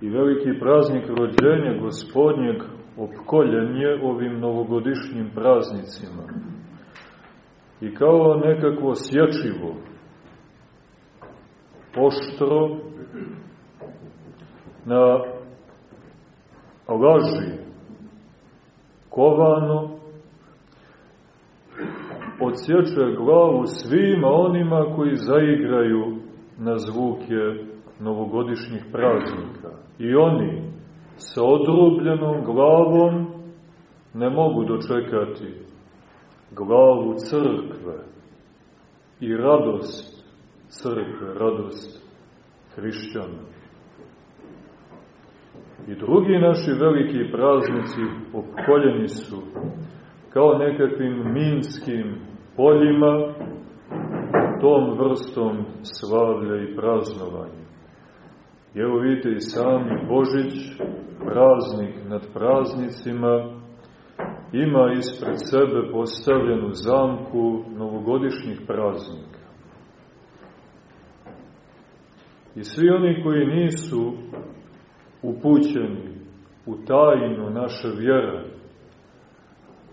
i veliki praznik rođenja gospodnjeg opkoljenje ovim novogodišnjim praznicima. I kao nekakvo sječivo, oštro, na laži, kovano, odsječe glavu svima onima koji zaigraju na zvuke novogodišnjih praznika. I oni sa odrubljenom glavom ne mogu dočekati glavu crkve i radost crkve, radost hrišćana. I drugi naši veliki praznici opkoljeni su kao nekakvim minskim poljima tom vrstom slavlja i praznovanja. I evo vidite i sami Božić, praznik nad praznicima, ima ispred sebe postavljenu zamku novogodišnjih praznika. I svi oni koji nisu upućeni u tajnu naše vjere,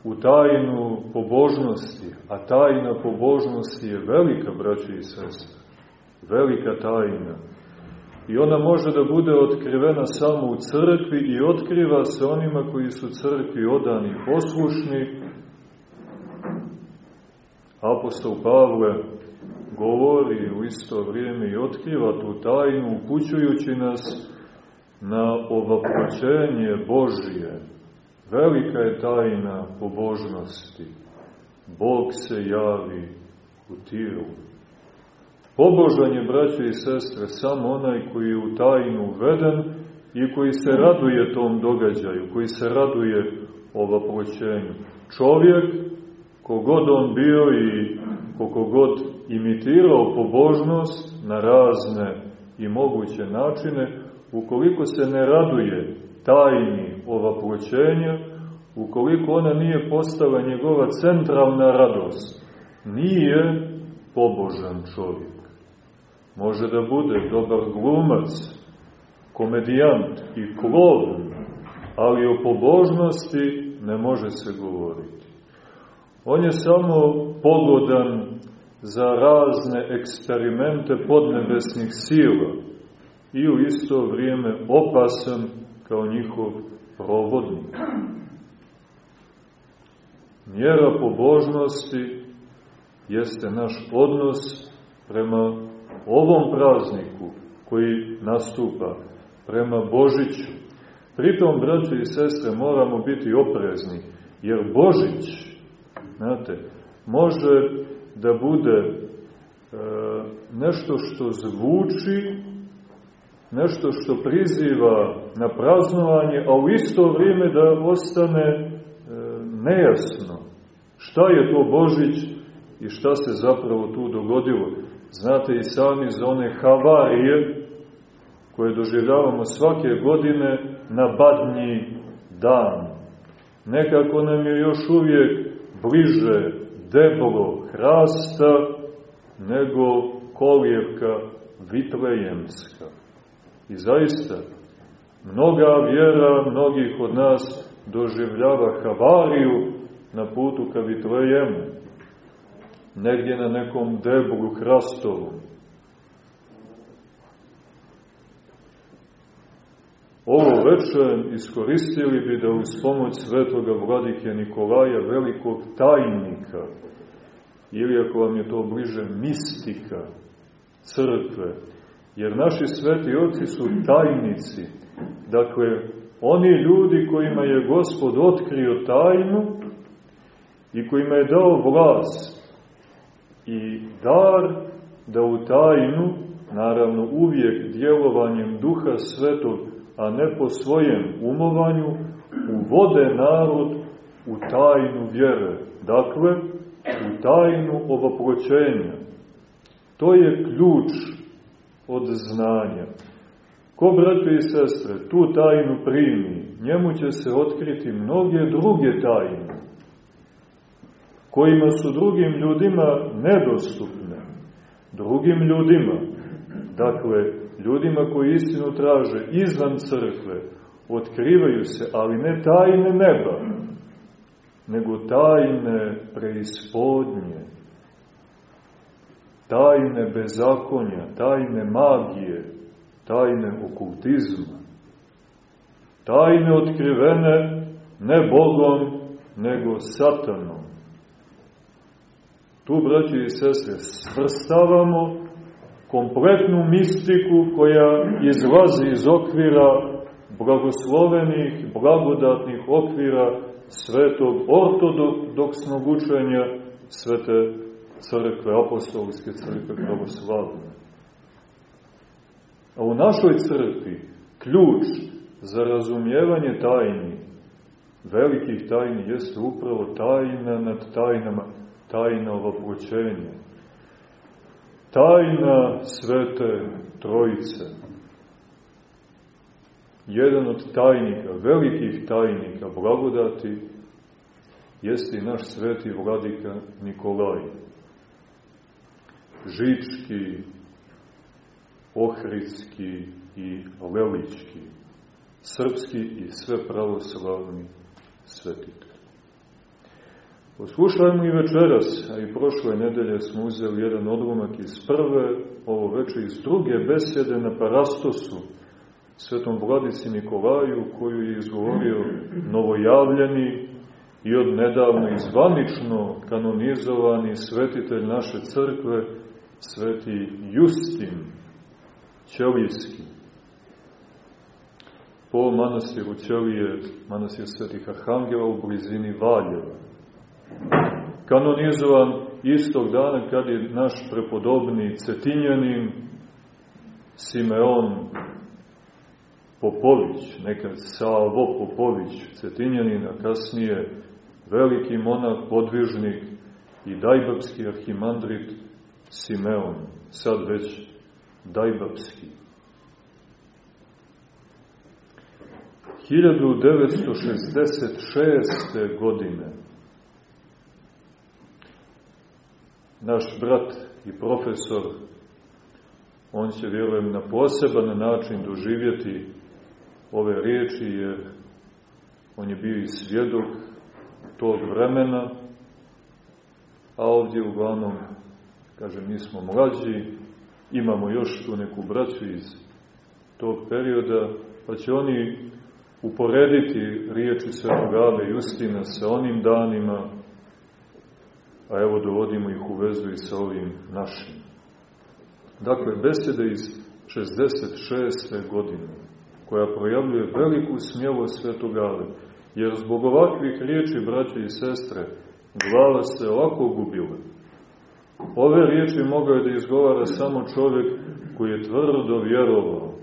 u tajnu pobožnosti, a tajna pobožnosti je velika, braći i sestre, velika tajna. I ona može da bude otkrivena samo u crkvi i otkriva se onima koji su crkvi odani poslušni. Apostol Pavle govori u isto vrijeme i otkriva tu tajnu, upućujući nas na ovaproćenje Božije. Velika je tajna pobožnosti. Bog se javi u tiru. Pobožan je, braće i sestre, samo onaj koji je u tajnu uveden i koji se raduje tom događaju, koji se raduje ovaproćenju. Čovjek, kogod on bio i kogod imitirao pobožnost na razne i moguće načine, ukoliko se ne raduje tajni ovaproćenja, ukoliko ona nije postala njegova centralna radost, nije pobožan čovjek. Može da bude dobar glumac, komedijant i klovn, ali o pobožnosti ne može se govoriti. On je samo pogodan za razne eksperimente podnebesnih sila i u isto vrijeme opasan kao njihov provodnik. Mjera pobožnosti jeste naš odnos prema ovom prazniku koji nastupa, prema Božiću. Pritom, braće i sestre, moramo biti oprezni, jer Božić, znate, može da bude e, nešto što zvuči nešto što priziva na praznovanje, a u isto vrijeme da ostane e, nejasno. Šta je to Božić i šta se zapravo tu dogodilo? Znate i sami za one havarije koje doživljavamo svake godine na badnji dan. Nekako nam je još uvijek bliže deblo hrasta nego kolijevka vitlejemska. I zaista, mnoga vjera mnogih od nas doživljava havariju na putu ka Vitlejemu, negdje na nekom deblu hrastovu. Ovo veče iskoristili bi da uz pomoć svetoga vladike Nikolaja, velikog tajnika, ili ako vam je to bliže mistika crkve, Jer naši sveti oci su tajnici. Dakle, oni ljudi kojima je Gospod otkrio tajnu i kojima je dao vlast i dar da u tajnu, naravno uvijek djelovanjem duha svetog, a ne po svojem umovanju, uvode narod u tajnu vjere. Dakle, u tajnu ovoproćenja. To je ključ od znanja. Ko, brate i sestre, tu tajnu primi, njemu će se otkriti mnoge druge tajne, kojima su drugim ljudima nedostupne. Drugim ljudima, dakle, ljudima koji istinu traže izvan crkve, otkrivaju se, ali ne tajne neba, nego tajne preispodnje, tajne bezakonja, tajne magije, tajne okultizma, tajne otkrivene ne Bogom, nego satanom. Tu, braći i sestre, svrstavamo kompletnu mistiku koja izlazi iz okvira blagoslovenih, blagodatnih okvira svetog ortodoksnog učenja svete crkve, apostolske crkve pravoslavne. A u našoj crkvi ključ za razumijevanje tajni, velikih tajni, jeste upravo tajna nad tajnama, tajna ovoproćenja. Tajna svete trojice. Jedan od tajnika, velikih tajnika blagodati, jeste i naš sveti vladika Nikolaj. Žički, Ohridski i Lelički, srpski i sve pravoslavni svetitelj. Poslušajmo i večeras, a i prošle nedelje smo uzeli jedan odlomak iz prve, ovo veče iz druge besede na Parastosu, svetom vladici Nikolaju, koju je izgovorio novojavljeni i od nedavno izvanično kanonizovani svetitelj naše crkve, sveti Justin Ćelijski. Po manastiru Ćelije, manastir svetih Arhangela u blizini Valjeva. Kanonizovan istog dana kad je naš prepodobni Cetinjanin Simeon Popović, nekad Savo Popović, Cetinjanin, a kasnije veliki monah, podvižnik i dajbapski arhimandrit Simeon, sad već dajbapski. 1966. godine naš brat i profesor, on će, vjerujem, na poseban način doživjeti ove riječi, jer on je bio i svjedok tog vremena, a ovdje uglavnom, kaže, mi smo mlađi, imamo još tu neku braću iz tog perioda, pa će oni uporediti riječi Svetog Ave Justina sa onim danima, a evo dovodimo ih u vezu i sa ovim našim. Dakle, beseda iz 66. godine, koja projavljuje veliku smjelost Svetog Ave, jer zbog ovakvih riječi, braće i sestre, glava se ovako gubila. Ove riječi mogao je da izgovara samo čovjek koji je tvrdo vjerovao,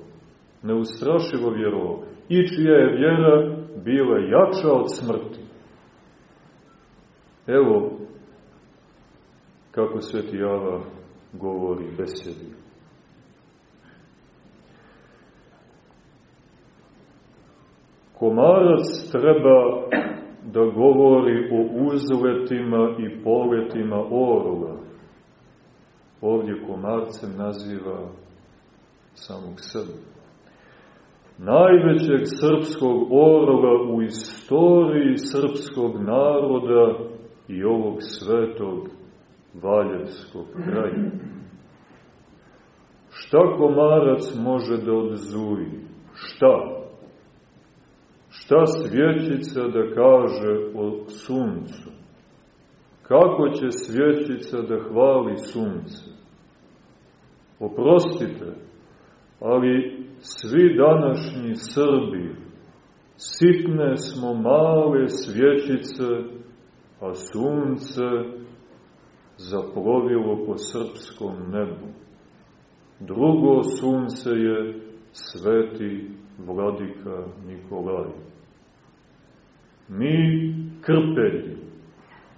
neustrašivo vjerovao, i čija je vjera bila jača od smrti. Evo kako Sveti Java govori besedi. Komarac treba da govori o uzletima i poletima orla. Ovdje komarcem naziva samog sebe. Najvećeg srpskog orla u istoriji srpskog naroda i ovog svetog Valjevskog kraja. Šta komarac može da odzuji? Šta? Šta svjećica da kaže o suncu? Kako će svjećica da hvali sunce? Oprostite, ali svi današnji Srbi, sitne smo male svjećice, a sunce zaplovilo po srpskom nebu. Drugo sunce je sveti vladika Nikolaj. Mi krpelji,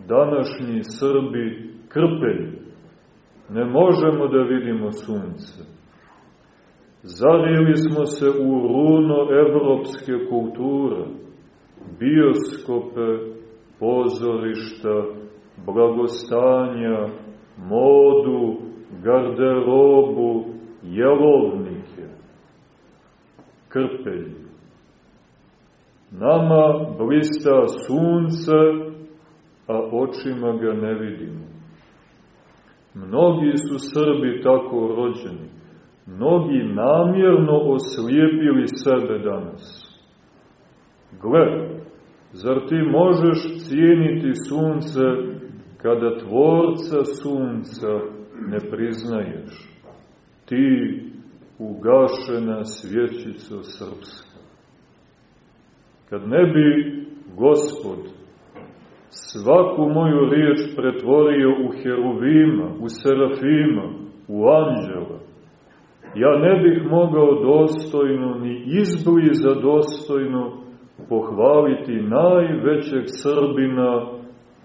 današnji Srbi krpelji, ne možemo da vidimo sunce. Zarili smo se u runo evropske kulture, bioskope, pozorišta, blagostanja, modu, garderobu, jelovnike. krpelju. Nama blista sunce, a očima ga ne vidimo. Mnogi su Srbi tako rođeni. Mnogi namjerno oslijepili sebe danas. Gle, zar ti možeš cijeniti sunce kada tvorca sunca ne priznaješ? Ti ugašena svjećica srpska. Kad ne bi Gospod svaku moju riječ pretvorio u heruvima, u serafima, u anđela, ja ne bih mogao dostojno, ni izbliza dostojno, pohvaliti najvećeg Srbina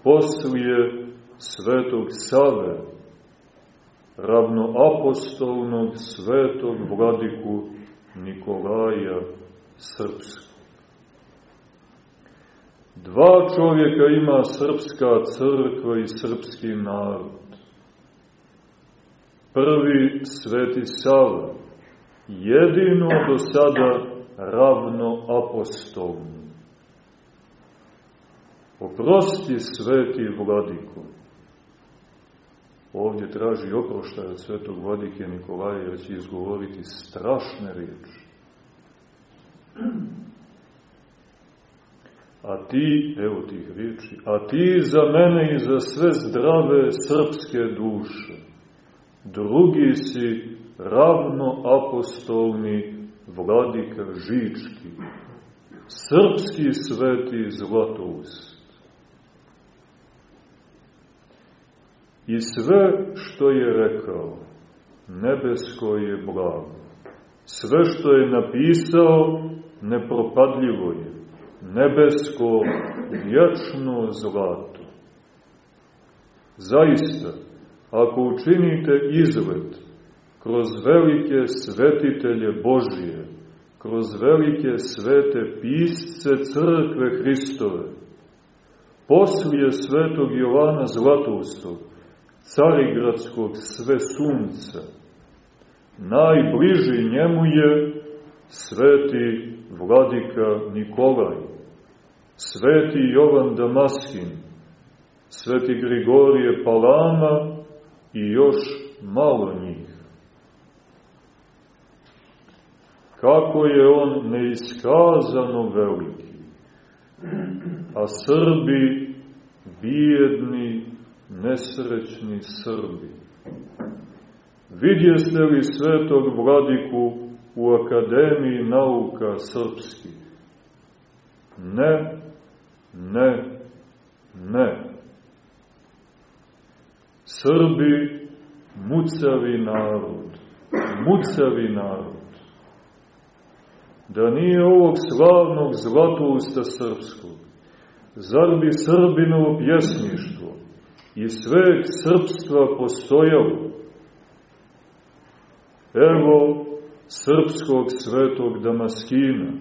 poslije svetog Save, ravnoapostolnog svetog vladiku Nikolaja Srpskog. Dva čovjeka ima srpska crkva i srpski narod. Prvi sveti Sava, jedino do sada ravno apostolni. Oprosti sveti vladiko. Ovdje traži oproštaj od svetog vladike Nikolaja jer će izgovoriti strašne riječi. A ti, evo tih riječi, a ti za mene i za sve zdrave srpske duše, drugi si ravno apostolni vladika Žički, srpski sveti zlatoust. I sve što je rekao, nebesko je blago. Sve što je napisao, nepropadljivo je. Nebesko, vječno zlato. Zaista, ako učinite izgled kroz velike svetitelje Božije, kroz velike svete pisce crkve Hristove, poslije svetog Jovana Zlatoustog, carigradskog sve sunca, najbliži njemu je sveti vladika Nikolaj, sveti Jovan Damaskin, sveti Grigorije Palama i još malo njih. kako je on neiskazano veliki, a Srbi, bijedni, nesrećni Srbi. Vidjeste li svetog vladiku u Akademiji nauka srpskih? Ne, ne, ne. Srbi, mucavi narod, mucavi narod da nije ovog slavnog zlatousta srpskog, zar bi Srbinovo pjesništvo i sveg srpstva postojalo? Evo srpskog svetog Damaskina,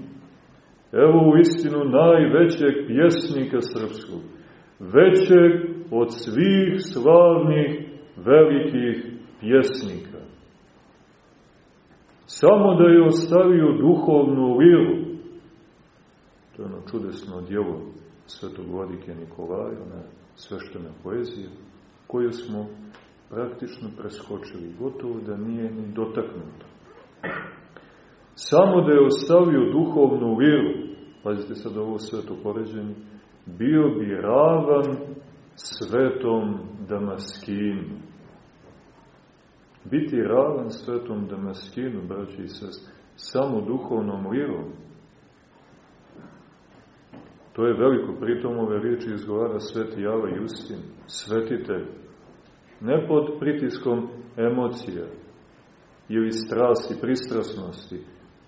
evo u istinu najvećeg pjesnika srpskog, većeg od svih slavnih velikih pjesnika. Samo da je ostavio duhovnu liru. To je ono čudesno djelo svetog vladike Nikolaja, ona sveštena poezija, koju smo praktično preskočili, gotovo da nije ni dotaknuto. Samo da je ostavio duhovnu liru, pazite sad ovo sveto poređenje, bio bi ravan svetom Damaskinu biti ravan svetom Damaskinu, braći i sest, samo duhovnom lirom. To je veliko, pritom ove riječi izgovara sveti Java Justin, svetitelj, ne pod pritiskom emocija ili strasti, pristrasnosti,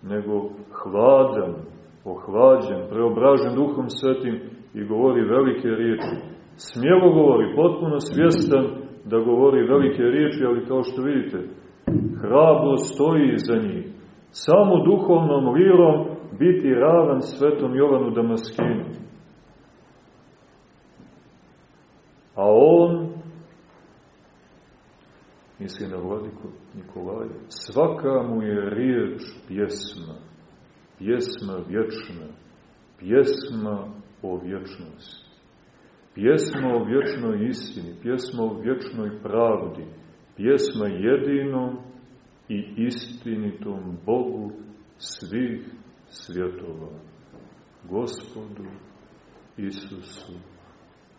nego hladan, ohlađen, preobražen duhom svetim i govori velike riječi. Smjelo govori, potpuno svjestan da govori velike riječi, ali kao što vidite, hrabro stoji iza njih. Samo duhovnom lirom biti ravan svetom Jovanu Damaskinu. A on, misli na vladiku Nikolaja, svaka mu je riječ pjesma. pjesma vječna, pjesma o vječnosti. Pjesma o vječnoj istini, pjesma o vječnoj pravdi, pjesma jedinom i istinitom Bogu svih svjetova, Gospodu Isusu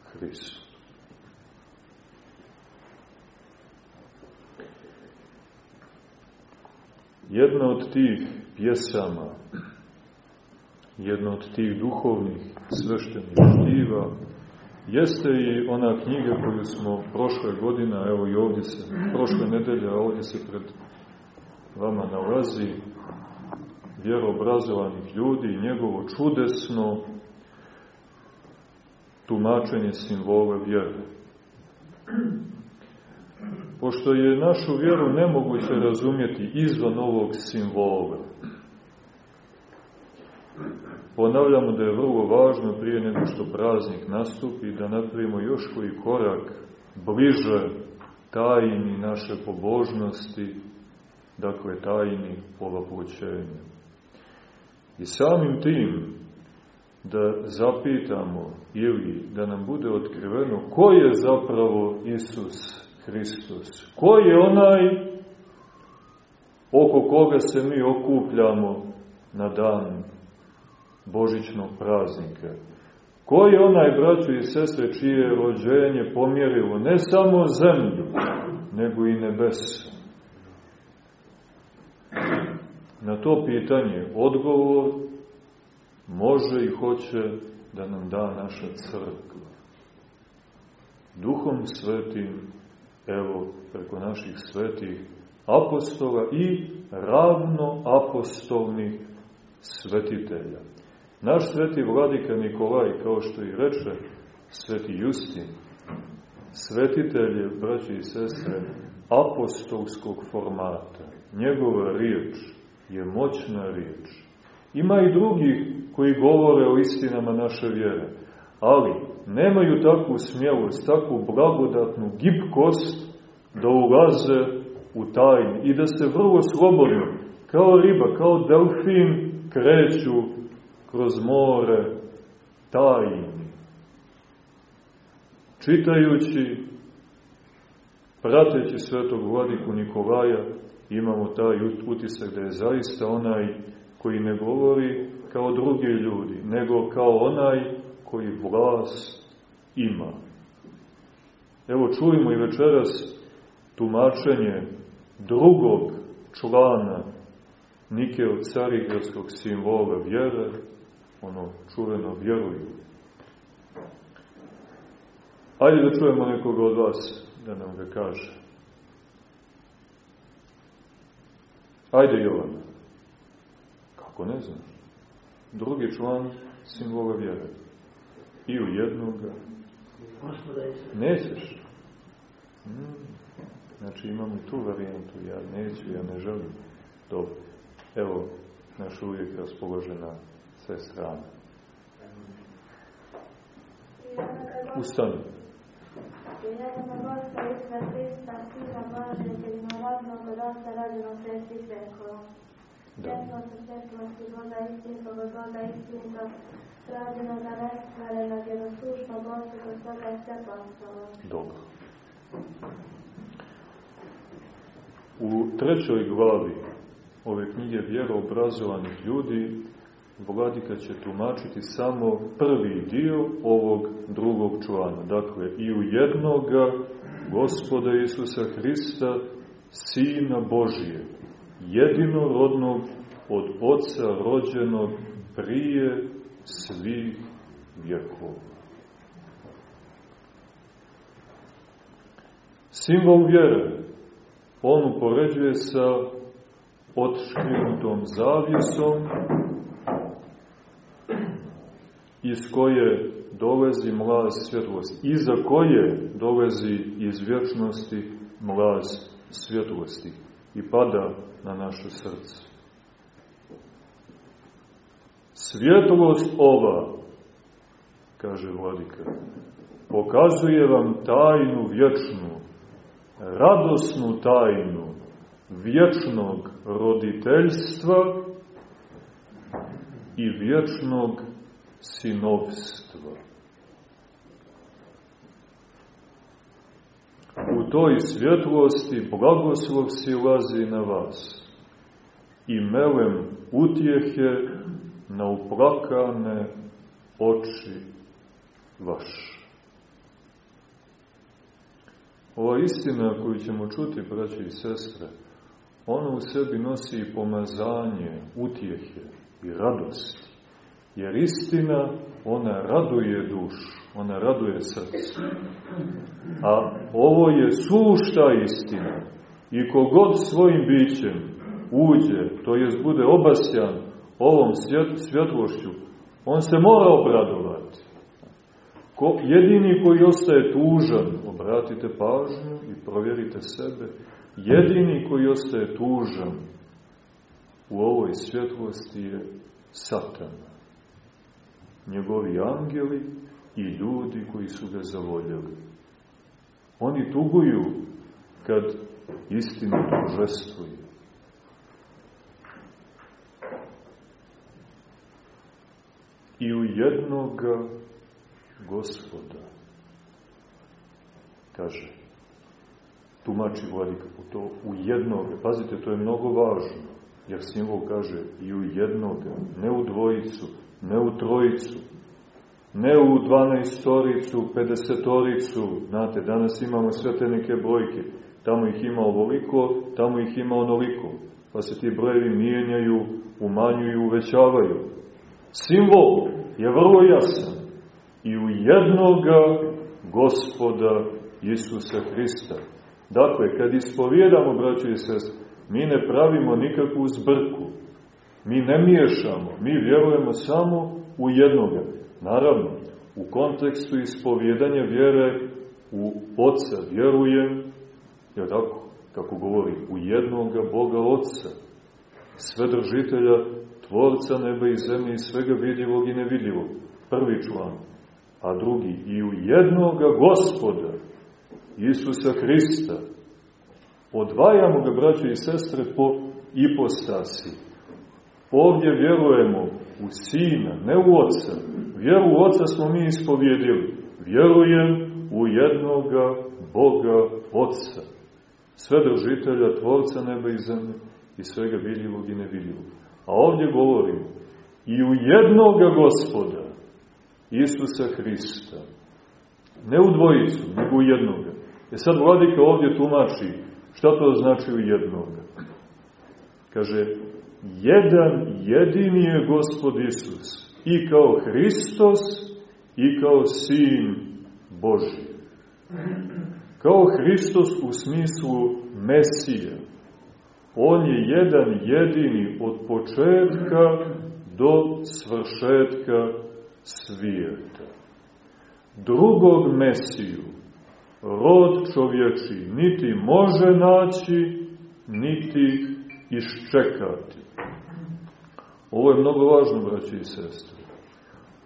Hristu. Jedna od tih pjesama, jedna od tih duhovnih sveštenih štiva, jeste i ona knjiga koju smo prošle godina, evo i ovdje se, prošle nedelje, ovdje se pred vama nalazi, vjeroobrazovanih ljudi i njegovo čudesno tumačenje simbola vjere. Pošto je našu vjeru nemoguće razumjeti izvan ovog simbola, ponavljamo da je vrlo važno prije nego što praznik nastupi da napravimo još koji korak bliže tajni naše pobožnosti, dakle tajni ovaploćenja. I samim tim da zapitamo ili da nam bude otkriveno ko je zapravo Isus Hristos. Ko je onaj oko koga se mi okupljamo na dan Božićnog praznika? Ko je onaj, braćo i sestre, čije rođenje pomjerilo ne samo zemlju, nego i nebesa? Na to pitanje odgovor može i hoće da nam da naša crkva. Duhom svetim evo, preko naših svetih apostola i ravno apostolnih svetitelja. Naš sveti vladika Nikolaj, kao što i reče sveti Justin, svetitelj je, braći i sestre, apostolskog formata. Njegova riječ je moćna riječ. Ima i drugih koji govore o istinama naše vjere, ali nemaju takvu smjelost, takvu blagodatnu gibkost da ulaze u tajni i da se vrlo slobodno, kao riba, kao delfin, kreću kroz more tajni. Čitajući, prateći svetog vladiku Nikolaja, imamo taj utisak da je zaista onaj koji ne govori kao drugi ljudi, nego kao onaj koji vlast ima. Evo čujemo i večeras tumačenje drugog člana od carigradskog simbola vjere, ono čuveno vjeruju. Hajde da čujemo nekoga od vas da nam ga kaže. Ajde Jovana. Kako ne znaš? Drugi član simbola vjere. I u jednoga. Nećeš. Hmm. Znači imamo tu varijantu. Ja neću, ja ne želim. Dobro. Evo, naš uvijek raspoložena sve strane. Ustani. Jednog Gosta Isusa Hrista, Sina Božeg, jednorodnog od Oca rođenog svestih vekova. Svjetlo svjetlosti Boga istinitog od Boga istinitog, rođenog a nestvarenog, jednoslušnog Gospoda svoga i sve postalo. Dobro. U trećoj glavi ove knjige vjeroobrazovanih ljudi Vladika će tumačiti samo prvi dio ovog drugog člana. Dakle, i u jednoga gospoda Isusa Hrista, Sina Božije, jedinorodnog od Oca rođenog prije svih vjekova. Simbol vjere, on upoređuje sa otškrinutom zavjesom iz koje dolazi mlaz svjetlosti, iza koje dolazi iz vječnosti mlaz svjetlosti i pada na naše srce. Svjetlost ova, kaže vladika, pokazuje vam tajnu vječnu, radosnu tajnu vječnog roditeljstva i vječnog sinovstva. Toj svjetlosti blagoslov silazi na vas i melem utjehe na uplakane oči vaše. Ova istina koju ćemo čuti, braći i sestre, ona u sebi nosi pomazanje, utjehe i radosti. Jer istina, ona raduje dušu, ona raduje srce. A ovo je sušta istina. I kogod svojim bićem uđe, to jest bude obasjan ovom svjetlošću, on se mora obradovati. Ko, jedini koji ostaje tužan, obratite pažnju i provjerite sebe, jedini koji ostaje tužan u ovoj svjetlosti je Satan. Njegovi angeli i ljudi koji su ga zavoljeli. Oni tuguju kad istina tužestvuje. I u jednoga gospoda. Kaže, tumači vladika to u jednoga. Pazite, to je mnogo važno, jer simbol kaže i u jednoga, ne u dvojicu, ne u trojicu, ne u dvanaestoricu, pedesetoricu, znate, danas imamo sve te neke brojke, tamo ih ima ovoliko, tamo ih ima onoliko, pa se ti brojevi mijenjaju, umanjuju, uvećavaju. Simbol je vrlo jasan. I u jednoga gospoda Isusa Hrista. Dakle, kad ispovjedamo, braći i sest, mi ne pravimo nikakvu zbrku, mi ne miješamo, mi vjerujemo samo u jednoga. Naravno, u kontekstu ispovjedanja vjere u Otca vjerujem, je tako, kako govori, u jednoga Boga Otca, svedržitelja, Tvorca neba i zemlje i svega vidljivog i nevidljivog. Prvi član. A drugi, i u jednoga Gospoda, Isusa Hrista. Odvajamo ga, braće i sestre, po ipostasi. Ovdje vjerujemo u Sina, ne u Otca. Vjeru u Otca smo mi ispovjedili. Vjerujem u jednoga Boga Otca. Sve držitelja, Tvorca neba i zemlje i svega vidljivog i nevidljivog. A ovdje govorimo i u jednoga gospoda, Isusa Hrista. Ne u dvojicu, nego u jednoga. E sad vladika ovdje tumači šta to znači u jednoga. Kaže, jedan jedini je gospod Isus. I kao Hristos i kao Sin Boži. Kao Hristos u smislu Mesija. On je jedan jedini od početka do svršetka svijeta. Drugog Mesiju, rod čovječi, niti može naći, niti iščekati. Ovo je mnogo važno, braći i sestre.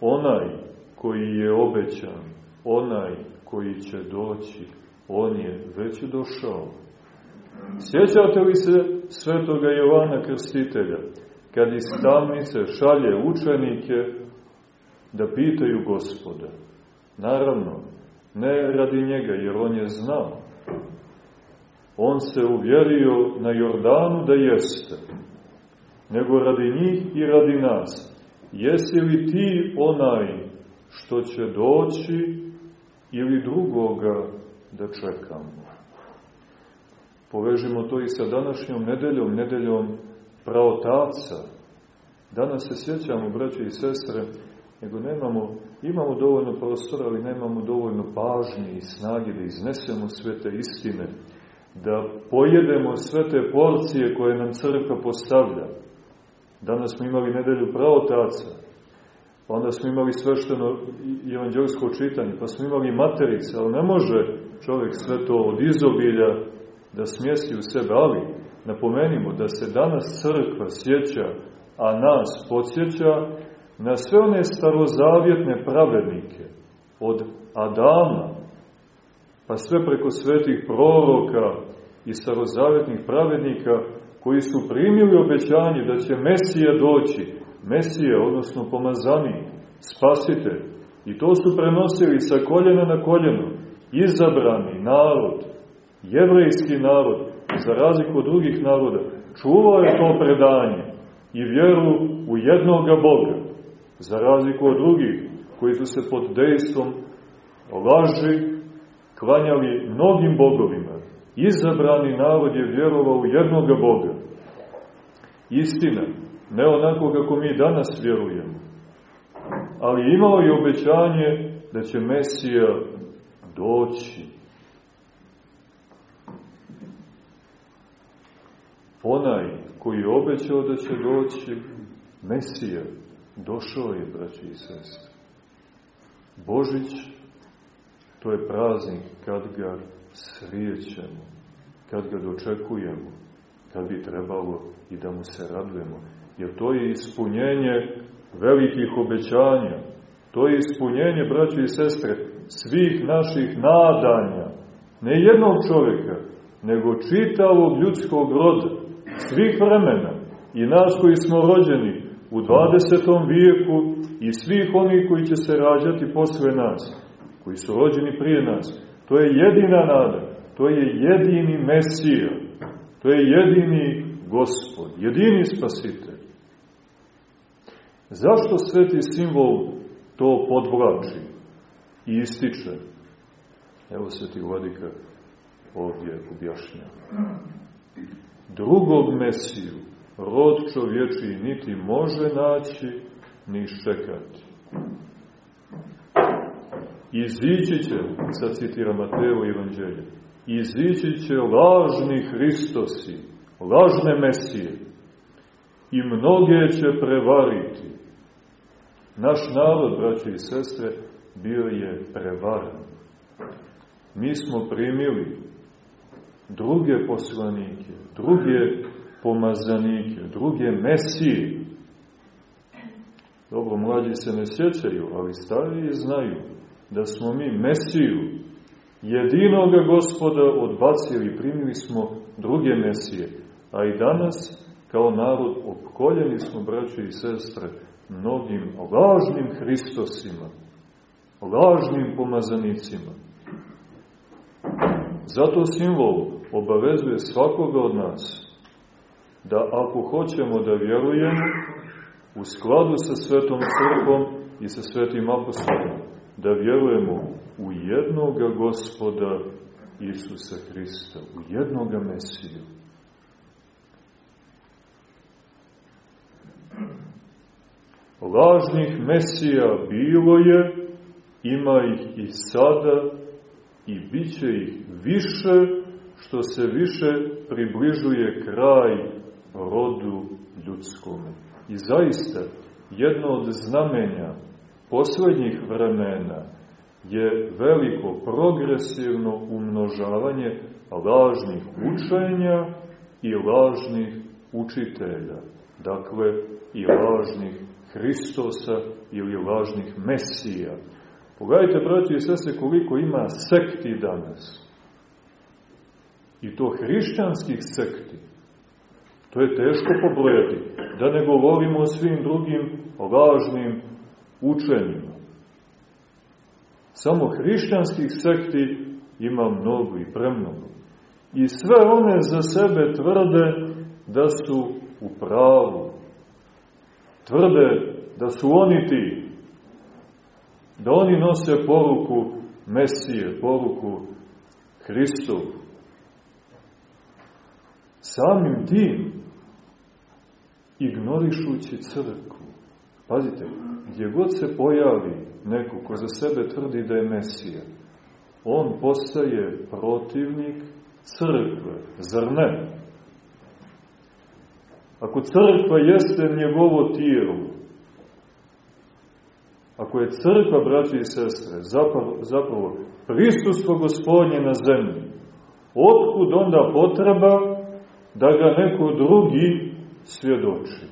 Onaj koji je obećan, onaj koji će doći, on je već došao. Sjećate li se svetoga Jovana Krstitelja, kad iz tamnice šalje učenike da pitaju gospoda? Naravno, ne radi njega, jer on je znao. On se uvjerio na Jordanu da jeste, nego radi njih i radi nas. Jesi li ti onaj što će doći ili drugoga da čekamo? Povežimo to i sa današnjom nedeljom, nedeljom praotaca. Danas se sjećamo, braće i sestre, nego nemamo, imamo dovoljno prostora, ali nemamo dovoljno pažnje i snage da iznesemo sve te istine, da pojedemo sve te porcije koje nam crkva postavlja. Danas smo imali nedelju praotaca, pa onda smo imali svešteno evanđelsko čitanje, pa smo imali materice, ali ne može čovjek sve to od izobilja da smjesti u sebe, ali napomenimo da se danas crkva sjeća, a nas podsjeća na sve one starozavjetne pravednike, od Adama, pa sve preko svetih proroka i starozavjetnih pravednika, koji su primili obećanje da će Mesija doći, Mesije, odnosno pomazani, spasitelj. I to su prenosili sa koljena na koljeno, izabrani narod, jevrejski narod, za razliku od drugih naroda, čuvao je to predanje i vjeru u jednoga Boga, za razliku od drugih, koji su se pod dejstvom laži klanjali mnogim bogovima. Izabrani narod je vjerovao u jednoga Boga. Istina, ne onako kako mi danas vjerujemo, ali imao je obećanje da će Mesija doći. Onaj koji je obećao da će doći, Mesija, došao je, braći i sestri. Božić, to je praznik kad ga srijećemo, kad ga dočekujemo, kad bi trebalo i da mu se radujemo. Jer to je ispunjenje velikih obećanja. To je ispunjenje, braći i sestre, svih naših nadanja. Ne jednog čovjeka, nego čitavog ljudskog roda, svih vremena i nas koji smo rođeni u 20. vijeku i svih onih koji će se rađati posle nas, koji su rođeni prije nas. To je jedina nada, to je jedini Mesija, to je jedini Gospod, jedini Spasitelj. Zašto sveti simbol to podvlači i ističe? Evo sveti vladika ovdje objašnja. Drugog Mesiju rod čovječi niti može naći, ni ščekati. Izići će, sad citira Mateo Evanđelje, izići će lažni Hristosi, lažne Mesije, i mnoge će prevariti. Naš narod, braće i sestre, bio je prevaren. Mi smo primili druge poslanike, druge pomazanike, druge mesije. Dobro, mlađi se ne sjećaju, ali stariji znaju da smo mi mesiju jedinoga gospoda odbacili, primili smo druge mesije, a i danas kao narod opkoljeni smo, braće i sestre, mnogim lažnim Hristosima, lažnim pomazanicima. Zato simbol obavezuje svakoga od nas da ako hoćemo da vjerujemo u skladu sa svetom crkvom i sa svetim apostolom, da vjerujemo u jednoga gospoda Isusa Hrista, u jednoga Mesiju. Lažnih Mesija bilo je, ima ih i sada i bit ih više, što se više približuje kraj rodu ljudskome. I zaista, jedno od znamenja poslednjih vremena je veliko progresivno umnožavanje lažnih učenja i lažnih učitelja. Dakle, i lažnih Hristosa ili lažnih Mesija. Pogledajte, braći i sese, koliko ima sekti danas. I to hrišćanskih sekti To je teško pobledati. Da ne govorimo o svim drugim lažnim učenjima. Samo hrišćanskih sekti ima mnogo i premnogo. I sve one za sebe tvrde da su u pravu. Tvrde da su oni ti. Da oni nose poruku Mesije, poruku Hristovu. Samim tim ignorišući crkvu. Pazite, gdje god se pojavi neko ko za sebe tvrdi da je Mesija, on postaje protivnik crkve, zar ne? Ako crkva jeste njegovo tijelo, ako je crkva, braći i sestre, zapravo, zapravo prisustvo gospodnje na zemlji, otkud onda potreba da ga neko drugi svjedoči.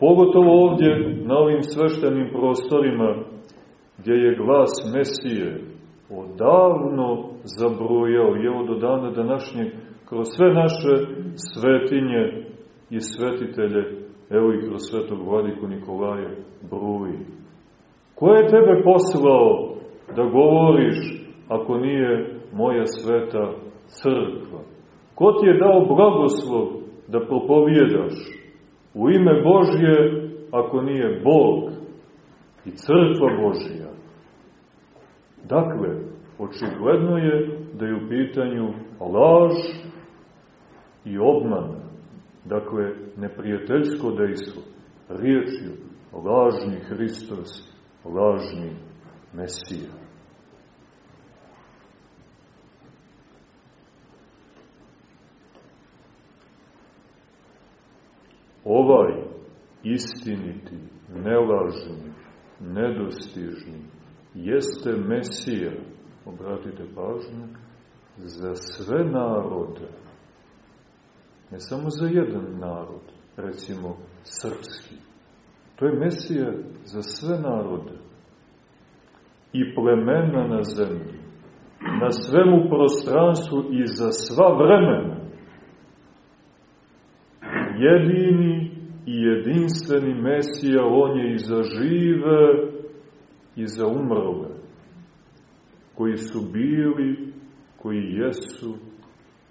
Pogotovo ovdje, na ovim sveštenim prostorima, gdje je glas Mesije odavno zabrujao i evo do dana današnjeg kroz sve naše svetinje i svetitelje evo i kroz svetog vladiku Nikolaja, bruji. Ko je tebe poslao da govoriš ako nije moja sveta crkva? Ko ti je dao blagoslov da propovjedaš u ime Božje ako nije Bog i crkva Božja? Dakle, očigledno je da je u pitanju laž i obman. Dakle, neprijateljsko dejstvo. Riječju lažni Hristos, lažni Mesija. Ovaj istiniti, nelažni, nedostižni, jeste Mesija, obratite pažnju, za sve narode. Ne samo za jedan narod, recimo srpski. To je Mesija za sve narode i plemena na zemlji, na svemu prostranstvu i za sva vremena. Jedini i jedinstveni Mesija, on je i za žive i za umrle, koji su bili, koji jesu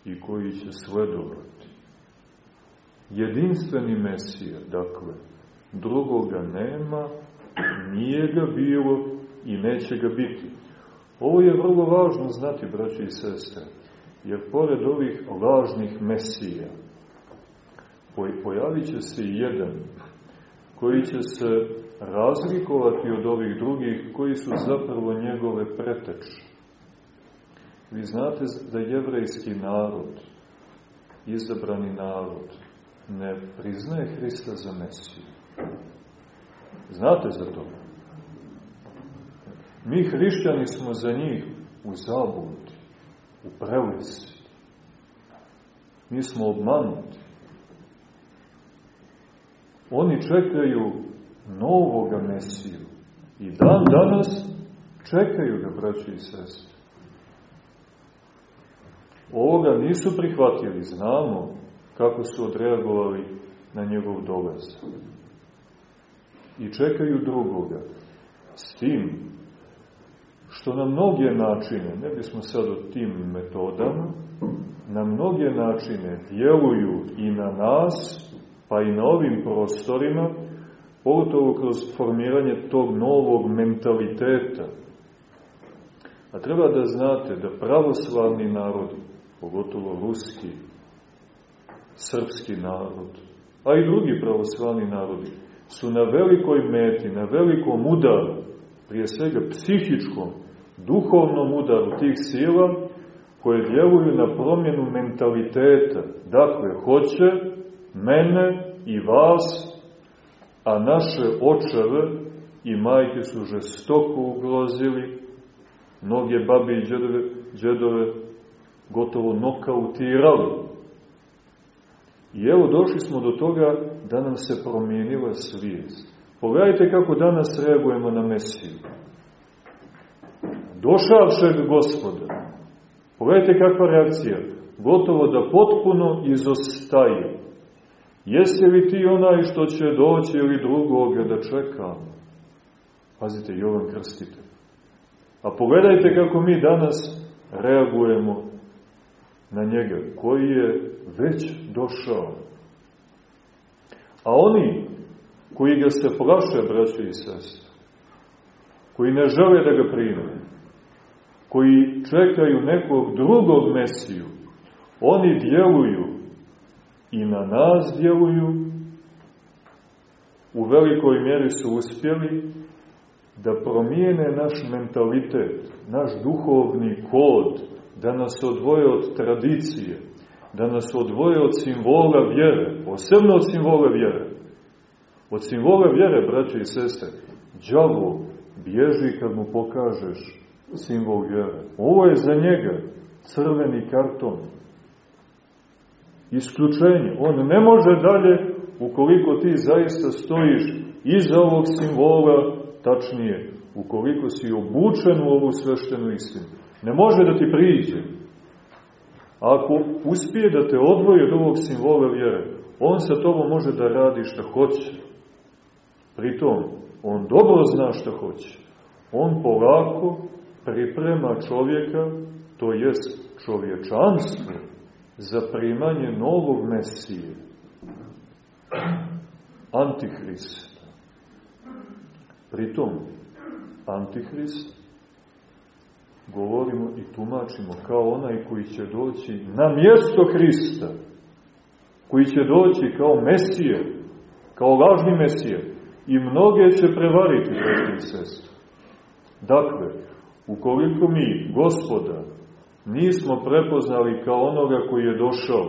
i koji će sledovati. Jedinstveni Mesija, dakle, drugoga nema, nije ga bilo i neće ga biti. Ovo je vrlo važno znati, braći i sestre, jer pored ovih lažnih Mesija, pojavit će se jedan koji će se razlikovati od ovih drugih koji su zapravo njegove preteče. Vi znate da jevrejski narod, izabrani narod, ne priznaje Hrista za Mesiju. Znate za to? Mi hrišćani smo za njih u zabudi, u prelisi. Mi smo obmanuti. Oni čekaju novoga Mesiju. I dan danas čekaju ga, braći i sestri. Ovoga nisu prihvatili, znamo kako su odreagovali na njegov dolaz. I čekaju drugoga. S tim što na mnoge načine, ne bismo sad o tim metodama, na mnoge načine djeluju i na nas, pa i na ovim prostorima, pogotovo kroz formiranje tog novog mentaliteta. A treba da znate da pravoslavni narodi, pogotovo ruski, srpski narod, a i drugi pravoslavni narodi, su na velikoj meti, na velikom udaru, prije svega psihičkom, duhovnom udaru tih sila, koje djeluju na promjenu mentaliteta. Dakle, hoće mene i vas, a naše očeve i majke su žestoko ugrozili, mnoge babi i džedove, džedove gotovo nokautirali. I evo došli smo do toga da nam se promijenila svijest. Pogledajte kako danas reagujemo na Mesiju. Došavšeg gospoda. Pogledajte kakva reakcija. Gotovo da potpuno izostaje. Jeste li ti onaj što će doći ili drugoga da čeka? Pazite, Jovan Krstite. A pogledajte kako mi danas reagujemo na njega, koji je već došao. A oni koji ga se plaše, braće i sestre, koji ne žele da ga prime, koji čekaju nekog drugog Mesiju, oni djeluju i na nas djeluju, u velikoj mjeri su uspjeli da promijene naš mentalitet, naš duhovni kod, da nas odvoje od tradicije, da nas odvoje od simbola vjere, posebno od simbola vjere. Od simbola vjere, braće i sestre, džavo bježi kad mu pokažeš simbol vjere. Ovo je za njega crveni karton, isključenje. On ne može dalje, ukoliko ti zaista stojiš iza ovog simbola, tačnije, ukoliko si obučen u ovu sveštenu istinu. Ne može da ti priđe. Ako uspije da te odvoji od ovog simbola vjere, On sa tobom može da radi šta hoće. Pritom, on dobro zna šta hoće. On polako priprema čovjeka, to jest čovječanstvo, za primanje novog Mesije, Antihrista. Pritom, Antihrist govorimo i tumačimo kao onaj koji će doći na mjesto Hrista, koji će doći kao Mesije, kao lažni Mesije, i mnoge će prevariti, braći sestri. Dakle, ukoliko mi, gospoda, nismo prepoznali kao onoga koji je došao,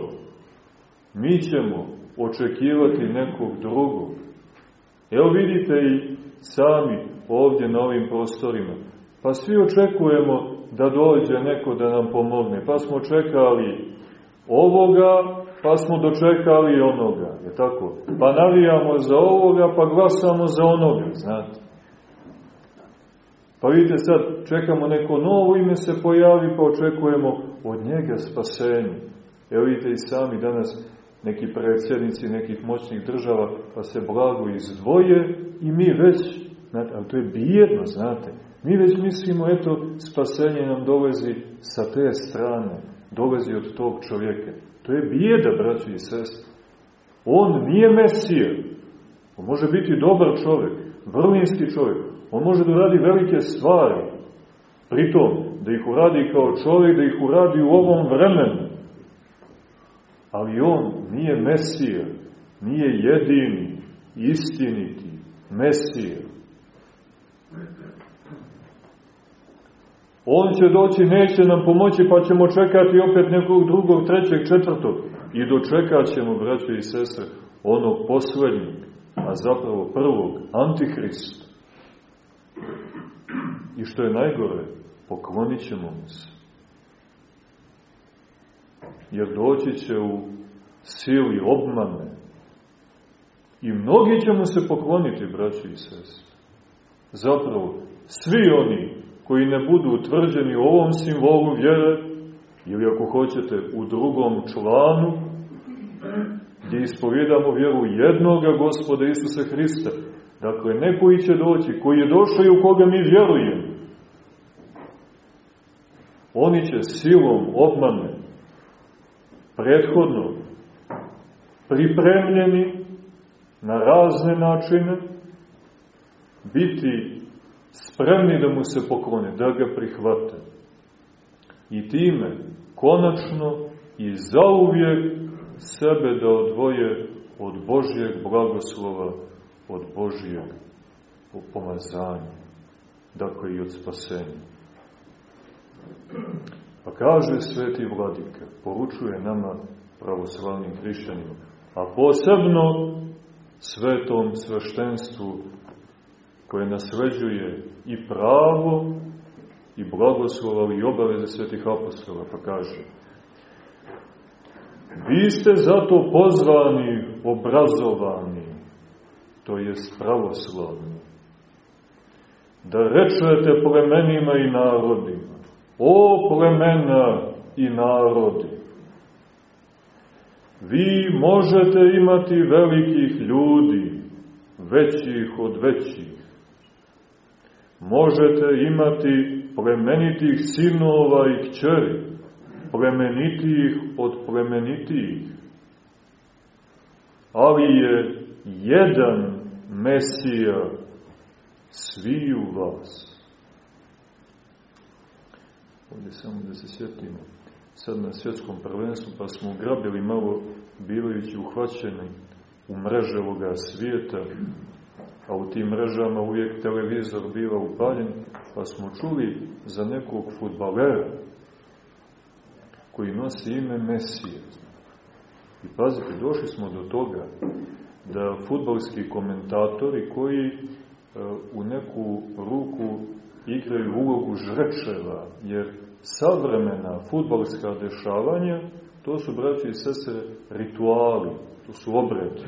mi ćemo očekivati nekog drugog. Evo vidite i sami ovdje na ovim prostorima. Pa svi očekujemo da dođe neko da nam pomogne. Pa smo čekali ovoga, pa smo dočekali onoga. Je tako? Pa navijamo za ovoga, pa glasamo za onoga, znate. Pa vidite sad, čekamo neko novo ime se pojavi, pa očekujemo od njega spasenje. Evo vidite i sami danas neki predsjednici nekih moćnih država, pa se blago izdvoje i mi već, znate, ali to je bijedno, znate, mi već mislimo, eto, spasenje nam dolazi sa te strane, dolazi od tog čovjeka. To je bijeda, braći i sestri. On nije Mesija. On može biti dobar čovjek, vrlinski čovjek. On može da radi velike stvari. Pritom, da ih uradi kao čovjek, da ih uradi u ovom vremenu. Ali on nije Mesija, nije jedini, istiniti Mesija. On će doći, neće nam pomoći, pa ćemo čekati opet nekog drugog, trećeg, četvrtog. I dočekat ćemo, braće i sestre, onog poslednjeg, a zapravo prvog, Antihrista. I što je najgore, poklonit ćemo mu se. Jer doći će u sili obmane. I mnogi će mu se pokloniti, braći i sestre. Zapravo, svi oni koji ne budu utvrđeni u ovom simbolu vjere, ili ako hoćete u drugom članu, gdje ispovjedamo vjeru jednoga gospoda Isusa Hrista. Dakle, ne koji će doći, koji je došao i u koga mi vjerujemo. Oni će silom obmane, prethodno, pripremljeni na razne načine, biti spremni da mu se poklone, da ga prihvate. I time, konačno i zauvijek sebe da odvoje od Božijeg blagoslova, od Božijeg pomazanja, dakle i od spasenja. Pa kaže sveti vladika, poručuje nama pravoslavnim hrišćanima, a posebno svetom sveštenstvu koje nasleđuje i pravo i blagoslova i obaveze svetih apostola, pa kaže Vi ste zato pozvani, obrazovani, to je pravoslavni, da rečujete plemenima i narodima, o plemena i narodi, vi možete imati velikih ljudi, većih od većih, možete imati plemenitih sinova i kćeri, plemenitijih od plemenitijih. Ali je jedan Mesija sviju vas. Ovdje samo da se sjetimo, sad na svjetskom prvenstvu, pa smo grabili malo, bivajući uhvaćeni u mreže ovoga svijeta, a u tim mrežama uvijek televizor biva upaljen, pa smo čuli za nekog futbalera koji nosi ime Mesije. I pazite, došli smo do toga da futbalski komentatori koji e, u neku ruku igraju ulogu žrečeva, jer savremena futbalska dešavanja, to su, braći i sestre, rituali, to su obredi.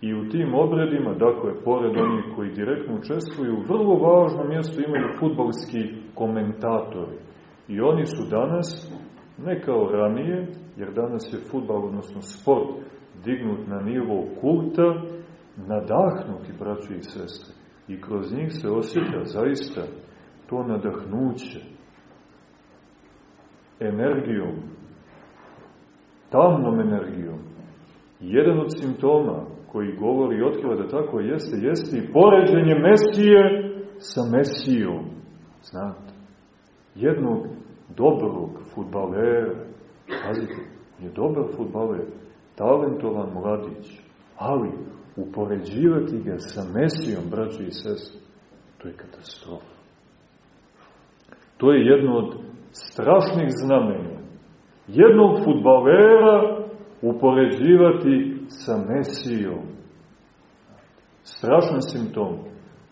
I u tim obredima, dakle, pored onih koji direktno učestvuju, vrlo važno mjesto imaju futbalski komentatori. I oni su danas Ne kao ranije, jer danas je futbal, odnosno sport, dignut na nivo kulta, nadahnuti, braći i sestre. I kroz njih se osjeća zaista to nadahnuće energijom, tamnom energijom. Jedan od simptoma koji govori i otkriva da tako jeste, jeste i poređenje Mesije sa Mesijom. Znate, jednog dobrog futbalera, pazite, je dobar futbaler, talentovan mladić, ali upoređivati ga sa Mesijom, braći i sestri, to je katastrofa. To je jedno od strašnih znamenja. Jednog futbalera upoređivati sa Mesijom. Strašan simptom.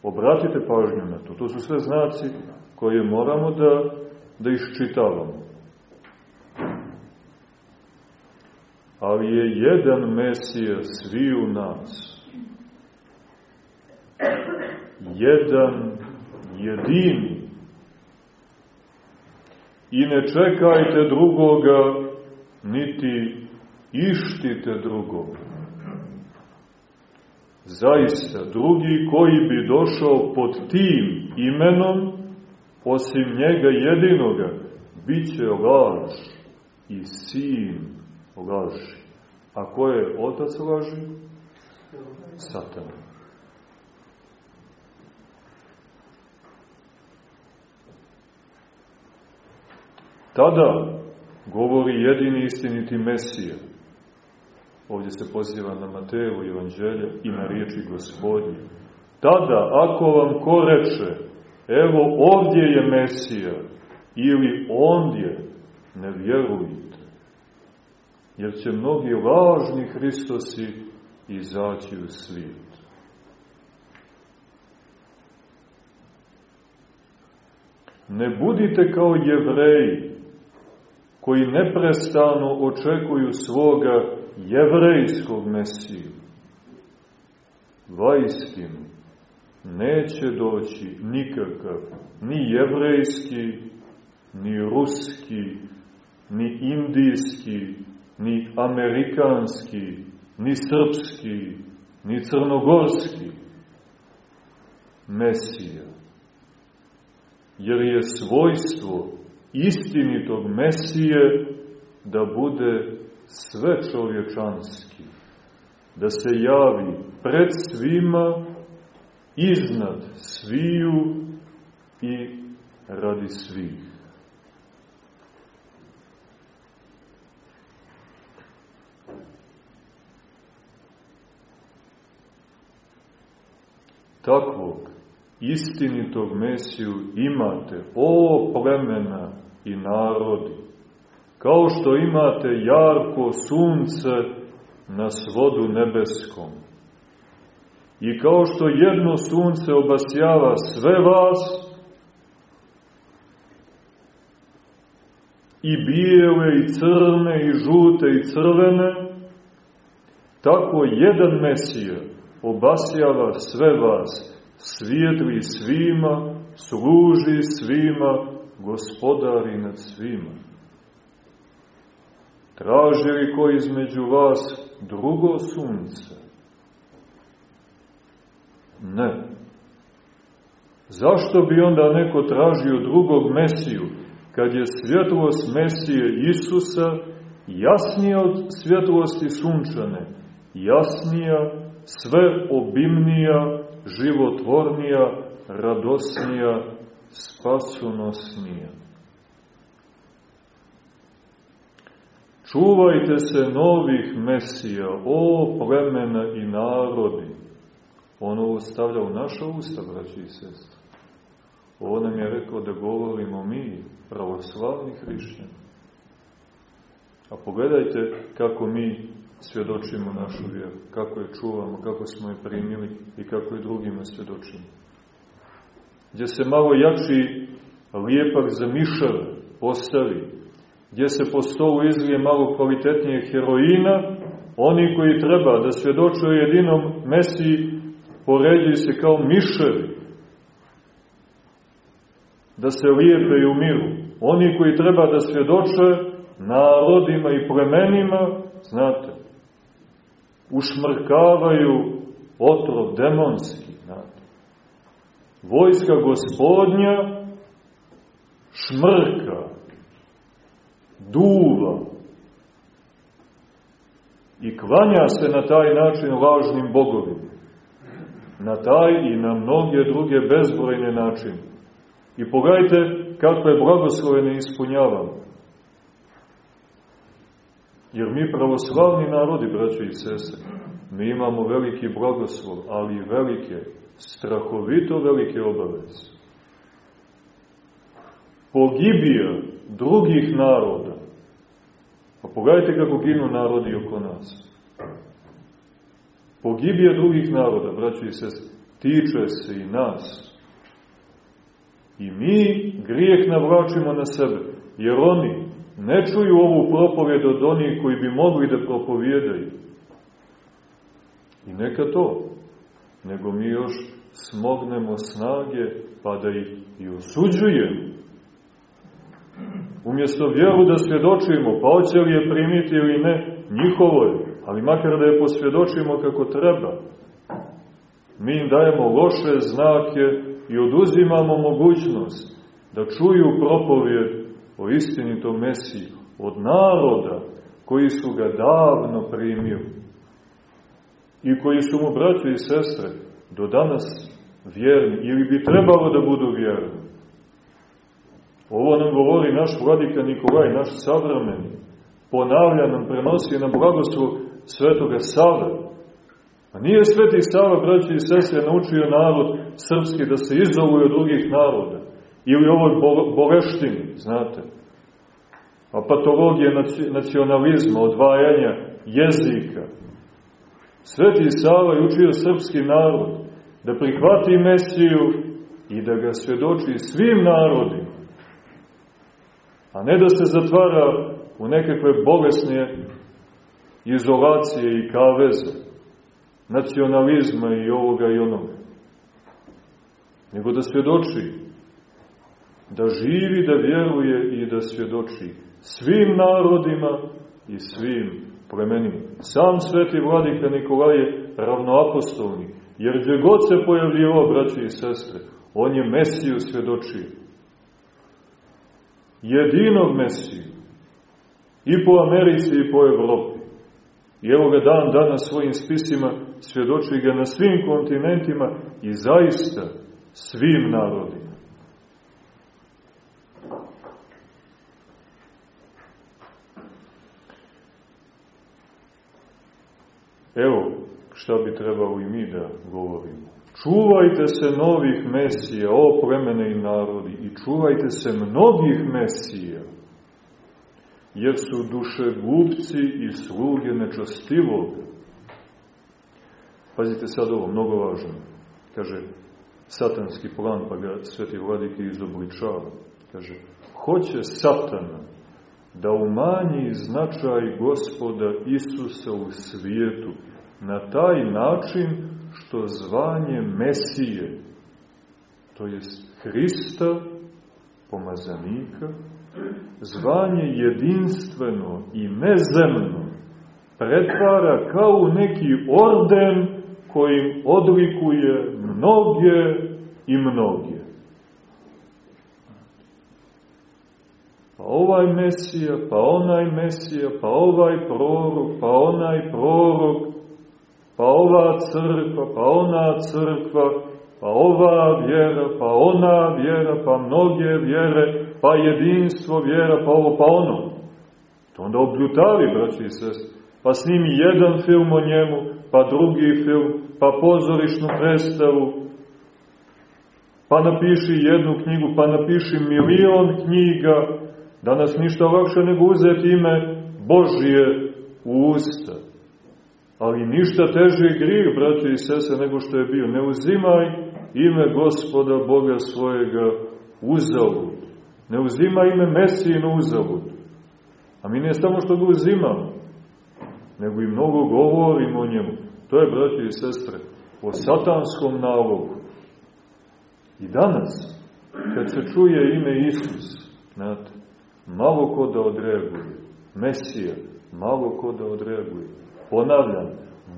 Obratite pažnju na to. To su sve znaci koje moramo da, da iščitavamo. Ali je jedan Mesija svi u nas. Jedan, jedini. I ne čekajte drugoga, niti ištite drugoga. Zaista, drugi koji bi došao pod tim imenom, osim njega jedinoga, bit će laž i sin laži. A ko je otac laži? Satan. Tada govori jedini istiniti Mesija. Ovdje se poziva na Mateju evanđelja i na riječi gospodnje. Tada, ako vam ko reče, evo ovdje je Mesija, ili ondje, ne vjerujte. Jer će mnogi lažni Hristosi izaći u svijet. Ne budite kao jevreji, koji neprestano očekuju svoga jevrejskog Mesiju. Vajstinu neće doći nikakav ni jevrejski, ni ruski, ni indijski, ni amerikanski, ni srpski, ni crnogorski Mesija. Jer je svojstvo istinitog Mesije da bude sve čovječanski, da se javi pred svima, iznad sviju i radi svih. Takvog istinitog Mesiju imate, o plemena i narodi, kao što imate jarko sunce na svodu nebeskom. I kao što jedno sunce obasjava sve vas, i bijele, i crne, i žute, i crvene, tako jedan Mesija obasjava sve vas, svijetli svima, služi svima, gospodari nad svima. Traži li ko između vas drugo sunce? Ne. Zašto bi onda neko tražio drugog Mesiju, kad je svjetlost Mesije Isusa jasnija od svjetlosti sunčane, jasnija, sve obimnija, životvornija, radosnija, spasonosnija. Čuvajte se novih mesija, o plemena i narodi. Ono stavlja u naša usta, braći i sestri. Ovo nam je rekao da govorimo mi, pravoslavni hrišćani. A pogledajte kako mi svjedočimo našu vjeru, kako je čuvamo, kako smo je primili i kako je drugima svjedočimo. Gdje se malo jači lijepak za mišave postavi, gdje se po stolu izlije malo kvalitetnije heroina, oni koji treba da svjedoču o jedinom Mesiji, poređuju se kao miševi, da se lijepe i umiru. Oni koji treba da svjedoče, narodima i plemenima, znate, ušmrkavaju otrov demonski. Vojska gospodnja šmrka, duva i klanja se na taj način lažnim bogovima. Na taj i na mnoge druge bezbrojne načine. I pogledajte kakve blagoslove ne ispunjavamo. Jer mi pravoslavni narodi, braće i sese, mi imamo veliki blagoslov, ali velike, strahovito velike obaveze. Pogibija drugih naroda. Pa pogledajte kako ginu narodi oko nas. Pogibija drugih naroda, braći i sest, tiče se i nas. I mi grijeh navlačimo na sebe, jer oni ne čuju ovu propovjed od onih koji bi mogli da propovijedaju. I neka to, nego mi još smognemo snage pa da ih i osuđujemo. Umjesto vjeru da svjedočimo, pa hoće li je primiti ili ne, njihovo je, ali makar da je posvjedočimo kako treba. Mi im dajemo loše znake i oduzimamo mogućnost da čuju propovjed o istinitom Mesiju od naroda koji su ga davno primili i koji su mu braće i sestre do danas vjerni ili bi trebalo da budu vjerni. Ovo nam govori naš vladika Nikolaj, naš savremeni. Ponavlja nam, prenosi nam blagoslov svetoga Sava. A nije sveti Sava, braći i sestre, naučio narod srpski da se izoluje od drugih naroda. Ili ovoj boleštini, znate. A patologije nacionalizma, odvajanja jezika. Sveti Sava je učio srpski narod da prihvati Mesiju i da ga svedoči svim narodima a ne da se zatvara u nekakve bolesne izolacije i kaveze, nacionalizma i ovoga i onoga, nego da svjedoči, da živi, da vjeruje i da svjedoči svim narodima i svim plemenima. Sam sveti vladika Nikolaj je ravnoapostolni, jer gdje god se pojavljivao, braći i sestre, on je Mesiju svjedočio jedinog Mesiju. I po Americi i po Evropi. I evo ga dan danas svojim spisima svjedoči ga na svim kontinentima i zaista svim narodima. Evo šta bi trebalo i mi da govorimo. Čuvajte se novih mesija, o plemene i narodi, i čuvajte se mnogih mesija, jer su duše gubci i sluge nečastivog. Pazite sad ovo, mnogo važno. Kaže, satanski plan, pa ga sveti vladike izobličava. Kaže, hoće satana da umanji značaj gospoda Isusa u svijetu na taj način što zvanje Mesije, to je Hrista, pomazanika, zvanje jedinstveno i nezemno, pretvara kao neki orden kojim odlikuje mnoge i mnoge. Pa ovaj Mesija, pa onaj Mesija, pa ovaj prorok, pa onaj prorok, pa ova crkva, pa ona crkva, pa ova vjera, pa ona vjera, pa mnoge vjere, pa jedinstvo vjera, pa ovo, pa ono. To onda obljutavi, braći i sest. Pa snimi jedan film o njemu, pa drugi film, pa pozorišnu predstavu, pa napiši jednu knjigu, pa napiši milion knjiga, danas ništa lakše nego uzeti ime Božije u usta. Ali ništa teži grih, braće i sese, nego što je bio. Ne uzimaj ime gospoda Boga svojega uzavud. Ne uzimaj ime Mesijinu uzavud. A mi ne samo što ga uzimamo, nego i mnogo govorimo o njemu. To je, braće i sestre, o satanskom nalogu. I danas, kad se čuje ime Isus, znate, malo ko da odreaguje. Mesija, malo ko da odreaguje. Ponavljam,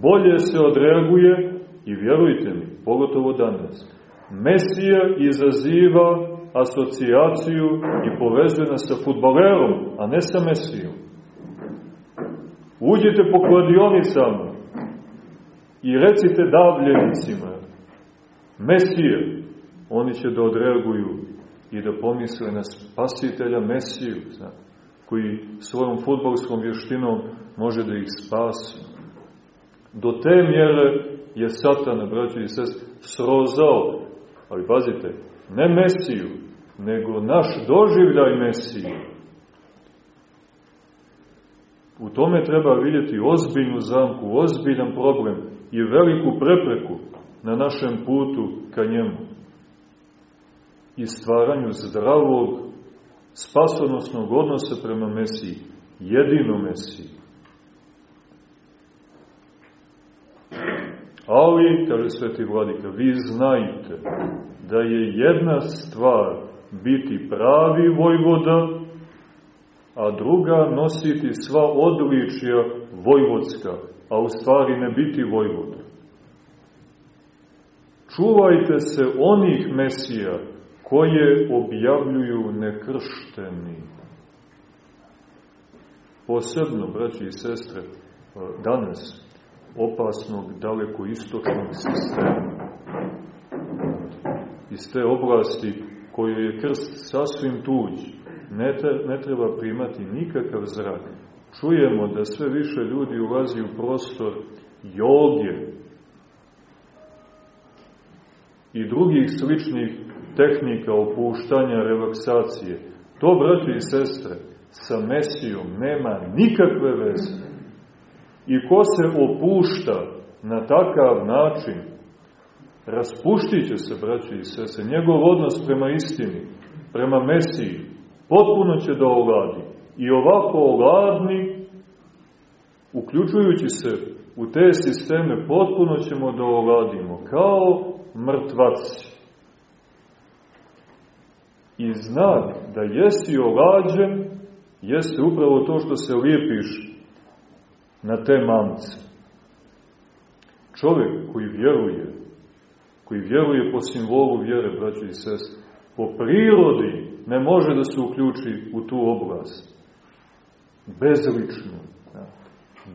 bolje se odreaguje i vjerujte mi, pogotovo danas. Mesija izaziva asocijaciju i povezuje nas sa futbalerom, a ne sa Mesijom. Uđite po kladionicama i recite davljenicima, Mesije, oni će da odreaguju i da pomisle na spasitelja Mesiju, zna, koji svojom futbolskom vještinom može da ih spasi. Do te mjere je Satan, braći i sest, srozao, ali pazite, ne Mesiju, nego naš doživljaj Mesiju. U tome treba vidjeti ozbiljnu zamku, ozbiljan problem i veliku prepreku na našem putu ka njemu i stvaranju zdravog, spasonosnog odnosa prema Mesiji, jedino Mesiji. Ali, kaže sveti vladika, vi znajte da je jedna stvar biti pravi vojvoda, a druga nositi sva odličija vojvodska, a u stvari ne biti vojvoda. Čuvajte se onih mesija koje objavljuju nekršteni. Posebno, braći i sestre, danas opasnog daleko istočnog sistema. Iz te oblasti koju je krst sasvim tuđ, ne, ne treba primati nikakav zrak. Čujemo da sve više ljudi ulazi u prostor joge i drugih sličnih tehnika opuštanja, relaksacije. To, braći i sestre, sa Mesijom nema nikakve veze. I ko se opušta na takav način, raspuštit će se, braći i sestre, njegov odnos prema istini, prema Mesiji, potpuno će da oladi. I ovako oladni, uključujući se u te sisteme, potpuno ćemo da oladimo, kao mrtvaci. I znak da jesi olađen, jeste upravo to što se lijepiš na te mamce. Čovjek koji vjeruje, koji vjeruje po simbolu vjere, braći i sest, po prirodi ne može da se uključi u tu oblast. Bezličnu,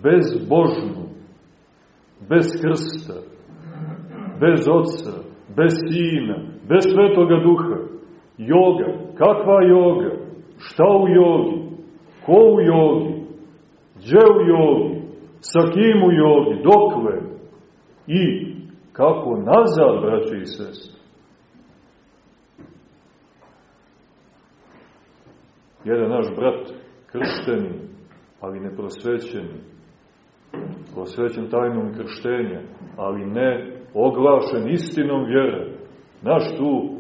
bezbožnu, bez krsta, bez oca, bez sina, bez svetoga duha. Joga, kakva joga? Šta u jogi? Ko u jogi? Gdje u jogi? Sa kim u jogi? Dokle? I kako nazad, braće i sestre? Jedan naš brat, kršteni, ali neprosvećeni, prosvećen tajnom krštenja, ali ne oglašen istinom vjere. Naš tu,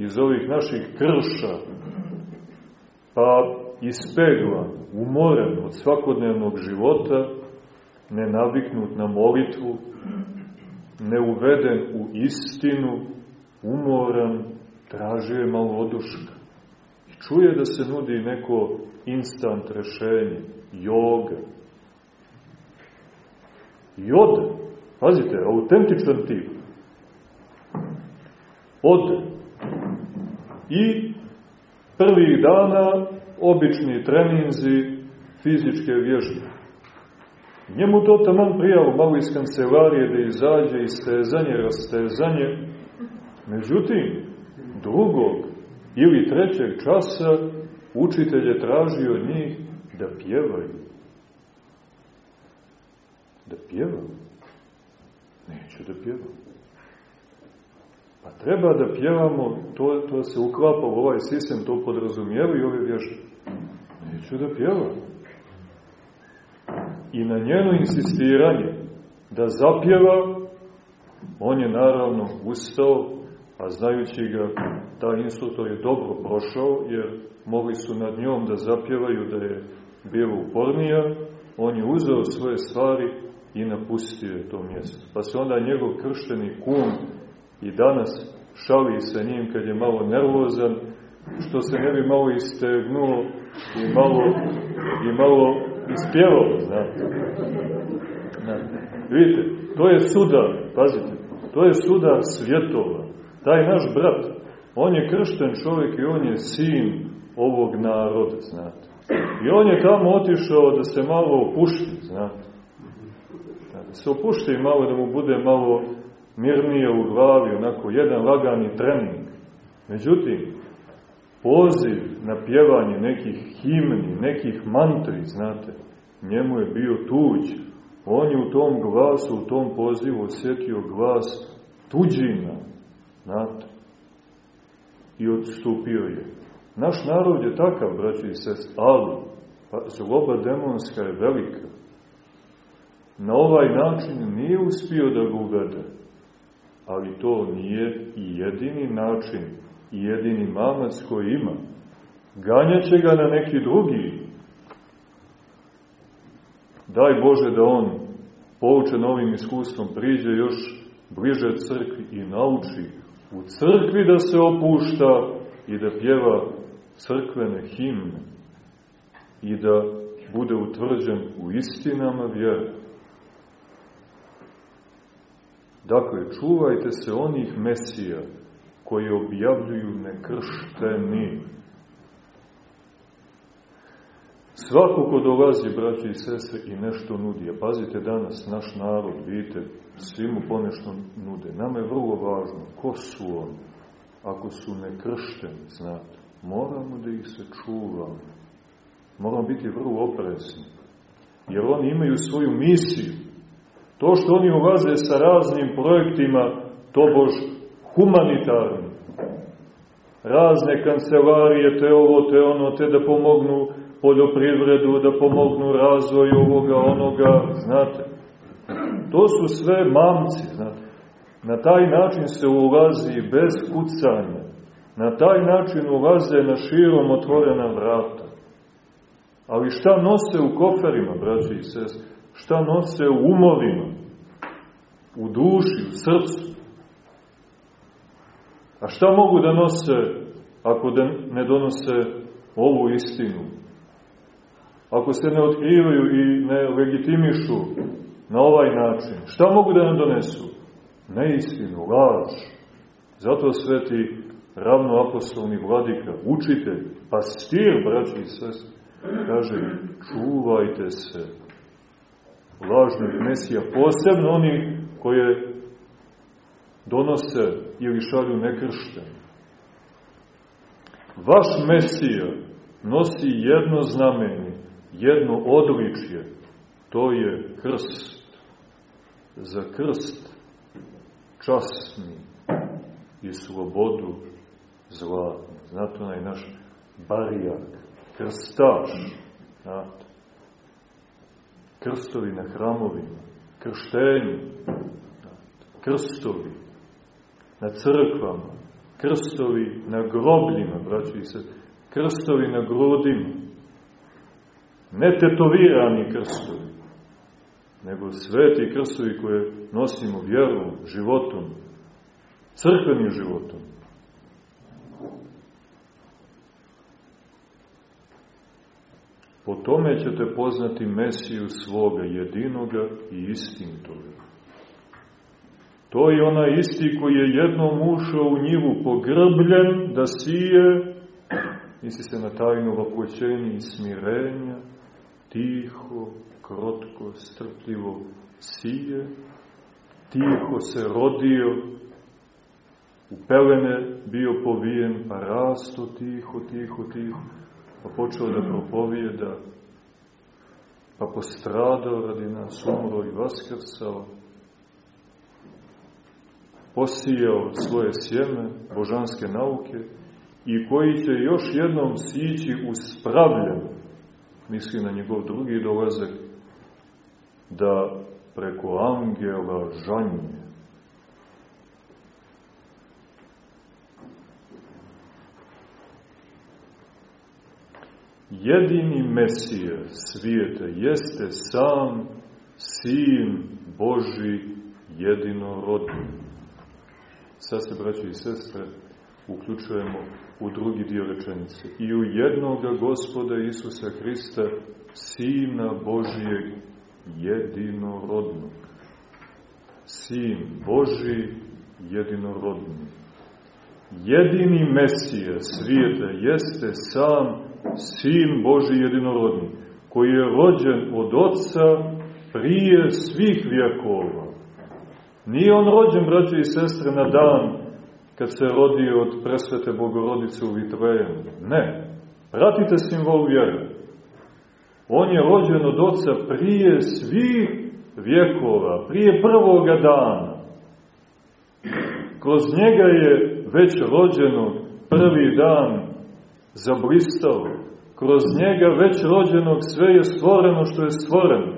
iz ovih naših krša, pa ispeglan, umoren od svakodnevnog života, nenaviknut na molitvu, neuveden u istinu, umoran, tražio je malo oduška. I čuje da se nudi neko instant rešenje, joga. I ode, Pazite, autentičan tip. Ode. I prvih dana obični treninzi fizičke vježbe. Njemu to taman prijalo malo iz kancelarije da izađe iz stezanje, rastezanje. Međutim, drugog ili trećeg časa učitelj je tražio od njih da pjevaju. Da pjevaju. Neću da pjevam. Pa treba da pjevamo, to, to se uklapa u ovaj sistem, to podrazumijeva i ove vješte. Neću da pjevam. I na njeno insistiranje da zapjeva, on je naravno ustao, a znajući ga, ta instruktor je dobro prošao, jer mogli su nad njom da zapjevaju da je bilo upornija, on je uzeo svoje stvari i napustio je to mjesto. Pa se onda njegov kršteni kum i danas šali sa njim kad je malo nervozan, što se ne bi malo istegnuo i malo, i malo ispjevalo, znate. znate. Vidite, to je sudar, pazite, to je sudar svjetova. Taj naš brat, on je kršten čovjek i on je sin ovog naroda, znate. I on je tamo otišao da se malo opušti, znate. Da se opušti malo, da mu bude malo mirnije u glavi, onako jedan lagani trening. Međutim, poziv na pjevanje nekih himni, nekih mantri, znate, njemu je bio tuđ. On je u tom glasu, u tom pozivu osjetio glas tuđina, znate, i odstupio je. Naš narod je takav, braći i sest, ali pa, zloba demonska je velika. Na ovaj način nije uspio da ga uvede, ali to nije i jedini način i jedini mamac koji ima. Ganjaće ga na neki drugi. Daj Bože da on, poučen ovim iskustvom, priđe još bliže crkvi i nauči u crkvi da se opušta i da pjeva crkvene himne i da bude utvrđen u istinama vjera. Dakle, čuvajte se onih mesija koji objavljuju nekršteni. Svako ko dolazi, braći i sestre, i nešto nudi, a pazite danas, naš narod, vidite, svi mu ponešto nude. Nama je vrlo važno, ko su oni, ako su nekršteni, znate, moramo da ih se čuvamo. Moramo biti vrlo opresni, jer oni imaju svoju misiju. To što oni ulaze sa raznim projektima, to bož humanitarni. Razne kancelarije, te ovo, te ono, te da pomognu poljoprivredu, da pomognu razvoju ovoga, onoga, znate. To su sve mamci, znate. Na taj način se ulazi bez kucanja. Na taj način ulaze na širom otvorena vrata. Ali šta nose u koferima, braći i sest? Šta nose u umovima? U duši, u srcu? A šta mogu da nose ako da ne donose ovu istinu? Ako se ne otkrivaju i ne legitimišu na ovaj način, šta mogu da nam donesu? Neistinu, laž. Zato sveti ravnoapostolni vladika, učitelj, pastir, braći i sest, kaže, čuvajte se lažnih mesija, posebno oni koje donose ili šalju nekršteni. Vaš Mesija nosi jedno znamenje, jedno odličje, to je krst. Za krst časni i slobodu zlatni. Znate onaj naš barijak, krstaš, znate. Krstovi na hramovima, krštenju, krstovi na crkvama, krstovi na grobljima, braći se, krstovi na grudima, ne tetovirani krstovi, nego sveti krstovi koje nosimo vjerom, životom, crkvenim životom. Po tome ćete poznati Mesiju svoga jedinoga i istintoga. To je onaj isti koji je jednom ušao u njivu pogrbljen da sije, misli se na tajnu vapoćenja i smirenja, tiho, krotko, strpljivo sije, tiho se rodio, u pelene bio povijen, pa rasto tiho, tiho, tiho, pa počeo da propovijeda, pa postradao radi nas, umro i vaskrsao, posijao svoje sjeme božanske nauke i koji će još jednom sići uspravljen, misli na njegov drugi dolazak, da preko angela žanje. Jedini Mesija svijeta jeste sam Sin Boži jedinorodni. Sad se, braći i sestre, uključujemo u drugi dio rečenice. I u jednoga gospoda Isusa Hrista, Sina Božijeg, jedinorodnog. Sin Boži, jedinorodni. Jedini Mesija svijeta jeste sam Sin Boži jedinorodni, koji je rođen od Otca prije svih vjekova. Nije on rođen, braće i sestre, na dan kad se rodio od presvete Bogorodice u Vitlejemu. Ne. Pratite simbol vjere. On je rođen od oca prije svih vjekova, prije prvoga dana. Kroz njega je već rođeno prvi dan zablistalo. Kroz njega već rođenog sve je stvoreno što je stvoreno.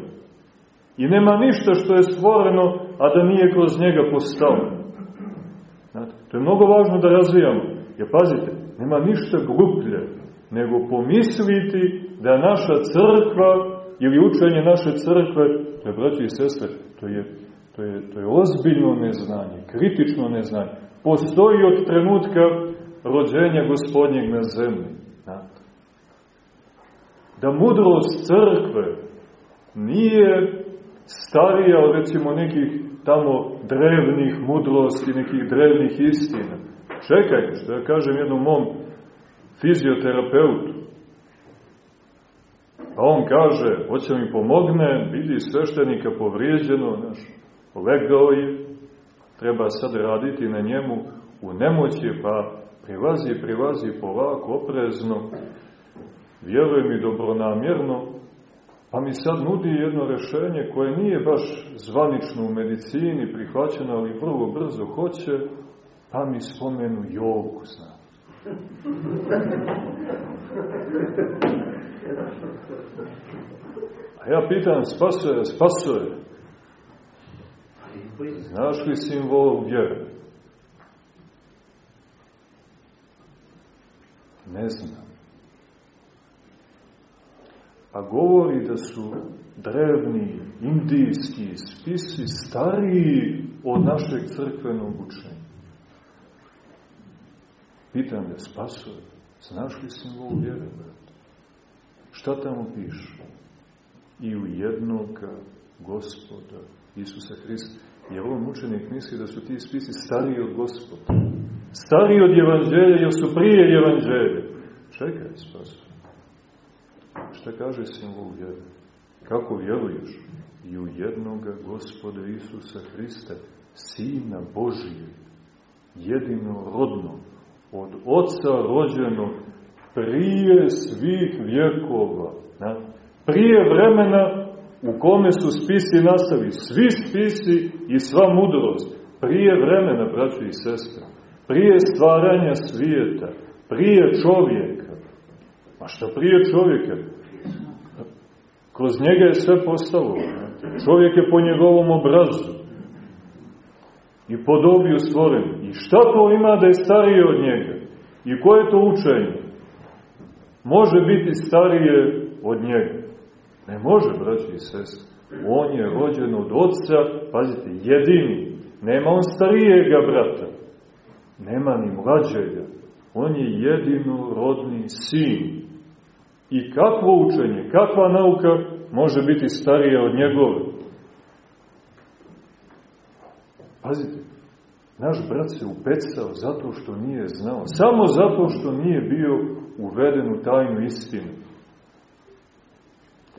I nema ništa što je stvoreno, a da nije kroz njega postalo. Znate, to je mnogo važno da razvijamo. Jer pazite, nema ništa gluplje nego pomisliti da naša crkva ili učenje naše crkve, to braći i sestre, to je, to je, to je ozbiljno neznanje, kritično neznanje. Postoji od trenutka rođenja gospodnjeg na zemlji. Da mudrost crkve nije starija od recimo nekih tamo drevnih mudrosti, nekih drevnih istina. Čekajte, što ja kažem jednom mom fizioterapeutu. Pa on kaže, hoće mi pomogne, vidi sveštenika povrijeđeno, naš, legao je, treba sad raditi na njemu u nemoći, pa prilazi, prilazi polako, oprezno, vjeruje mi dobronamjerno, Pa mi sad nudi jedno rešenje koje nije baš zvanično u medicini prihvaćeno, ali vrlo brzo hoće, pa mi spomenu jogu, zna. A ja pitam, spasuje, spasuje. Znaš li simbol vjere? Ne znam a govori da su drevni indijski spisi stariji od našeg crkvenog učenja. Pitam ga, spasuje, znaš li simbol vjere, brat? Šta tamo piše? I u jednoga gospoda Isusa Hrista. Jer on učenik misli da su ti spisi stariji od gospoda. Stariji od evanđelja, jer su prije evanđelja. Čekaj, spasuje. Šta kaže simbol vjere? Kako vjeruješ? I u jednoga gospoda Isusa Hrista, Sina Božije, jedinorodno, od Otca rođeno, prije svih vjekova, na, prije vremena u kome su spisi nastavi, svi spisi i sva mudrost, prije vremena, braći i sestre, prije stvaranja svijeta, prije čovjeka. A šta prije čovjeka? Kroz njega je sve postalo. Čovjek je po njegovom obrazu i podobiju stvoren. I šta to ima da je starije od njega? I koje to učenje? Može biti starije od njega. Ne može, braći i sest. On je rođen od oca, pazite, jedini. Nema on starijega brata. Nema ni mlađega. On je jedino rodni sin. I kakvo učenje, kakva nauka može biti starija od njegove? Pazite, naš brat se upecao zato što nije znao, samo zato što nije bio uveden u tajnu istinu.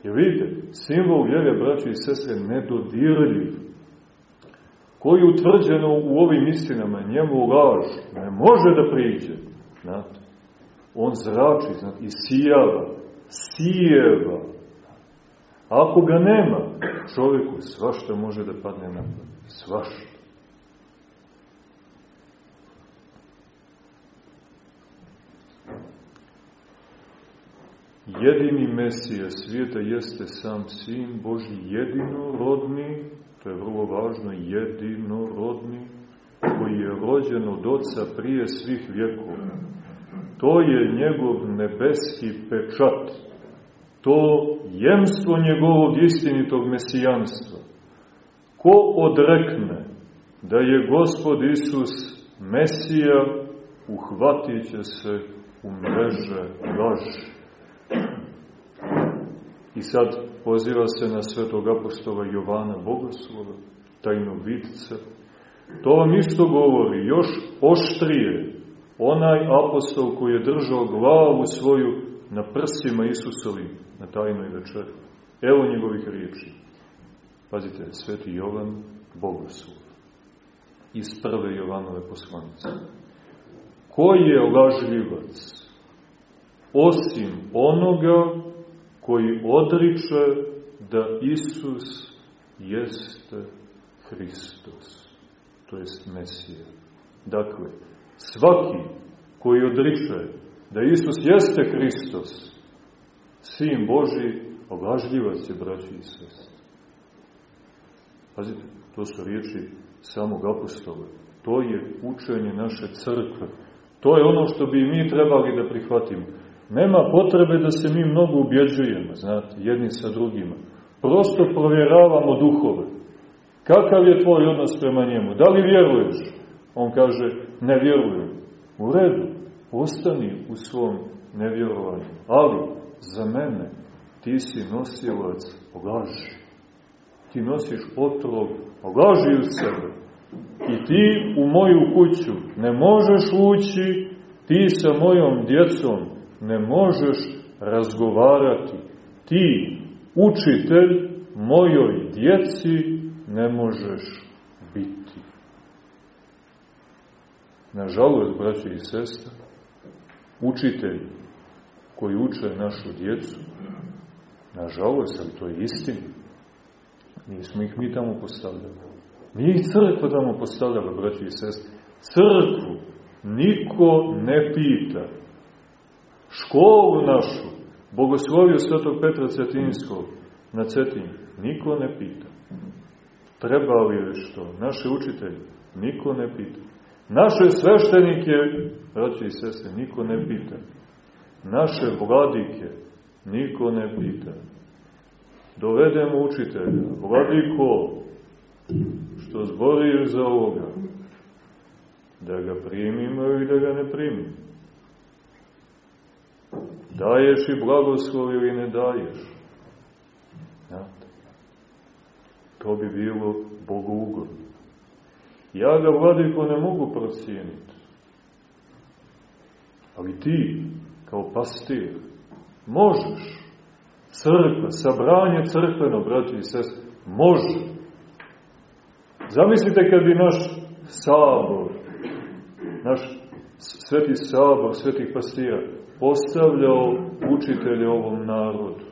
Jer vidite, simbol vjere, braći i sestre, nedodirljiv, koji utvrđeno u ovim istinama, njemu laž, ne može da priđe. Znate, on zrači, znate, i sijava, sijeva. Ako ga nema, čovjeku svašta može da padne na svašta. Jedini Mesija svijeta jeste sam Sin Boži, jedinorodni, to je vrlo važno, jedinorodni, koji je rođen od Oca prije svih vjekova. To je njegov nebeski pečat to jemstvo njegovog istinitog mesijanstva. Ko odrekne da je Gospod Isus Mesija, uhvatit će se u mreže laži. I sad poziva se na svetog apostola Jovana Bogoslova, tajnovidca. To vam isto govori, još oštrije, onaj apostol koji je držao glavu svoju na prsima Isusovim na tajnoj večeri. Evo njegovih riječi. Pazite, sveti Jovan Bogoslov iz prve Jovanove poslanice. Ko je lažljivac? Osim onoga koji odriče da Isus jeste Hristos, to jest Mesija. Dakle, svaki koji odriče da Isus jeste Hristos, Sin Boži, lažljivac je, braći i sestri. Pazite, to su riječi samog apostola. To je učenje naše crkve. To je ono što bi mi trebali da prihvatimo. Nema potrebe da se mi mnogo ubjeđujemo, znate, jedni sa drugima. Prosto provjeravamo duhove. Kakav je tvoj odnos prema njemu? Da li vjeruješ? On kaže, ne vjerujem. U redu, ostani u svom nevjerovanju. Ali, za mene, ti si nosilac laži. Ti nosiš otrov laži u sebe. I ti u moju kuću ne možeš ući, ti sa mojom djecom ne možeš razgovarati. Ti, učitelj, mojoj djeci ne možeš biti. Nažalost, braći i sestre, učitelji koji uče našu djecu, nažalost, ali to je istina, nismo ih mi tamo postavljali. Nije ih crkva tamo postavljala, braći i sestre. Crkvu niko ne pita školu našu, bogosloviju svetog Petra Cetinskog na Cetinju, niko ne pita. Treba li je što? Naše učitelje, niko ne pita. Naše sveštenike, braći i sestre, niko ne pita. Naše vladike, niko ne pita. Dovedemo učitelja, vladiko, što zbori za ovoga, da ga primimo ili da ga ne primimo. Daješ i blagoslov ili ne daješ. Znate? To bi bilo bogougodno. Ja ga, vladiko, ne mogu procijeniti. Ali ti, kao pastir, možeš. Crkva, sabranje crkveno, braći i sest, može. Zamislite kad bi naš sabor, naš sveti sabor, svetih pastira, postavljao učitelje ovom narodu.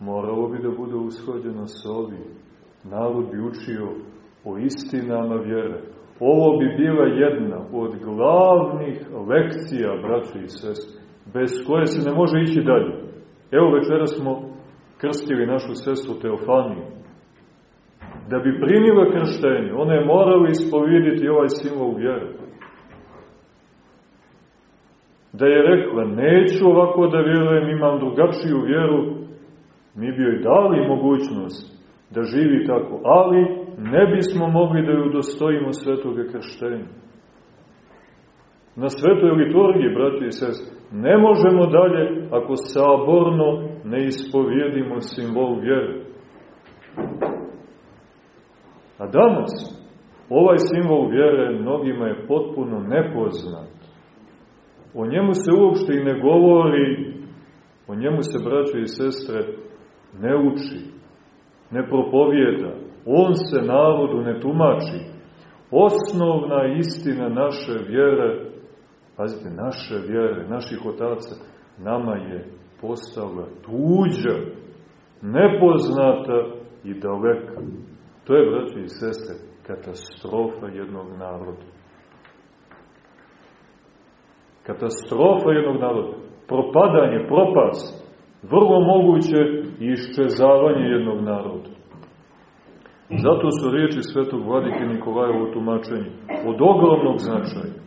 Moralo bi da bude ushođeno sa ovim. Narod bi učio o istinama vjere. Ovo bi bila jedna od glavnih lekcija, braće i sestre, bez koje se ne može ići dalje. Evo večera smo krstili našu sestru Teofaniju. Da bi primila krštenje, ona je morala ispoviditi ovaj simbol vjere da je rekla, neću ovako da vjerujem, imam drugačiju vjeru, mi bi joj dali mogućnost da živi tako, ali ne bismo mogli da ju dostojimo svetoga krštenja. Na svetoj liturgiji, brati i sest, ne možemo dalje ako saborno ne ispovjedimo simbol vjere. A danas, ovaj simbol vjere mnogima je potpuno nepoznat. O njemu se uopšte i ne govori, o njemu se, braćo i sestre, ne uči, ne propovijeda. On se narodu ne tumači. Osnovna istina naše vjere, pazite, naše vjere, naših otaca, nama je postala tuđa, nepoznata i daleka. To je, braćo i sestre, katastrofa jednog naroda katastrofa jednog naroda, propadanje, propast, vrlo moguće i iščezavanje jednog naroda. Zato su riječi svetog vladike Nikolaja u tumačenju od ogromnog značaja.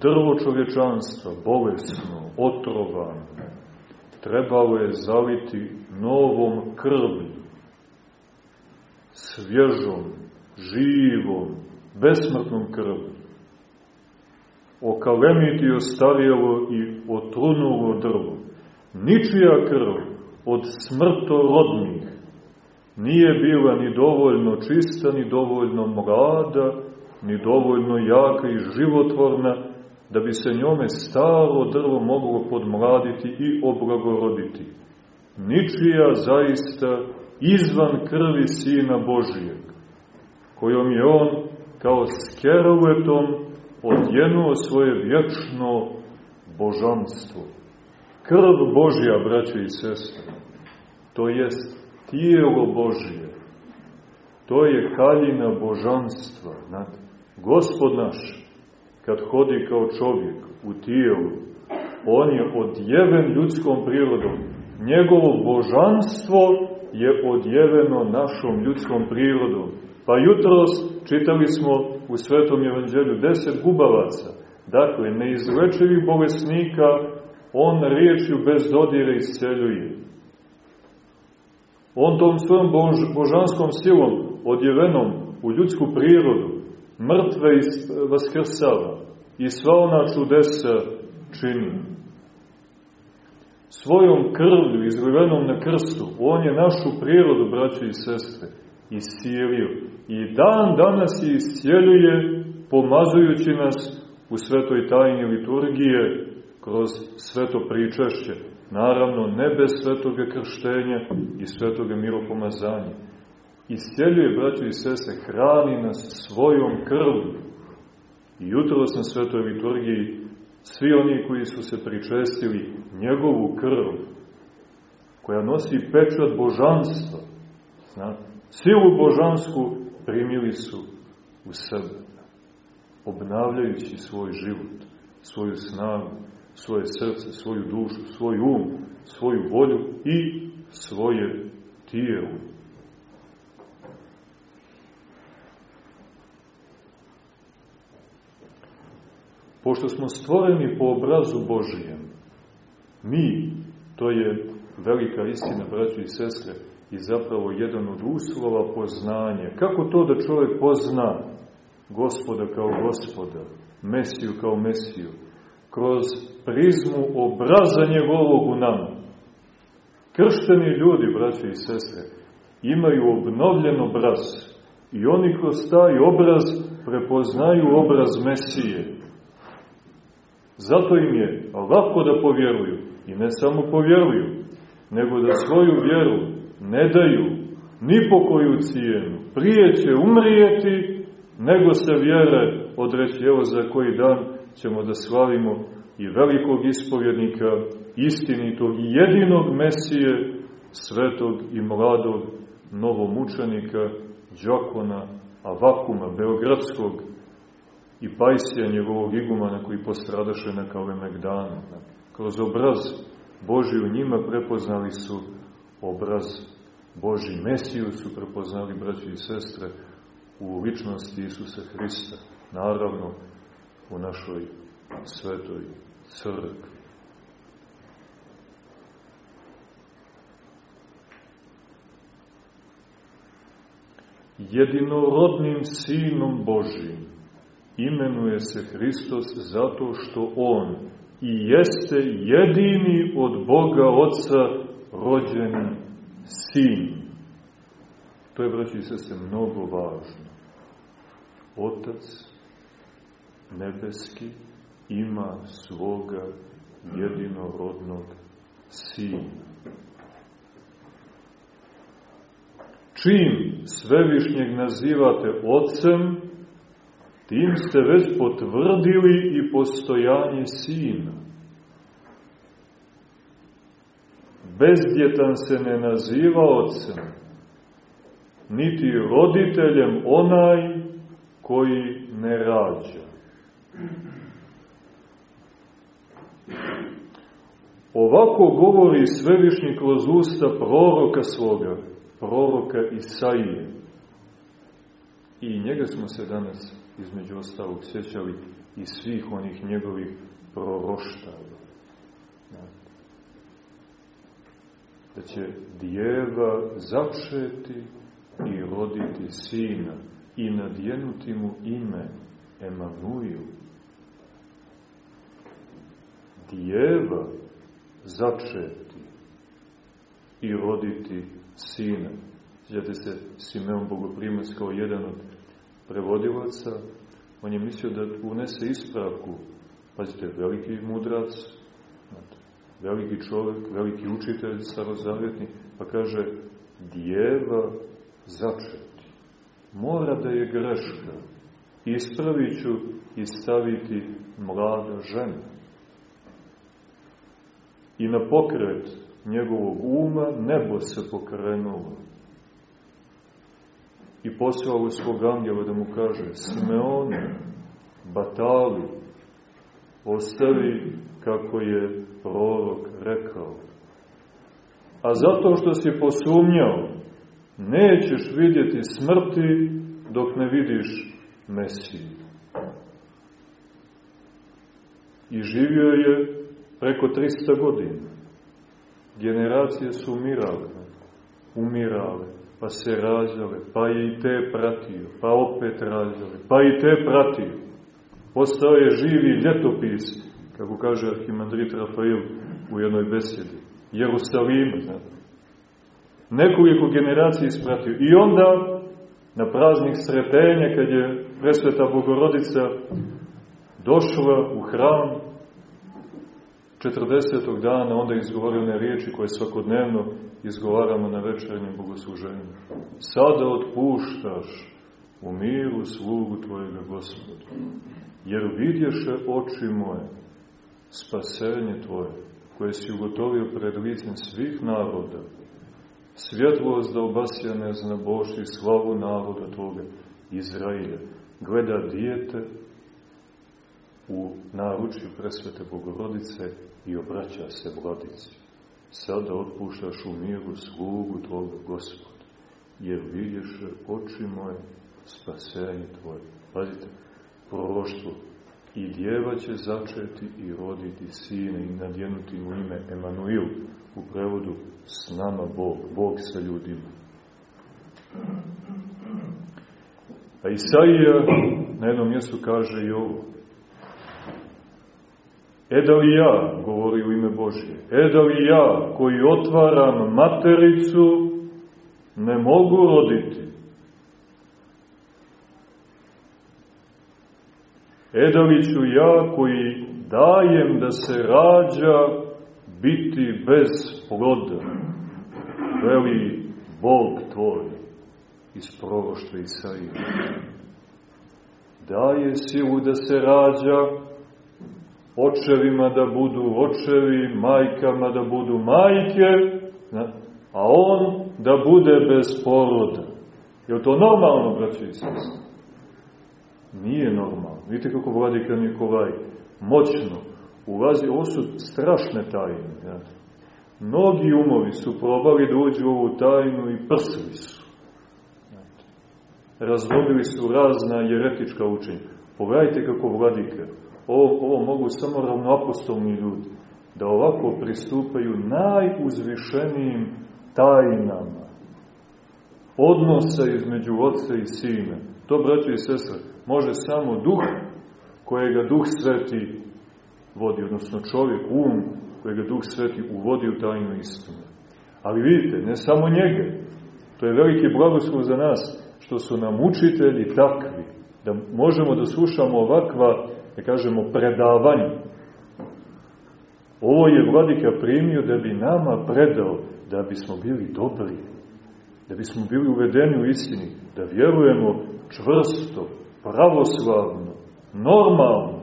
Drvo čovječanstva, bolesno, otrovano, trebalo je zaliti novom krvlju, svježom, živom, besmrtnom krvlju. Okalemiti ostavilo i otrunulo drvo. Ničija krv od smrtorodnih nije bila ni dovoljno čista, ni dovoljno mlada, ni dovoljno jaka i životvorna, da bi se njome staro drvo moglo podmladiti i oblagoroditi. Ničija zaista izvan krvi Sina Božijeg, kojom je On kao skeroletom odjenuo svoje vječno božanstvo. Krv Božja, braće i sestre, to jest tijelo Božije, to je kaljina božanstva. Znate? Gospod naš, kad hodi kao čovjek u tijelu, on je odjeven ljudskom prirodom. Njegovo božanstvo je odjeveno našom ljudskom prirodom. Pa jutros čitali smo u Svetom Evanđelju deset gubavaca. Dakle, neizlečivih bolesnika on riječju bez dodira isceljuje. On tom svojom bož, božanskom silom odjevenom u ljudsku prirodu mrtve vaskrsava i sva ona čudesa čini. Svojom krvlju izlivenom na krstu, on je našu prirodu, braće i sestre, iscijelio. I dan danas je iscijeljuje, pomazujući nas u svetoj tajni liturgije, kroz sveto pričašće, naravno ne bez svetoga krštenja i svetoga miropomazanja. Iscijeljuje, braće i sestre, hrani nas svojom krvlju. I jutro na svetoj liturgiji svi oni koji su se pričestili njegovu krv, koja nosi pečat božanstva, znate, silu božansku primili su u sebe, obnavljajući svoj život, svoju snagu, svoje srce, svoju dušu, svoj um, svoju volju i svoje tijelo. Pošto smo stvoreni po obrazu Božijem, mi, to je velika istina, braći i sestre, i zapravo jedan od uslova poznanja. Kako to da čovjek pozna gospoda kao gospoda, Mesiju kao Mesiju? Kroz prizmu obraza njegovog u nama. Kršteni ljudi, braći i sestre, imaju obnovljen obraz i oni kroz taj obraz prepoznaju obraz Mesije. Zato im je lako da povjeruju. I ne samo povjeruju, nego da svoju vjeru ne daju ni po koju cijenu. Prije će umrijeti, nego se vjere odreći. Evo za koji dan ćemo da slavimo i velikog ispovjednika, istinitog i jedinog Mesije, svetog i mladog novomučenika, Đakona Avakuma, Beogradskog, i Pajsija njegovog igumana koji postradaše na Kalemegdanu. Kroz obraz Boži u njima prepoznali su obraz Boži. Mesiju su prepoznali, braći i sestre, u ličnosti Isusa Hrista. Naravno, u našoj svetoj crkvi. Jedinorodnim Sinom Božim, imenuje se Hristos zato što On i jeste jedini od Boga Otca rođeni sin. To je, braći i sestre, mnogo važno. Otac nebeski ima svoga jedinorodnog sina. Čim svevišnjeg nazivate ocem, Tim ste već potvrdili i postojanje sina. Bezdjetan se ne naziva ocem, niti roditeljem onaj koji ne rađa. Ovako govori svevišnji kroz usta proroka svoga, proroka Isaije I njega smo se danas, između ostalog, sjećali i svih onih njegovih proroštava. Da će djeva začeti i roditi sina i nadjenuti mu ime Emanuil. Djeva začeti i roditi sina. Sjećate se Simeon Bogoprimac kao jedan od prevodilaca, on je mislio da unese ispravku. Pazite, veliki mudrac, veliki čovjek, veliki učitelj starozavjetni, pa kaže, djeva začeti. Mora da je greška. Ispravit ću i staviti mlada žena. I na pokret njegovog uma nebo se pokrenulo. I poslao svog angela da mu kaže, Simeone, batali, ostavi kako je prorok rekao. A zato što si posumnjao, nećeš vidjeti smrti dok ne vidiš Mesiju. I živio je preko 300 godina. Generacije su umirale, umirale, pa se rađale, pa i te pratio, pa opet rađale, pa i te pratio. Postao je živi ljetopis, kako kaže Arhimandrit Rafael u jednoj besedi. Jerusalima, znate. Nekoliko generacija ispratio. I onda, na praznik sretenja, kad je presveta Bogorodica došla u hram 40. dana, onda izgovorio one riječi koje svakodnevno izgovaramo na večernjem bogosluženju. Sada otpuštaš u miru slugu Tvojega Gospoda, jer vidješe oči moje spasenje Tvoje, koje si ugotovio pred licem svih naroda, svjetlost da obasja ne zna Boži slavu naroda Tvoga, Izrailja. Gleda dijete u naručju presvete Bogorodice i obraća se vladici. Sada otpuštaš u miru slugu Tvoga Gospoda, jer vidiš oči moje spasenje Tvoje. Pazite, proroštvo i djeva će začeti i roditi sine i nadjenuti mu ime Emanuil, u prevodu s nama Bog, Bog sa ljudima. A Isaija na jednom mjestu kaže i ovo. E da li ja, govori u ime Božje, e da li ja koji otvaram matericu ne mogu roditi? E da li ću ja koji dajem da se rađa biti bez ploda? Veli Bog tvoj iz proroštva Isaija. Daje silu da se rađa, očevima da budu očevi, majkama da budu majke, a on da bude bez poroda. Je to normalno, braći i sestri? Nije normalno. Vidite kako vladika Nikolaj moćno ulazi, ovo su strašne tajne. Ja. Mnogi umovi su probali da uđu u ovu tajnu i prsili su. Razvodili su razna jeretička učenja. Pogledajte kako vladike. Ovo, ovo mogu samo ravnoapostolni ljudi. Da ovako pristupaju najuzvišenijim tajnama. Odnosa između oca i sina. To, braći i sestre, može samo duh kojega duh sveti vodi, odnosno čovjek, um kojega duh sveti uvodi u tajnu istinu. Ali vidite, ne samo njega, to je veliki blagoslov za nas, što su nam učitelji takvi, da možemo da slušamo ovakva, da kažemo, predavanja. Ovo je vladika primio da bi nama predao, da bismo bili dobri, da bismo bili uvedeni u istini, da vjerujemo čvrsto, pravoslavno, normalno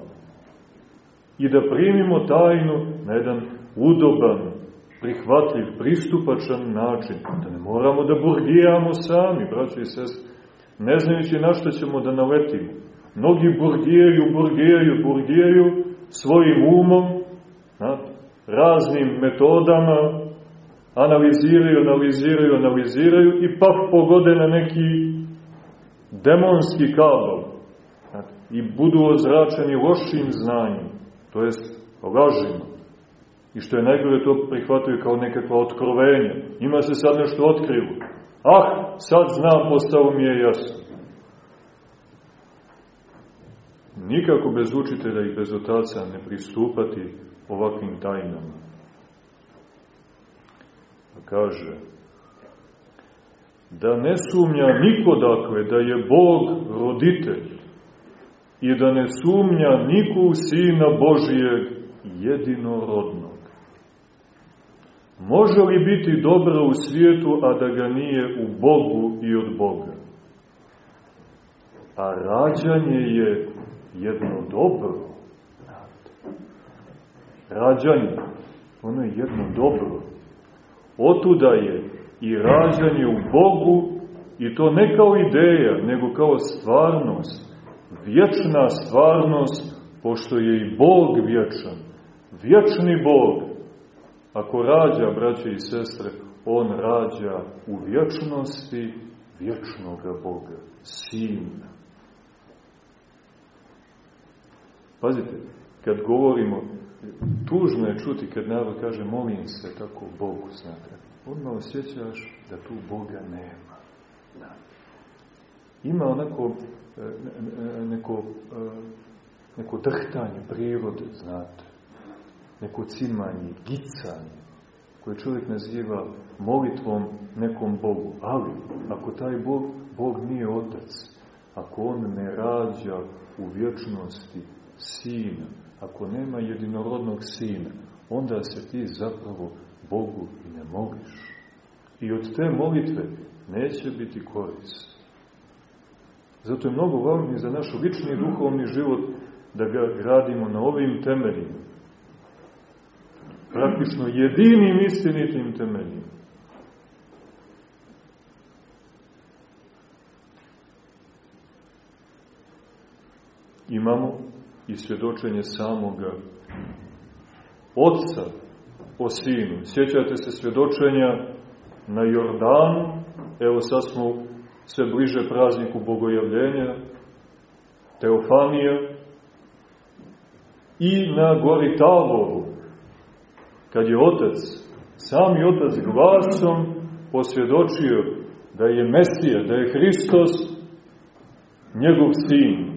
i da primimo tajnu na jedan udoban, prihvatljiv, pristupačan način, da ne moramo da burgijamo sami, braći i sest, ne znajući na što ćemo da naletimo. Mnogi burgijaju, burgijaju, burgijaju svojim umom, na, raznim metodama, analiziraju, analiziraju, analiziraju i pak pogode na neki demonski kabal i budu ozračeni lošim znanjem, to jest lažima. I što je najgore, to prihvataju kao nekakva otkrovenja. Ima se sad nešto otkrivo. Ah, sad znam, postalo mi je jasno. Nikako bez učitelja i bez otaca ne pristupati ovakvim tajnama. Pa kaže, da ne sumnja niko dakle da je Bog roditelj i da ne sumnja niko u Sina Božijeg jedinorodnog. Može li biti dobro u svijetu, a da ga nije u Bogu i od Boga? A rađanje je jedno dobro. Rađanje, ono je jedno dobro. Otuda je i rađanje u Bogu, i to ne kao ideja, nego kao stvarnost. Vječna stvarnost, pošto je i Bog vječan. Vječni Bog, ako rađa, braće i sestre, On rađa u vječnosti vječnoga Boga, Sina. Pazite, kad govorimo, tužno je čuti kad narod kaže molim se tako Bogu, znate. Odmah osjećaš da tu Boga nema. Da. Ima onako e, neko, e, neko drhtanje prirode, znate. Neko cimanje, gicanje, koje čovjek naziva molitvom nekom Bogu. Ali, ako taj Bog, Bog nije otac, ako on ne rađa u vječnosti sina, ako nema jedinorodnog sina, onda se ti zapravo Bogu i ne moliš. I od te molitve neće biti korist. Zato je mnogo važno za naš lični duhovni život da ga gradimo na ovim temeljima. Praktično jedinim istinitim temeljima. Imamo i svjedočenje samoga Otca o Sinu. Sjećate se svjedočenja na Jordanu, evo sad smo sve bliže prazniku Bogojavljenja, Teofanija, i na gori Taboru, kad je Otac, sami Otac glasom posvjedočio da je Mesija, da je Hristos njegov sin.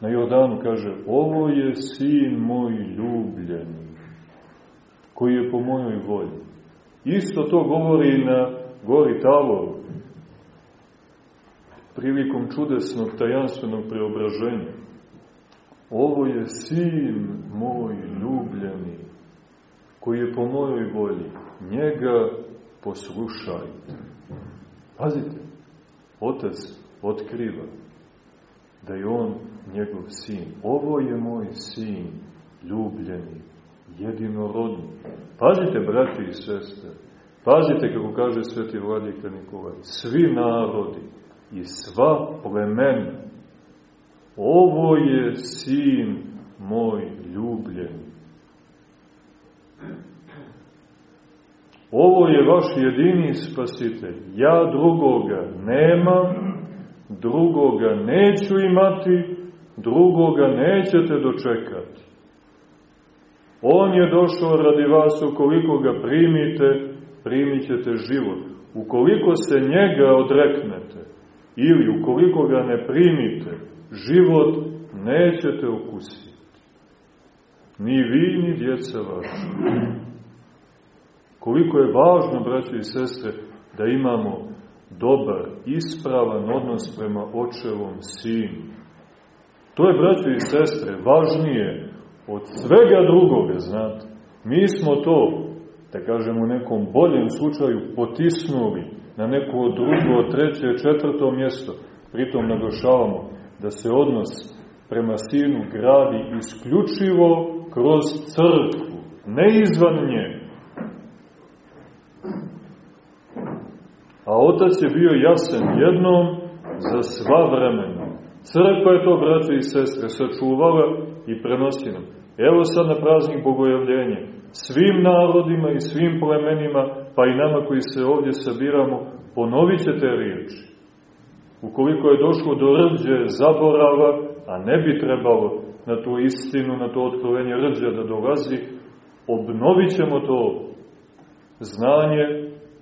Na Jordanu kaže, ovo je sin moj ljubljeni, koji je po mojoj volji. Isto to govori na gori Tavoru, prilikom čudesnog tajanstvenog preobraženja. Ovo je sin moj ljubljeni, koji je po mojoj volji. Njega poslušajte. Pazite, otac otkriva da je on njegov sin. Ovo je moj sin, ljubljeni, jedinorodni. Pazite, braći i sestre, pazite kako kaže sveti vladika Nikolaj, svi narodi i sva plemena, ovo je sin moj ljubljeni. Ovo je vaš jedini spasitelj. Ja drugoga nemam, drugoga neću imati, drugoga nećete dočekati. On je došao radi vas, ukoliko ga primite, primit ćete život. Ukoliko se njega odreknete, ili ukoliko ga ne primite, život nećete ukusiti. Ni vi, ni djeca vaša. Koliko je važno, braći i sestre, da imamo dobar, ispravan odnos prema očevom sinu. To je, braći i sestre, važnije od svega drugoga, znate. Mi smo to, da kažemo u nekom boljem slučaju, potisnuli na neko drugo, treće, četvrto mjesto. Pritom naglašavamo da se odnos prema sinu gradi isključivo kroz crkvu, ne izvan nje. A otac je bio jasen jednom za sva vremena. Crkva je to, braće i sestre, sačuvala i prenosi nam. Evo sad na praznik Bogojavljenja. Svim narodima i svim plemenima, pa i nama koji se ovdje sabiramo, ponovit će te riječi. Ukoliko je došlo do rđe zaborava, a ne bi trebalo na tu istinu, na to otkrovenje rđa da dolazi, obnovit ćemo to znanje,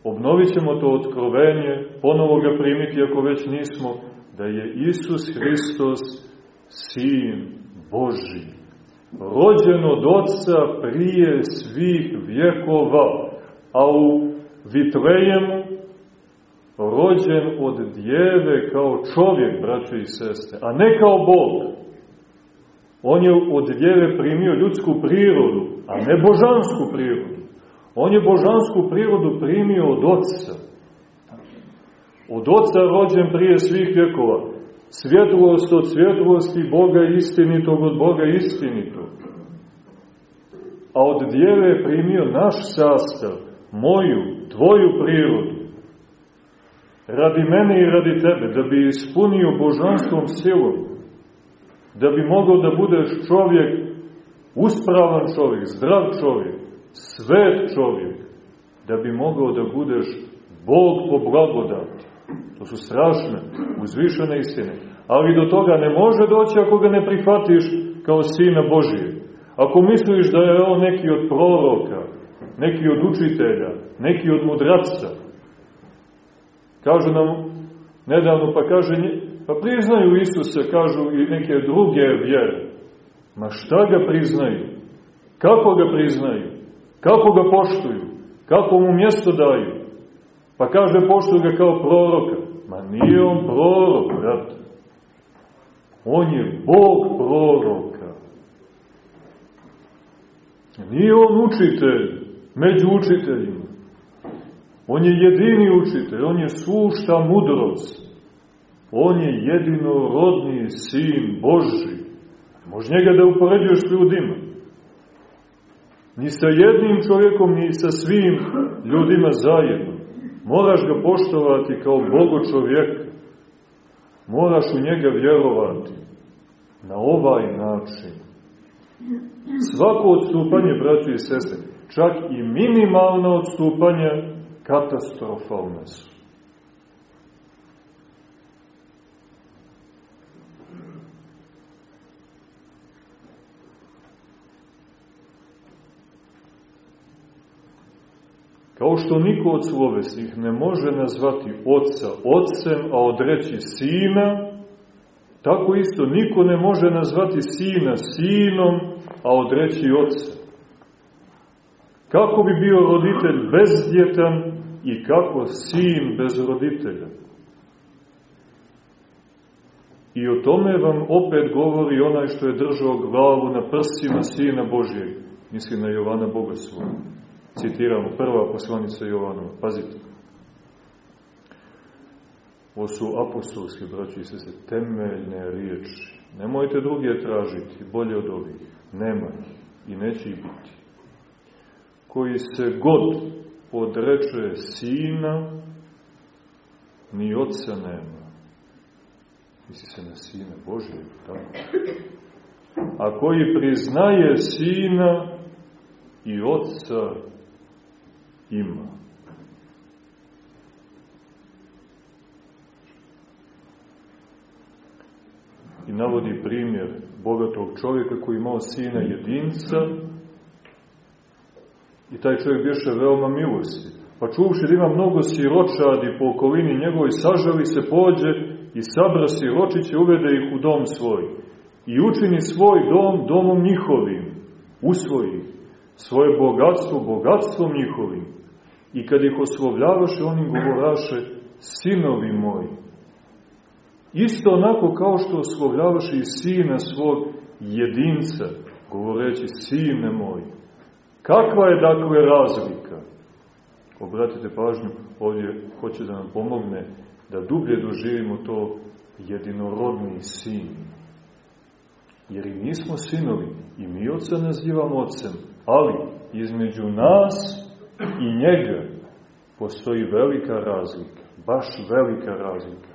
obnovit ćemo to otkrovenje, ponovo ga primiti ako već nismo, da je Isus Hristos Sin Boži, rođen od Otca prije svih vjekova, a u Vitlejemu rođen od djeve kao čovjek, braćo i sestre, a ne kao Bog. On je od djeve primio ljudsku prirodu, a ne božansku prirodu. On je božansku prirodu primio od Otca. Od Otca rođen prije svih vjekova. Svjetlost od svjetlosti Boga istinitog od Boga istinitog. A od djeve je primio naš sastav, moju, tvoju prirodu. Radi mene i radi tebe, da bi ispunio božanstvom silom, da bi mogao da budeš čovjek, uspravan čovjek, zdrav čovjek, svet čovjek, da bi mogao da budeš Bog po blagodati. To su strašne, uzvišene istine. Ali do toga ne može doći ako ga ne prihvatiš kao Sina Božije. Ako misliš da je on neki od proroka, neki od učitelja, neki od mudraca, kažu nam nedavno, pa kaže, pa priznaju Isusa, kažu i neke druge vjere. Ma šta ga priznaju? Kako ga priznaju? Kako ga poštuju? Kako mu mjesto daju? Pa kaže, poštuju ga kao proroka. Ma nije on prorok, brat. On je Bog proroka. Nije on učitelj među učiteljima. On je jedini učitelj, on je sušta mudrost. On je jedinorodni sin Boži. Može njega da upoređuješ ljudima. Ni sa jednim čovjekom, ni sa svim ljudima zajedno. Moraš ga poštovati kao Bogo čovjeka. Moraš u njega vjerovati. Na ovaj način. Svako odstupanje, braći i sestre, čak i minimalno odstupanje, katastrofalne su. Kao što niko od slovesnih ne može nazvati oca ocem, a odreći sina, tako isto niko ne može nazvati sina sinom, a odreći oca. Kako bi bio roditelj bezdjetan i kako sin bez roditelja? I o tome vam opet govori onaj što je držao glavu na prsima Sina Božijeg, misli na Jovana Bogoslova citiramo prva poslanica Jovanova. Pazite. Ovo su apostolske, braći i sese, temeljne riječi. Nemojte druge tražiti, bolje od ovih. Nema ih i neće ih biti. Koji se god odreče sina, ni oca nema. Misli se na sina Božije, tako? A koji priznaje sina i oca ima. I navodi primjer bogatog čovjeka koji imao sina jedinca i taj čovjek bješe veoma milosti. Pa čuvši da ima mnogo siročadi po okolini njegovoj, sažali se pođe i sabra siročiće, uvede ih u dom svoj. I učini svoj dom domom njihovim, usvoji svoje bogatstvo bogatstvom njihovim I kad ih oslovljavaše, oni govoraše, sinovi moji. Isto onako kao što oslovljavaše i sina svog jedinca, govoreći, sine moj. Kakva je dakle razlika? Obratite pažnju, ovdje hoće da nam pomogne da dublje doživimo to jedinorodni sin. Jer i mi smo sinovi, i mi oca nazivamo ocem, ali između nas i njega postoji velika razlika, baš velika razlika.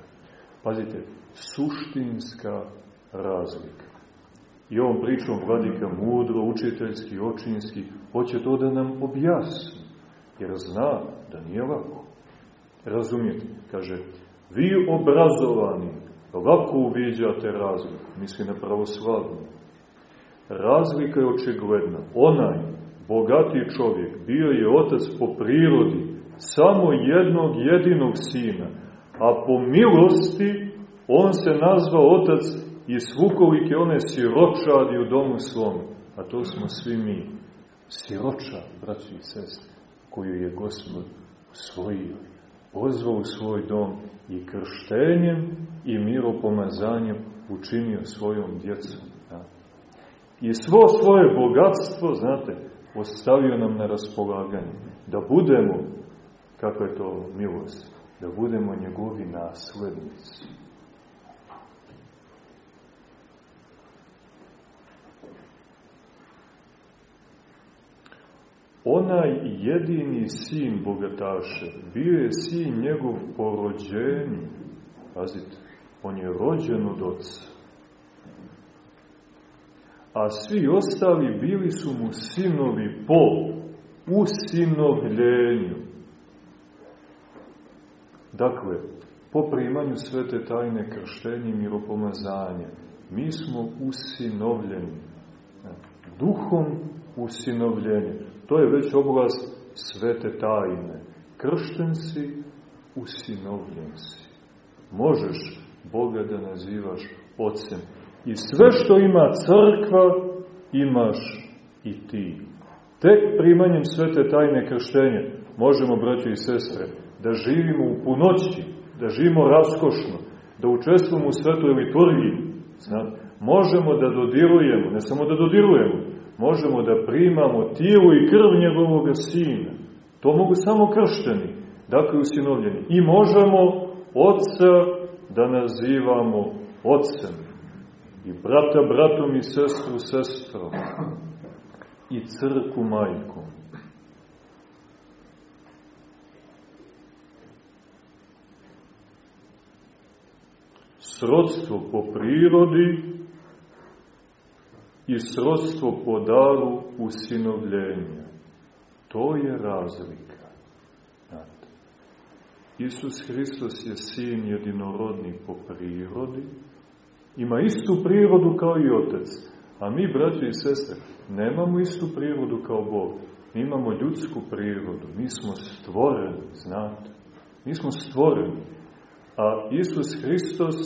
Pazite, suštinska razlika. I ovom pričom vladika mudro, učiteljski, očinski, hoće to da nam objasni, jer zna da nije lako. Razumijete, kaže, Vi obrazovani, lako uviđate razliku, misli na pravoslavnu. Razlika je očigledna. Onaj, bogati čovjek, bio je otac po prirodi, samo jednog jedinog sina, a po milosti on se nazvao otac i svukolike one siročadi u domu svom, a to smo svi mi. Siročad, braći i sestri, koju je Gospod usvojio, pozvao u svoj dom i krštenjem i miropomazanjem učinio svojom djecom. Da. I svo svoje bogatstvo, znate, ostavio nam na raspolaganje. Da budemo, kako je to milost, da budemo njegovi naslednici. Onaj jedini sin bogataše bio je sin njegov po. Pazite, on je rođen od oca. A svi ostali bili su mu sinovi po usinovljenju. Dakle, po primanju svete tajne krštenja i miropomazanja, mi smo usinovljeni. Duhom usinovljenja. To je već oblast svete tajne. Kršten si, usinovljen si. Možeš Boga da nazivaš ocem. I sve što ima crkva, imaš i ti. Tek primanjem svete tajne krštenja možemo, braći i sestre, da živimo u punoći, da živimo raskošno, da učestvujemo u svetoj liturgiji. Znate, možemo da dodirujemo, ne samo da dodirujemo, možemo da primamo tijelo i krv njegovog sina. To mogu samo kršteni, dakle usinovljeni. I možemo oca da nazivamo ocem. I brata bratom i sestru sestrom. I crku majkom. Srodstvo po prirodi i srodstvo po daru usinovljenja. To je razlika. Isus Hristos je sin jedinorodni po prirodi, ima istu prirodu kao i Otec, a mi, braći i sestre, nemamo istu prirodu kao Bog. Mi imamo ljudsku prirodu, mi smo stvoreni, znate. Mi smo stvoreni. A Isus Hristos,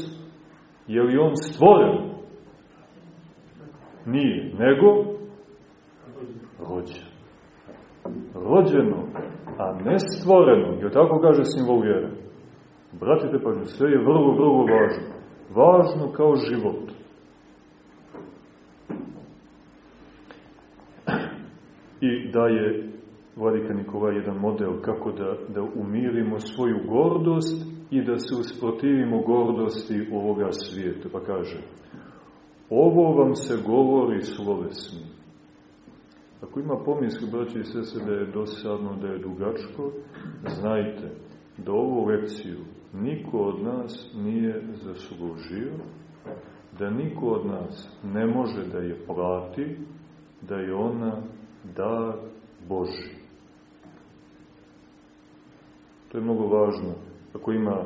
je li On stvoren? Nije, nego rođen. Rođeno, a ne stvoreno. Je tako kaže simbol vjere? Bratite pažnju, sve je vrlo, vrlo važno. Važno kao život. I da je Vladika Nikolaj jedan model kako da, da umirimo svoju gordost i da se usprotivimo gordosti ovoga svijeta. Pa kaže, Ovo vam se govori slovesno. Ako ima pomisli, braći i sese, da je dosadno, da je dugačko, znajte da ovu lekciju niko od nas nije zaslužio, da niko od nas ne može da je plati, da je ona dar Boži. To je mnogo važno. Ako ima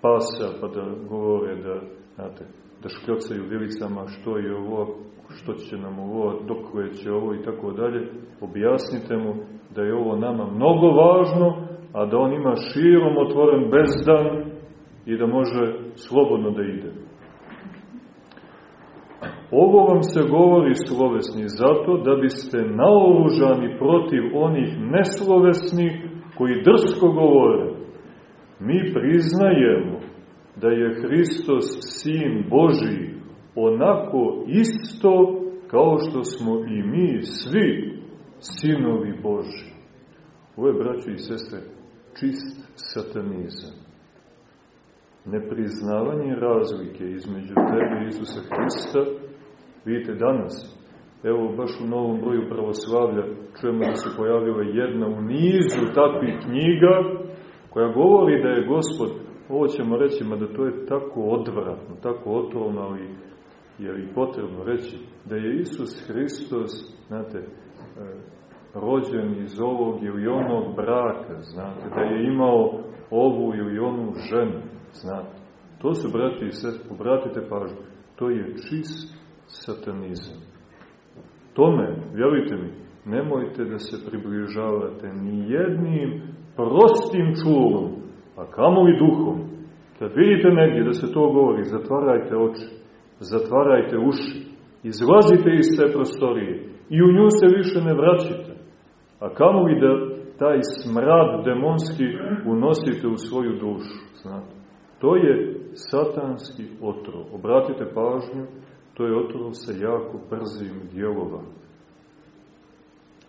pasa, pa da govore da, znate, da škljocaju vilicama što je ovo, što će nam ovo, dok će ovo i tako dalje, objasnite mu da je ovo nama mnogo važno, a da on ima širom otvoren bezdan i da može slobodno da ide. Ovo vam se govori slovesni zato da biste naoružani protiv onih neslovesnih koji drsko govore. Mi priznajemo da je Hristos sin Boži onako isto kao što smo i mi svi sinovi Boži. Ovo je, braćo i sestre, čist satanizam. Nepriznavanje razlike između tebe i Isusa Hrista, vidite danas, evo baš u novom broju pravoslavlja čujemo da se pojavila jedna u nizu takvih knjiga koja govori da je Gospod Ovo ćemo reći, mada to je tako odvratno, tako otrovno, ali je i potrebno reći, da je Isus Hristos, znate, e, rođen iz ovog ili onog braka, znate, da je imao ovu ili onu ženu, Znate, to su, brati i sest, obratite pažnju, to je čist satanizam. Tome, vjerujte mi, nemojte da se približavate ni jednim prostim čulom, a kamoli duhom. Kad vidite negdje da se to govori, zatvarajte oči, zatvarajte uši, izlazite iz te prostorije i u nju se više ne vraćite. A kamoli da taj smrad demonski unosite u svoju dušu. Znate? To je satanski otrov. Obratite pažnju, to je otrov sa jako brzim djelovanjem.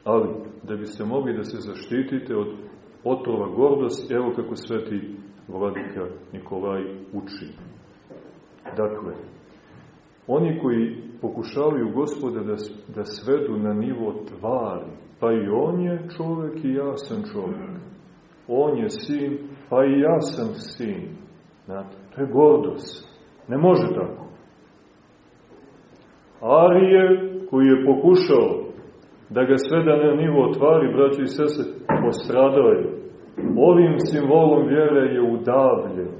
Ali, da biste mogli da se zaštitite od otrova gordosti, evo kako sveti vladika Nikolaj uči. Dakle, oni koji pokušavaju gospoda da, da svedu na nivo tvari, pa i on je čovek i ja sam čovek. On je sin, pa i ja sam sin. Znate, to je gordost. Ne može tako. Arije, koji je pokušao da ga sveda na nivo tvari, braći i sese, postradao je. Ovim simbolom vjere je udavljen.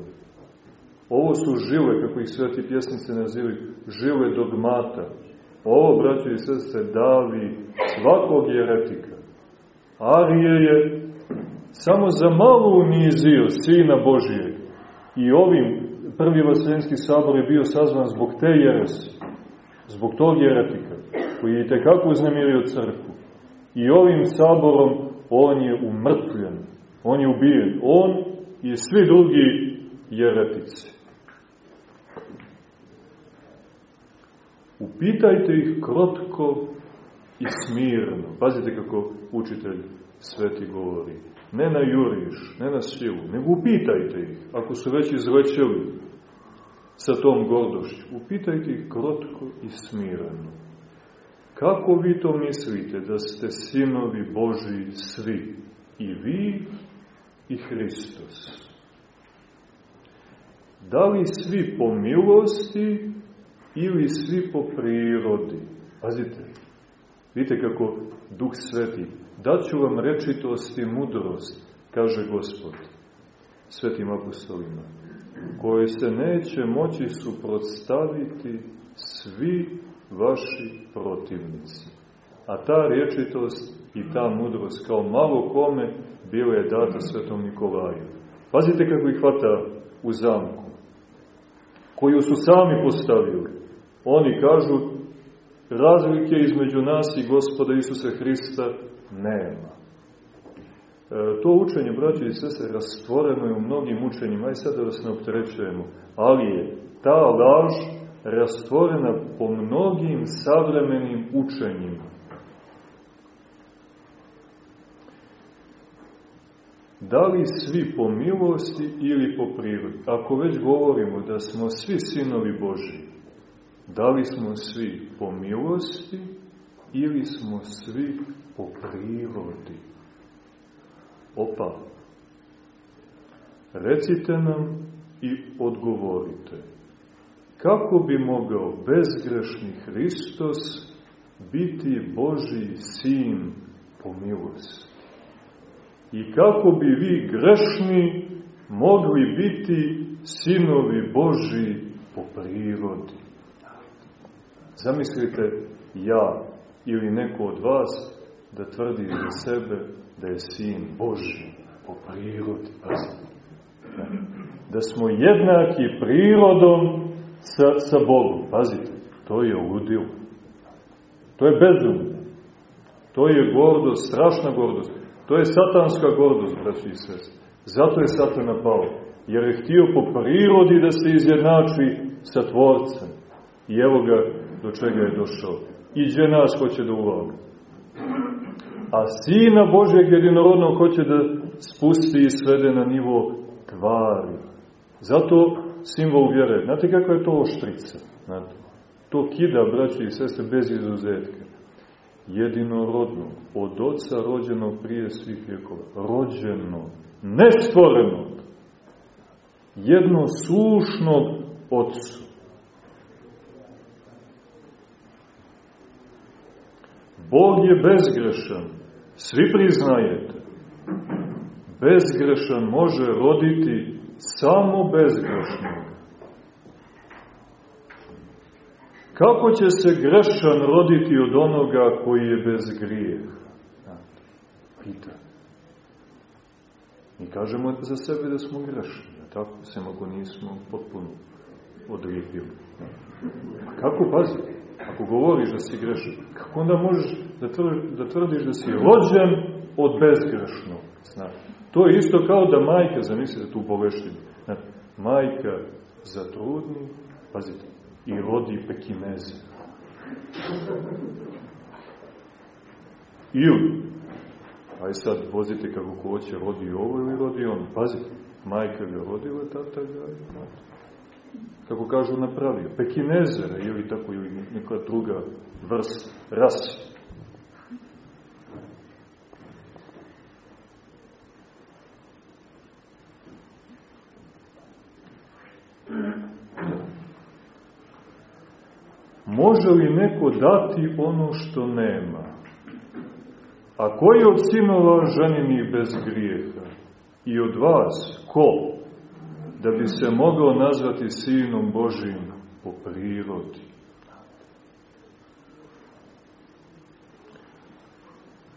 Ovo su žile, kako ih sveti pjesnice nazivaju, žile dogmata. Ovo, braći i sese, davi svakog jeretika. Arije je samo za malo unizio Sina Božijeg. I ovim prvi Vaseljenski sabor je bio sazvan zbog te jeresi, zbog tog jeretika, koji je tekako uznemirio crkvu. I ovim saborom on je umrtvljen, on je ubijen, on i svi drugi jeretici. Upitajte ih krotko i smirno. Pazite kako učitelj sveti govori. Ne na juriš, ne na silu, nego upitajte ih, ako su već izlećeli sa tom gordošću. Upitajte ih krotko i smirano. Kako vi to mislite da ste sinovi Boži svi? I vi i Hristos. Da li svi po milosti ili svi po prirodi? Pazite, vidite kako Duh Sveti, daću vam rečitost i mudrost, kaže Gospod, svetim apostolima, koje se neće moći suprotstaviti svi vaši protivnici. A ta rečitost i ta mudrost kao malo kome bila je data svetom Nikolaju. Pazite kako ih hvata u zamku, koju su sami postavili. Oni kažu, razlike između nas i gospoda Isusa Hrista nema. E, to učenje, braće i sese, rastvoreno je u mnogim učenjima, aj sad da vas ne opterećujemo, ali je ta laž rastvorena po mnogim savremenim učenjima. Da li svi po milosti ili po prirodi? Ako već govorimo da smo svi sinovi Božiji, da li smo svi po milosti ili smo svi po prirodi? Opa, recite nam i odgovorite. Kako bi mogao bezgrešni Hristos biti Boži sin po milosti? I kako bi vi grešni mogli biti sinovi Boži po prirodi? Zamislite ja ili neko od vas da tvrdi za sebe da je sin Boži po prirodi. Da smo jednaki prirodom sa, sa Bogom. Pazite, to je ludilo. To je bezumno. To je gordost, strašna gordost. To je satanska gordost, braći i sest. Zato je satana pao. Jer je htio po prirodi da se izjednači sa tvorcem. I evo ga do čega je došao. Iđe nas hoće da uloga. A Sina Božeg jedinorodnog hoće da spusti i svede na nivo tvari. Zato simbol vjere. Znate kakva je to oštrica? Znate? To kida, braći i sestre, bez izuzetka. Jedinorodno, od oca rođeno prije svih vjekova. Rođeno, ne stvoreno. Jedno slušnog ocu. Bog je bezgrešan, svi priznajete. Bezgrešan može roditi samo bezgrešnog. Kako će se grešan roditi od onoga koji je bez grijeha? Pita. Mi kažemo za sebe da smo grešni, tako sem ako nismo potpuno odlijepili. A kako pazi? Ako govoriš da si grešan, kako onda možeš da, tvrdiš, da tvrdiš da si rođen od bezgrešnog? Znači, to je isto kao da majka, zamislite tu boleštinu, majka zatrudni, pazite, i rodi pekimeze. Ili, aj sad vozite kako hoće, rodi ovo ili rodi ono. Pazite, majka ga rodila, tata ga je kako kažu napravio, pekinezera ili tako ili neka druga vrst, ras. Može li neko dati ono što nema? A koji od sinova ženini bez grijeha? I od vas, ko? Da bi se mogao nazvati sinom Božim po prirodi.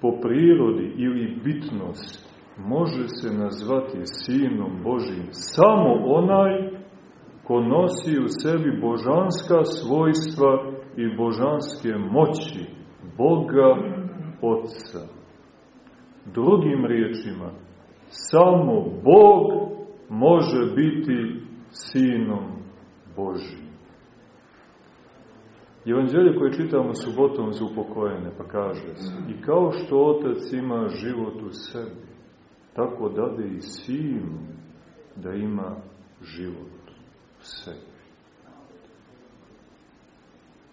Po prirodi ili bitnosti može se nazvati sinom Božim samo onaj ko nosi u sebi božanska svojstva i božanske moći Boga Otca. Drugim riječima, samo Bog može biti Sinom Božim. Evanđelje koje čitamo subotom za upokojene, pa kaže se, i kao što Otac ima život u sebi, tako dade i Sinu da ima život u sebi.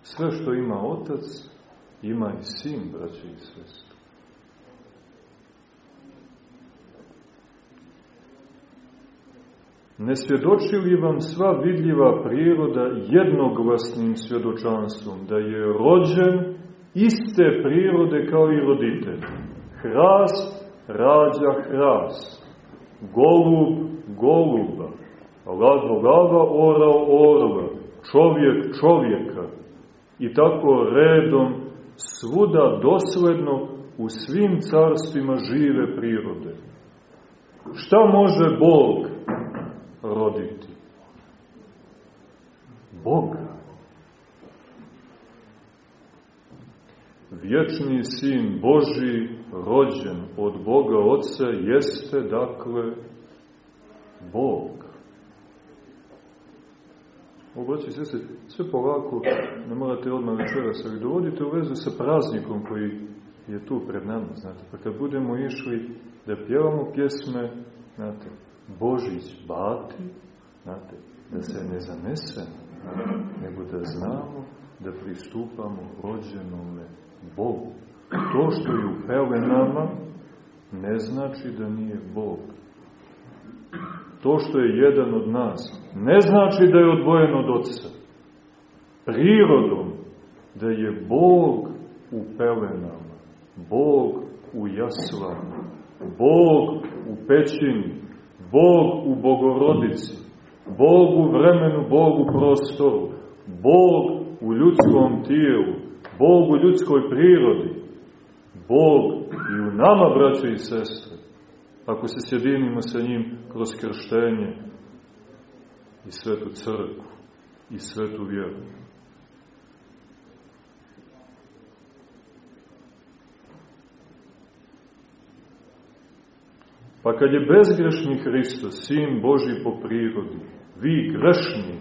Sve što ima Otac, ima i Sin, braći i sestri. Ne svjedoči li vam sva vidljiva priroda jednoglasnim svjedočanstvom da je rođen iste prirode kao i roditelj? Hrast rađa hrast, golub goluba, lava lava, orao orla, čovjek čovjeka i tako redom svuda dosledno u svim carstvima žive prirode. Šta može Bog roditi? Boga. Vječni sin Boži rođen od Boga Otca jeste, dakle, Bog. Obraći se, sve polako, ne morate odmah večeras, ali dovodite u vezu sa praznikom koji je tu pred nama, znate. Pa kad budemo išli da pjevamo pjesme, znate, Božić bati, znate, da se ne zanesemo, nego da znamo da pristupamo rođenome Bogu. To što je u pelenama ne znači da nije Bog. To što je jedan od nas ne znači da je odvojen od Otca. Prirodom da je Bog u pelenama, Bog u jaslama, Bog u pećini, Bog u bogorodici, Bog u vremenu, Bog u prostoru, Bog u ljudskom tijelu, Bog u ljudskoj prirodi, Bog i u nama, braće i sestre, ako se sjedinimo sa njim kroz krštenje i svetu crkvu i svetu vjeru. Pa kad je bezgrešni Hristo, Sin Boži po prirodi, vi grešni,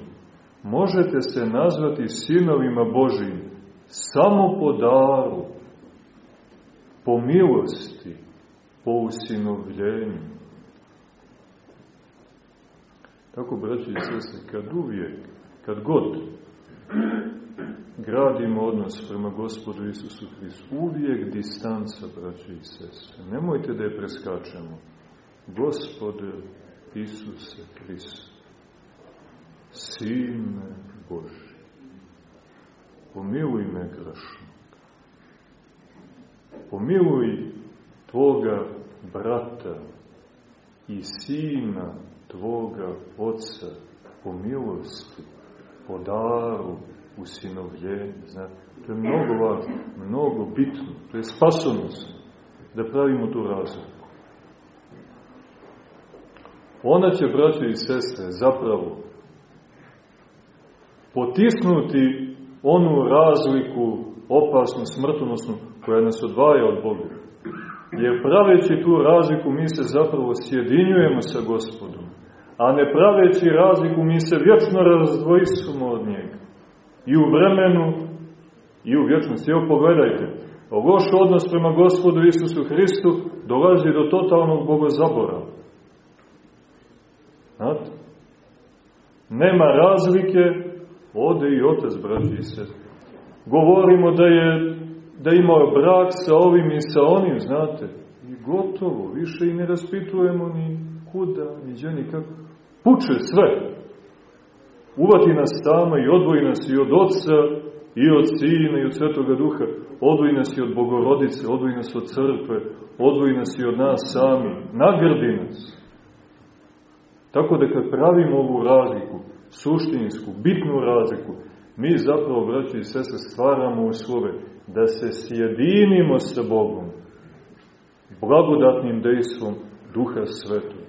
možete se nazvati sinovima Božijim samo po daru, po milosti, po usinovljenju. Tako, braći i sestri, kad uvijek, kad god gradimo odnos prema gospodu Isusu Hristu, uvijek distanca, braći i sestre. Nemojte da je preskačemo. Gospode Isuse Hristu, Sine Boži, pomiluj me grašnog. Pomiluj Tvoga brata i sina Tvoga Otca po milosti, po daru, usinovljenje. Znate, to je mnogo važno, mnogo bitno, to je spasonosno da pravimo tu razliku. Ona će, braće i sestre, zapravo potisnuti onu razliku opasnu, smrtonosnu, koja nas odvaja od Boga. Jer praveći tu razliku mi se zapravo sjedinjujemo sa gospodom, a ne praveći razliku mi se vječno razdvojimo od njega. I u vremenu, i u vječnosti. Evo pogledajte, loš odnos prema gospodu Isusu Hristu dolazi do totalnog bogozabora. Znate? Nema razlike, ode i otac, braći i. Govorimo da je da imao brak sa ovim i sa onim, znate, i gotovo, više i ne raspitujemo ni kuda, ni gdje, ni kako. Puče sve. Uvati nas tamo i odvoji nas i od oca, i od sina, i od svetoga duha. Odvoji nas i od bogorodice, odvoji nas od crkve, odvoji nas i od nas sami. Nagradi nas. Tako da kad pravimo ovu razliku, suštinsku, bitnu razliku, mi zapravo, braći i sese, stvaramo uslove da se sjedinimo sa Bogom blagodatnim dejstvom Duha Svetog.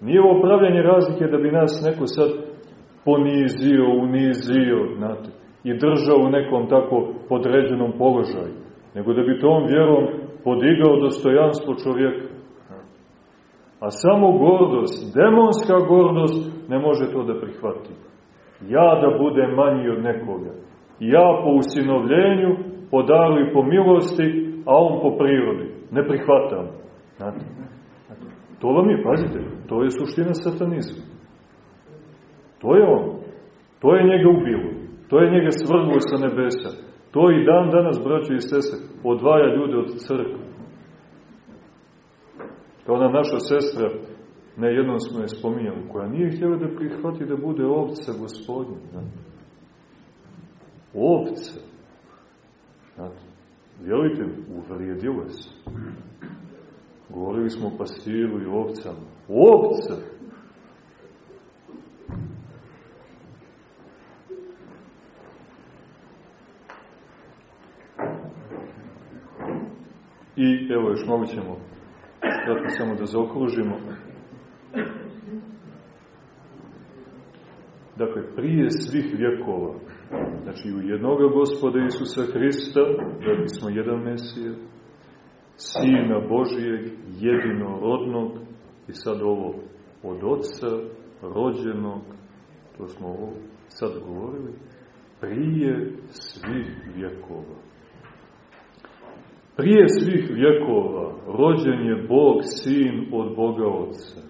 Nije ovo pravljanje razlike da bi nas neko sad ponizio, unizio, znate, i držao u nekom tako podređenom položaju, nego da bi tom vjerom podigao dostojanstvo čovjeka. A samo gordost, demonska gordost, ne može to da prihvati. Ja da budem manji od nekoga. Ja po usinovljenju, po daru i po milosti, a on po prirodi. Ne prihvatam. Znate? To vam je, pazite, to je suština satanizma. To je on. To je njega ubilo. To je njega svrglo sa nebesa. To i dan danas, braćo i sese, odvaja ljude od crkve. Kao ona naša sestra, ne jednom smo je spominjali, koja nije htjela da prihvati da bude ovca gospodnja. Znate? Ovca. Znate? Vjerujte mi, uvrijedila se. Govorili smo o pastiru i ovcama. Ovca! I evo još malo ćemo kratko samo da zaokružimo. Dakle, prije svih vjekova, znači u jednoga gospoda Isusa Hrista, da bismo jedan Mesija, Sina Božijeg, jedinorodnog, i sad ovo, od Otca, rođenog, to smo ovo sad govorili, prije svih vjekova. Prije svih vjekova rođen je Bog Sin od Boga Otca.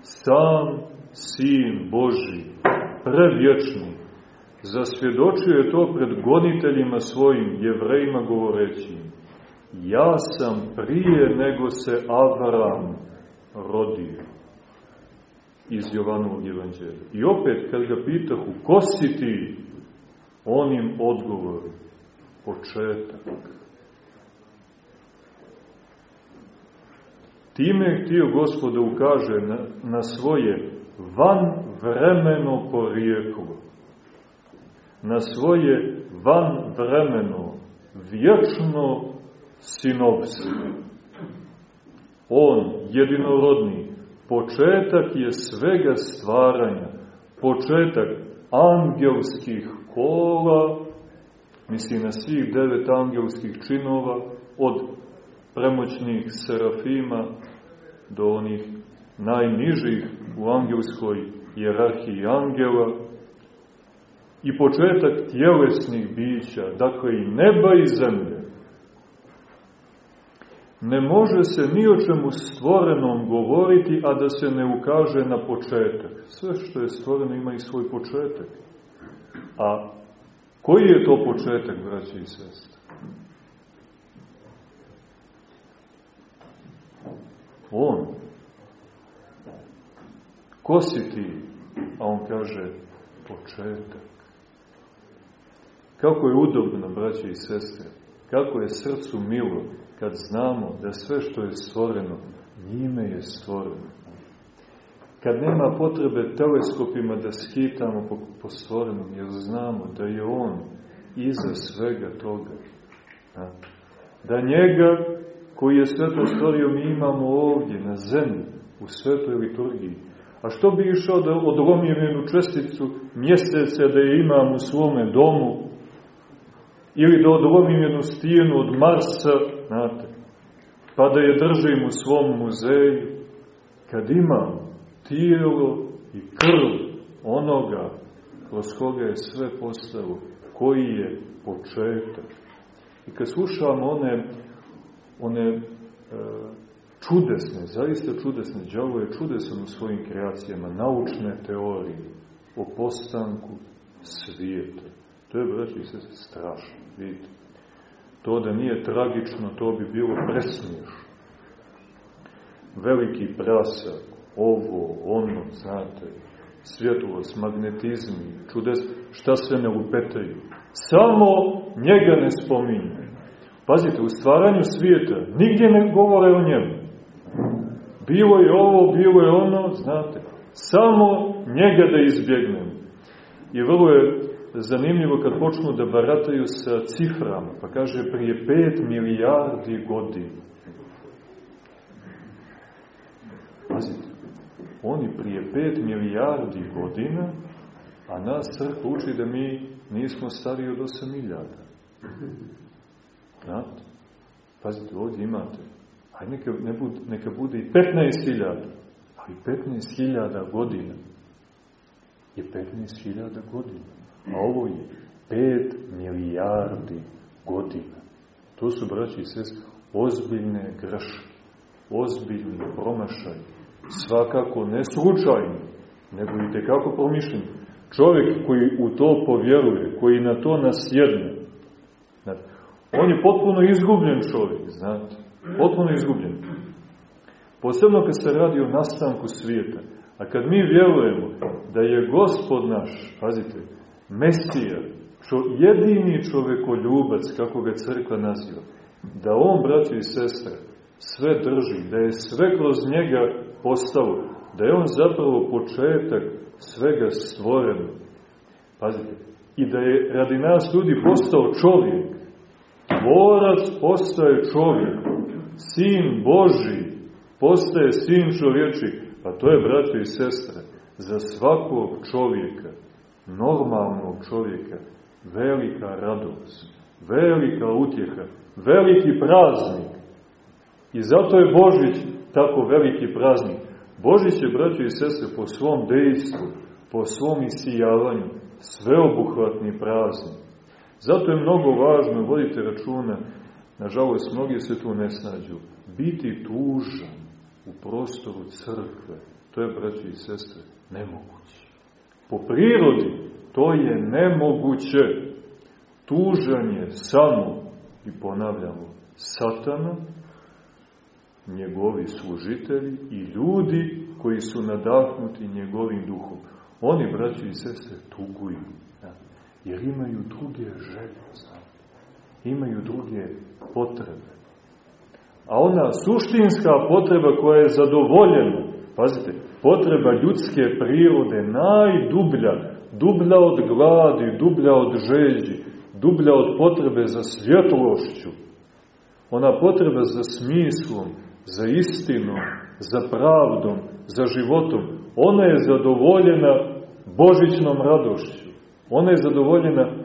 Sam Sin Boži, prevječni, zasvjedočio je to pred goniteljima svojim, jevrejima govoreći, ja sam prije nego se Avram rodio iz Jovanovog evanđelja. I opet, kad ga pitahu, ko si ti? On im odgovori, početak. Time je htio gospod da ukaže na, na svoje van vremeno porijeklo, na svoje van vremeno, vječno sinovstvo. On, jedinorodni, početak je svega stvaranja, početak angelskih kola, misli na svih devet angelskih činova, od premoćnih serafima do onih najnižih u angelskoj jerarhiji angela i početak tjelesnih bića, dakle i neba i zemlje. Ne može se ni o čemu stvorenom govoriti, a da se ne ukaže na početak. Sve što je stvoreno ima i svoj početak. A koji je to početak, braći i sestre? On. Ko si ti? A on kaže, početak. Kako je udobno, braće i sestre, kako je srcu milo, kad znamo da sve što je stvoreno, njime je stvoreno. kad nema potrebe teleskopima da skitamo po, po stvorenom, jer znamo da je On iza svega toga. Da njega, koji je sve to stvorio, mi imamo ovdje, na zemlji, u svetoj liturgiji. A što bi išao da odlomim jednu česticu mjeseca da je imam u svome domu, ili da odlomim jednu stijenu od Marsa, znate, pa da je držim u svom muzeju, kad imam tijelo i krv onoga kroz koga je sve postalo, koji je početak. I kad slušamo one, one e, čudesne, zaista čudesne, djavo je čudesan u svojim kreacijama, naučne teorije o postanku svijeta. To je, braći se, strašno, vidite. To da nije tragično, to bi bilo presmiješno. Veliki prasak, ovo, ono, znate, svjetlost, magnetizmi, čudes, šta sve ne lupetaju. Samo njega ne spominje. Pazite, u stvaranju svijeta nigdje ne govore o njemu. Bilo je ovo, bilo je ono, znate, samo njega da izbjegnem. I vrlo je zanimljivo kad počnu da barataju sa ciframa, pa kaže prije 5 milijardi godina. Pazite, oni prije 5 milijardi godina, a nas crkva uči da mi nismo stariji od 8 milijada. Znate? Pazite, ovdje imate. Aj neka, ne bude, neka bude i 15 hiljada. Ali 15 hiljada godina je 15 hiljada godina. A ovo je 5 milijardi godina. To su, braći i sest, ozbiljne greške, ozbiljni promašaj. Svakako ne slučajni, nego i tekako promišljeni. Čovjek koji u to povjeruje, koji na to nasjedne, on je potpuno izgubljen čovjek, znate, potpuno izgubljen. Posebno kad se radi o nastanku svijeta. A kad mi vjerujemo da je gospod naš, pazite, Mesija, čo, jedini čovekoljubac, kako ga crkva naziva, da on, braći i sestre, sve drži, da je sve kroz njega postalo, da je on zapravo početak svega stvoreno. Pazite, i da je radi nas ljudi postao čovjek, tvorac postaje čovjek, sin Boži postaje sin čovječi, pa to je, braći i sestre, za svakog čovjeka normalnog čovjeka, velika radost, velika utjeha, veliki praznik. I zato je Božić tako veliki praznik. Božić je, braćo i sestre, po svom dejstvu, po svom isijavanju, sveobuhvatni praznik. Zato je mnogo važno, vodite računa, nažalost, mnogi se tu ne snađu, biti tužan u prostoru crkve, to je, braći i sestre, nemoguće. Po prirodi to je nemoguće. Tužan je samo, i ponavljamo, satana, njegovi služitelji i ljudi koji su nadahnuti njegovim duhom. Oni, braći i sestre, tuguju. Jer imaju druge želje. Imaju druge potrebe. A ona suštinska potreba koja je zadovoljena, pazite, potreba ljudske prirode, najdublja, dublja od gladi, dublja od žeđi, dublja od potrebe za svjetlošću, ona potreba za smislom, za istinom, za pravdom, za životom, ona je zadovoljena božićnom radošću. Ona je zadovoljena uh,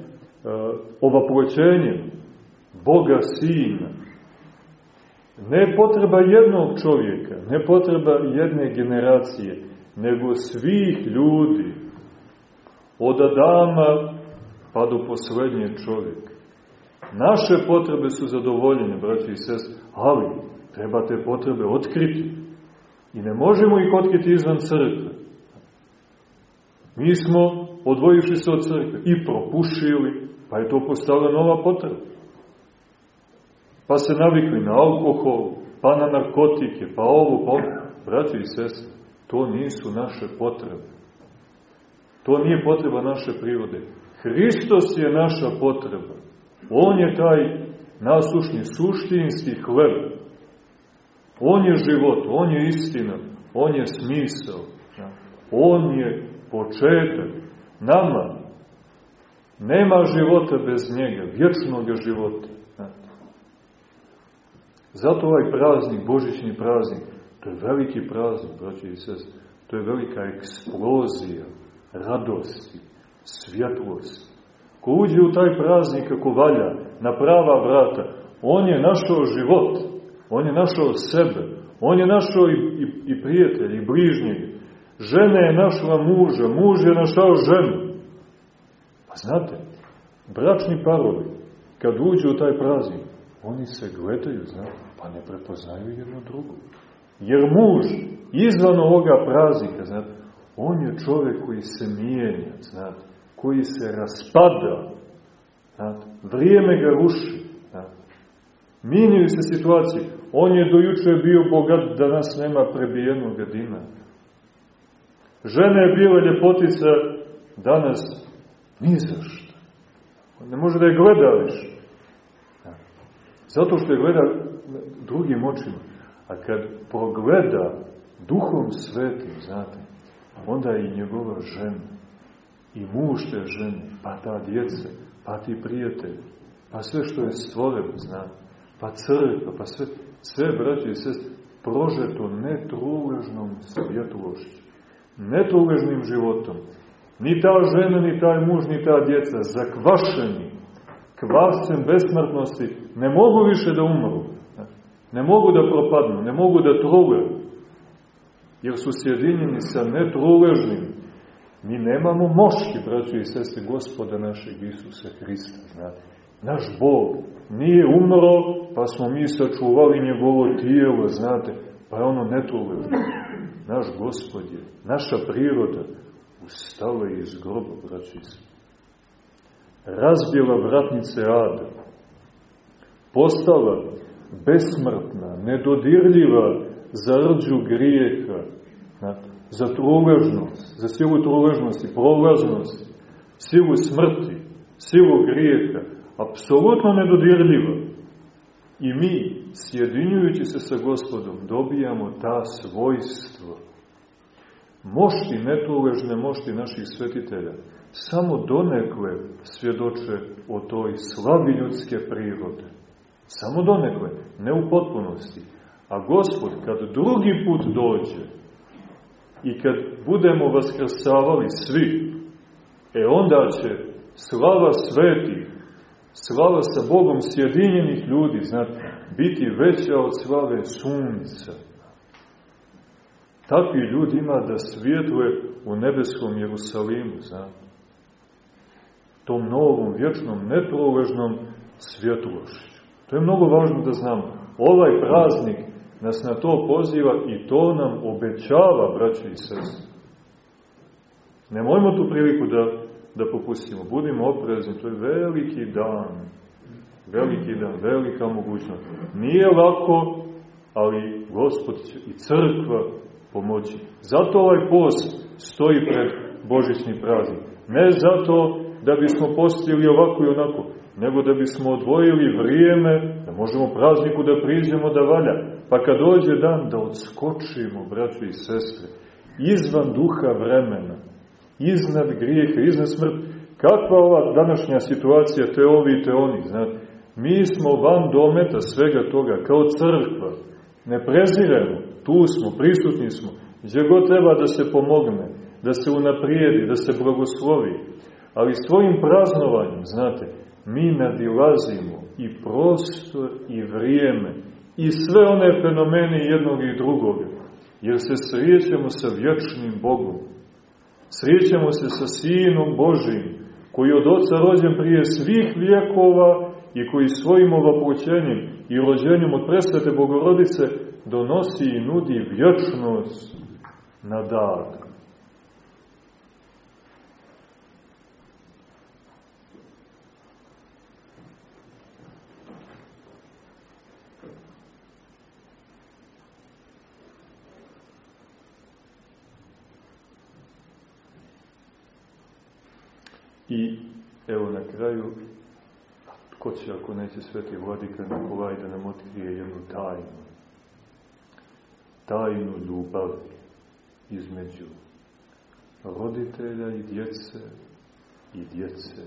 ovaproćenjem Boga Sina. Ne potreba jednog čovjeka, ne potreba jedne generacije, nego svih ljudi, od Adama pa do poslednje čovjeka. Naše potrebe su zadovoljene, braći i sest, ali treba te potrebe otkriti. I ne možemo ih otkriti izvan crkve. Mi smo, odvojuši se od crkve, i propušili, pa je to postala nova potreba. Pa se navikli na alkohol, pa na narkotike, pa ovo, pa ovo. Braći i sestre, to nisu naše potrebe. To nije potreba naše prirode. Hristos je naša potreba. On je taj nasušni, suštinski hleb. On je život, on je istina, on je smisao. On je početak. Nama nema života bez njega, vječnog života. Zato ovaj praznik, Božićni praznik, to je veliki praznik, braći i sest, to je velika eksplozija radosti, svjetlosti. Ko uđe u taj praznik kako valja, na prava vrata, on je našao život, on je našao sebe, on je našao i, i, i prijatelj, i bližnjeg. Žena je našla muža, muž je našao ženu. Pa znate, bračni parovi, kad uđu u taj praznik, oni se gledaju, znate, pa ne prepoznaju jedno drugo. Jer muž, izvan ovoga praznika, znate, on je čovjek koji se mijenja, znate, koji se raspada, znate, vrijeme ga ruši, znate. Minjaju se situacije. On je dojuče bio bogat, danas nema prebijenog dina. Žena je bila ljepotica, danas ni za. Ne može da je gleda više. Zato što je gleda drugim očima. A kad progleda duhom svetim, znate, onda i njegova žena, i muž te žene, pa ta djece, pa ti prijatelji, pa sve što je stvoreno, znate, pa crkva, pa sve, sve braće i sest, prožeto netruležnom svjetlošću, netruležnim životom. Ni ta žena, ni taj muž, ni ta djeca, zakvašeni, kvascem besmrtnosti, ne mogu više da umru. Ne mogu da propadnu, ne mogu da trule, jer su sjedinjeni sa netruležnim. Mi nemamo moški, braći i sestri, gospoda našeg Isusa Hrista, znate. Naš Bog nije umro, pa smo mi sačuvali njegovo tijelo, znate, pa je ono netruležno. Naš Gospod je, naša priroda, ustala iz groba, braći sestri. Razbila vratnice Ada, postala besmrtna, nedodirljiva za rđu grijeha, za truležnost, za silu truležnosti, prolaznosti, silu smrti, silu grijeha, apsolutno nedodirljiva. I mi, sjedinjujući se sa gospodom, dobijamo ta svojstva. Mošti, netuležne mošti naših svetitelja, samo donekle svjedoče o toj slavi ljudske prirode. Samo donekle, ne u potpunosti. A Gospod, kad drugi put dođe i kad budemo vaskrsavali svi, e onda će slava svetih, slava sa Bogom sjedinjenih ljudi, znate, biti veća od slave sunca. Takvi ljudi ima da svijetluje u nebeskom Jerusalimu, znate. Tom novom, vječnom, neproležnom svjetlošću. To je mnogo važno da znamo. Ovaj praznik nas na to poziva i to nam obećava, braći i sestri. Nemojmo tu priliku da, da popustimo. Budimo oprezni, to je veliki dan. Veliki dan, velika mogućnost. Nije lako, ali Gospod će i crkva pomoći. Zato ovaj post stoji pred Božićni praznik. Ne zato da bismo postili ovako i onako, nego da bismo odvojili vrijeme, da možemo prazniku da priđemo da valja, pa kad dođe dan da odskočimo, braćo i sestre, izvan duha vremena, iznad grijeha, iznad smrti. Kakva ova današnja situacija, te ovi i te oni, znate, mi smo van dometa svega toga, kao crkva, ne preziremo, tu smo, prisutni smo, gdje god treba da se pomogne, da se unaprijedi, da se blagoslovi, ali svojim praznovanjem, znate, mi nadilazimo i prostor i vrijeme i sve one fenomene jednog i drugog, jer se srijećemo sa vječnim Bogom. Srijećemo se sa Sinom Božim, koji od Oca rođen prije svih vijekova i koji svojim ovapućenjem i rođenjem od presvete Bogorodice donosi i nudi vječnost na dar. I evo na kraju, ko će ako neće sveti vladika Nikolaj da nam otkrije jednu tajnu. Tajnu ljubavi između roditelja i djece, i djece,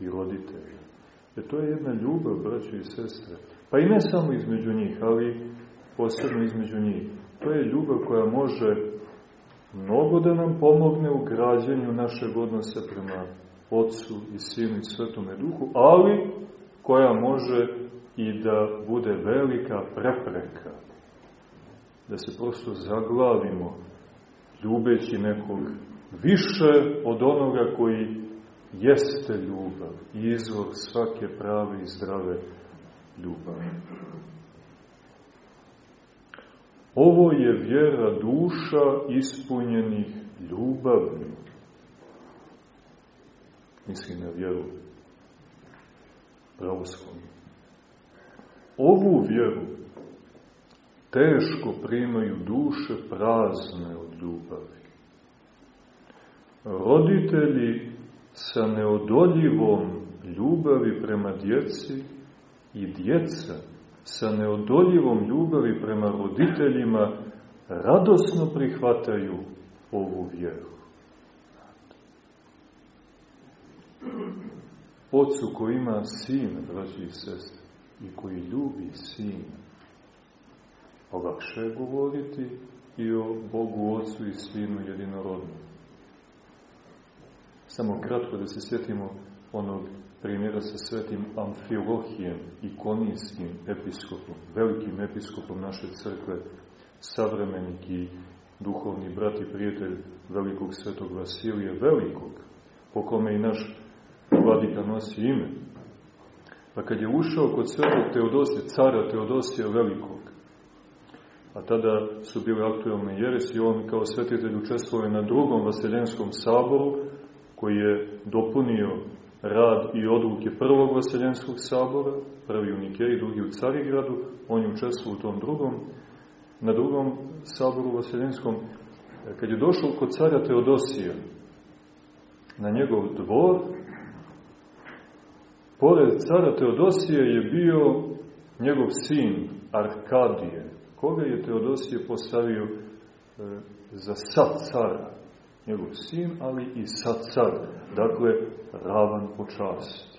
i roditelja. Jer to je jedna ljubav, braće i sestre. Pa i ne samo između njih, ali posebno između njih. To je ljubav koja može mnogo da nam pomogne u građenju našeg odnosa prema Otcu i Sinu i Svetome Duhu, ali koja može i da bude velika prepreka. Da se prosto zaglavimo ljubeći nekog više od onoga koji jeste ljubav i izvor svake prave i zdrave ljubavi. Ovo je vjera duša ispunjenih ljubavlju. Mislim na vjeru pravoslavnu. Ovu vjeru teško primaju duše prazne od ljubavi. Roditelji sa neodoljivom ljubavi prema djeci i djeca sa neodoljivom ljubavi prema roditeljima radosno prihvataju ovu vjeru. Ocu koji ima sin, braći i sestre, i koji ljubi sin, lakše je govoriti i o Bogu Ocu i Sinu jedinorodnom. Samo kratko da se sjetimo onog primjera sa svetim Amfilohijem, ikonijskim episkopom, velikim episkopom naše crkve, savremenik i duhovni brat i prijatelj velikog svetog Vasilija Velikog, po kome i naš vladika nosi ime. Pa kad je ušao kod svetog Teodosija, cara Teodosija Velikog, a tada su bile aktualne jeresi, on kao svetitelj učestvuje na drugom Vasiljenskom saboru, koji je dopunio rad i odluke prvog Vaseljenskog sabora, prvi u Nikeji, drugi u Carigradu, on je učestvovao u tom drugom, na drugom saboru Vaseljenskom, kad je došao kod cara Teodosija, na njegov dvor, pored cara Teodosija je bio njegov sin Arkadije, koga je Teodosije postavio e, za sad cara njegov sin, ali i sad car, dakle, ravan po časti.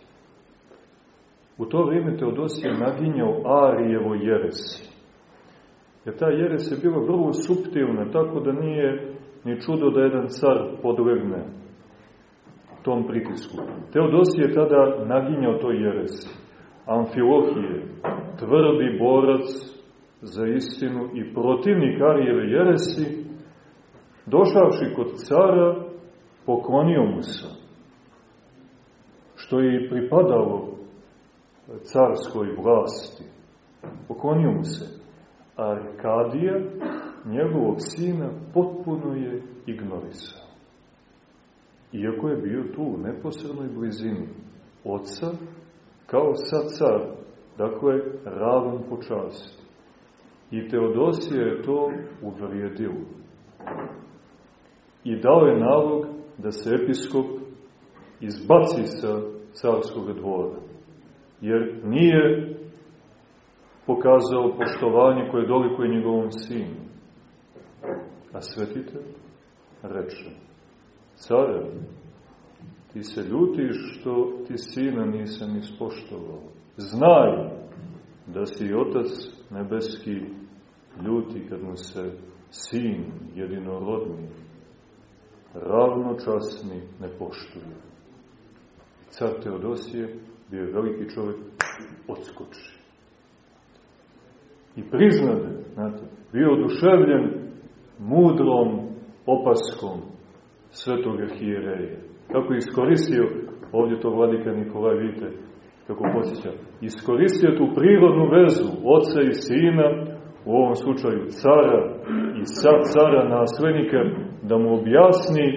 U to vrijeme Teodosije naginjao Arijevo jeresi. Jer ta jeres je bila vrlo subtilna, tako da nije ni čudo da jedan car podlegne tom pritisku. Teodosije je tada naginjao toj jeresi. Amfilohije, tvrdi borac za istinu i protivnik Arijeve jeresi, došavši kod cara, poklonio mu se, što je i pripadalo carskoj vlasti. Poklonio mu se. Arkadija, njegovog sina, potpuno je ignorisao. Iako je bio tu u neposrednoj blizini oca, kao sad car, dakle, ravan po časti. I Teodosija je to uvrijedilo i dao je nalog da se episkop izbaci sa carskog dvora. Jer nije pokazao poštovanje koje dolikuje njegovom sinu. A svetite reče, care, ti se ljutiš što ti sina nisam ispoštovao. Znaj da si otac nebeski ljuti kad mu se sin jedinorodni ravnočasni ne poštuju. Car Teodosije bio veliki čovjek, odskoči. I priznade, znate, bio oduševljen mudrom opaskom svetog arhijereja. Kako je iskoristio, ovdje to vladika Nikolaj, vidite, kako posjeća, iskoristio tu prirodnu vezu oca i sina, u ovom slučaju cara i sad cara naslednika, da mu objasni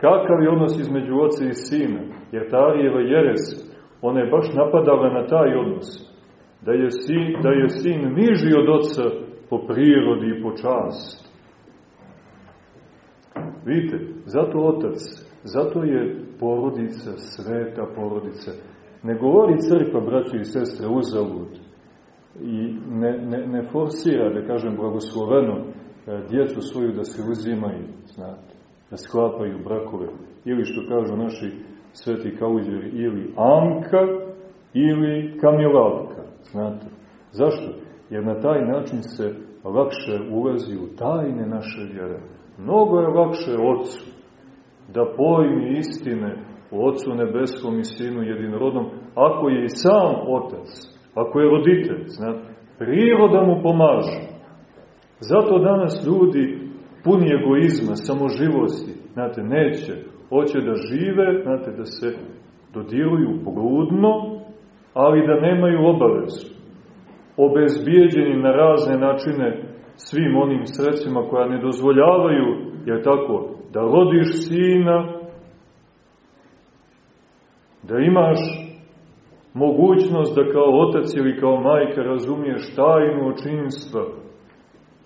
kakav je odnos između oca i sina. Jer ta Arijeva jeres, ona je baš napadala na taj odnos. Da je, sin, da je sin niži od oca po prirodi i po čast. Vidite, zato otac, zato je porodica, sveta porodica. Ne govori crkva, braći i sestre, uzalud i ne, ne, ne forsira, da kažem, blagosloveno e, djecu svoju da se uzimaju, znate. da sklapaju brakove. Ili što kažu naši sveti kauđeri, ili Anka, ili Kamilavka. Znate? Zašto? Jer na taj način se lakše ulazi u tajne naše vjere. Mnogo je lakše Otcu da pojmi istine o Otcu Nebeskom i Sinu jedinorodnom, ako je i sam Otac, ako je roditelj, znate, priroda mu pomaže. Zato danas ljudi puni egoizma, samoživosti, znate, neće, hoće da žive, znate, da se dodiruju bludno, ali da nemaju obavezu. Obezbijeđeni na razne načine svim onim sredstvima koja ne dozvoljavaju, jer tako, da rodiš sina, da imaš mogućnost da kao otac ili kao majka razumiješ tajnu očinstva,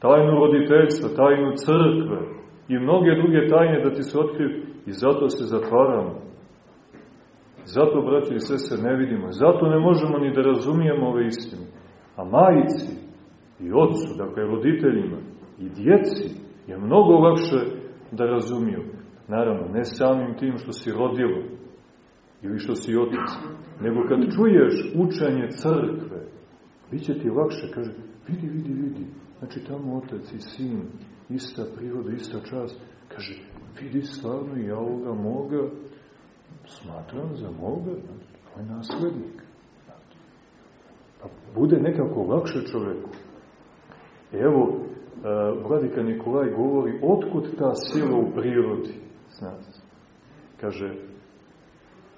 tajnu roditeljstva, tajnu crkve i mnoge druge tajne da ti se otkriju i zato se zatvaramo. Zato, braći i sese, ne vidimo. Zato ne možemo ni da razumijemo ove istine. A majici i otcu, dakle roditeljima i djeci je mnogo lakše da razumiju. Naravno, ne samim tim što si rodilo ili što si otac, nego kad čuješ učenje crkve, bit će ti lakše, kaže, vidi, vidi, vidi, znači tamo otac i sin, ista priroda, ista čast, kaže, vidi stvarno ja ovoga moga smatram za moga, to je naslednik. Pa bude nekako lakše čoveku. Evo, vladika Nikolaj govori, otkud ta sila u prirodi? Znate, kaže,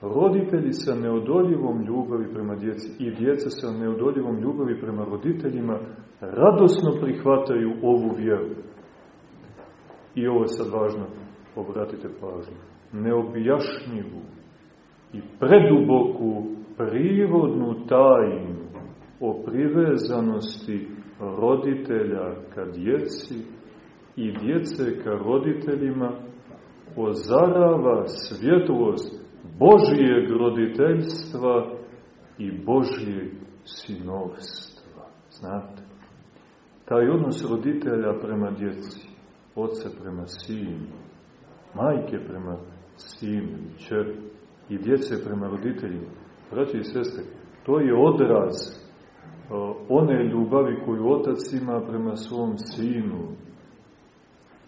roditelji sa neodoljivom ljubavi prema djeci i djeca sa neodoljivom ljubavi prema roditeljima radosno prihvataju ovu vjeru. I ovo je sad važno, obratite pažnju, neobjašnjivu i preduboku prirodnu tajnu o privezanosti roditelja ka djeci i djece ka roditeljima ozarava svjetlost Božijeg roditeljstva i Božijeg sinovstva. Znate, taj odnos roditelja prema djeci, oca prema sinu, majke prema sinu i čeri i djece prema roditeljima, braći i sestre, to je odraz one ljubavi koju otac ima prema svom sinu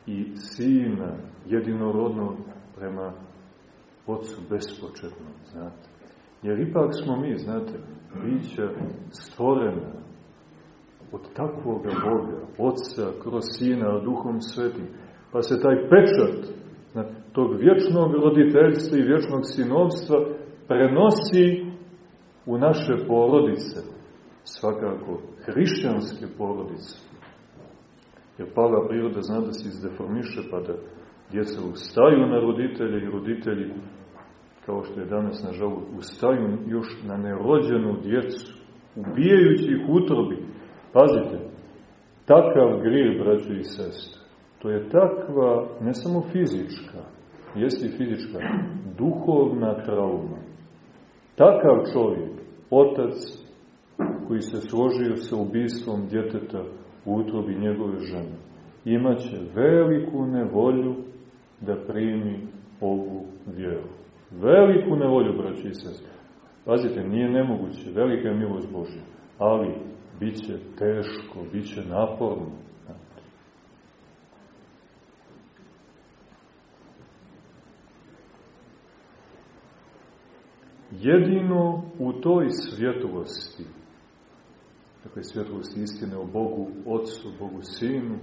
i sina jedinorodnog prema ocu bespočetno, znate. Jer ipak smo mi, znate, bića stvorena od takvoga Boga, Otca, kroz Sina, Duhom Svetim. Pa se taj pečat znate, tog vječnog roditeljstva i vječnog sinovstva prenosi u naše porodice, svakako hrišćanske porodice. Jer pala priroda zna da se izdeformiše, pa da djeca ustaju na roditelje i roditelji kao što je danas, nažalost, ustaju još na nerođenu djecu, ubijajući ih utrobi. Pazite, takav grijeh, braćo i sestre, to je takva, ne samo fizička, jeste i fizička, duhovna trauma. Takav čovjek, otac, koji se složio sa ubistvom djeteta u utrobi njegove žene, imaće veliku nevolju da primi ovu vjeru. Veliku nevolju, braći i sestri. Pazite, nije nemoguće, velika je milost Božja, ali bit će teško, bit će naporno. Jedino u toj svjetlosti, dakle svjetlosti istine o Bogu Otcu, Bogu Sinu,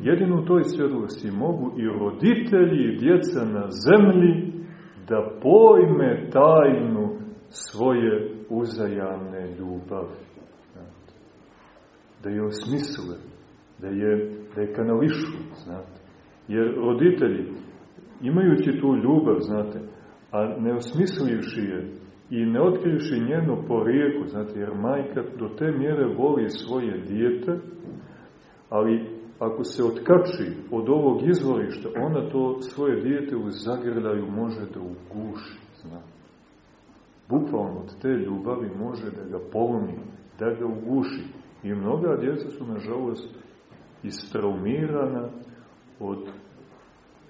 jedino u toj svjetlosti mogu i roditelji i djeca na zemlji da pojme tajnu svoje uzajamne ljubavi. Da je osmisle, da je, da je kanališu, znate. Jer roditelji, imajući tu ljubav, znate, a ne osmislivši je i ne otkrivši njeno porijeku, znate, jer majka do te mjere voli svoje dijete, ali ako se otkači od ovog izvorišta, ona to svoje dijete u zagrljaju može da uguši, zna. Bukvalno od te ljubavi može da ga polomi, da ga uguši. I mnoga djeca su, nažalost, istraumirana od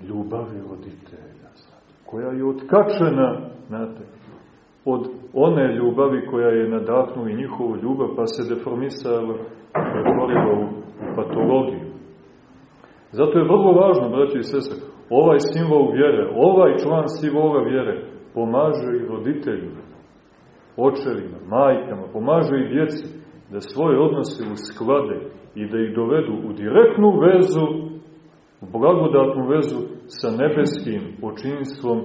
ljubavi roditelja, koja je otkačena, znate, od one ljubavi koja je nadahnula i njihovu ljubav, pa se deformisala, pretvorila u, u patologiju. Zato je vrlo važno, braći i sestre, ovaj simbol vjere, ovaj član simbola vjere, pomaže i roditeljima, očevima, majkama, pomaže i djeci da svoje odnose usklade i da ih dovedu u direktnu vezu, u blagodatnu vezu sa nebeskim počinstvom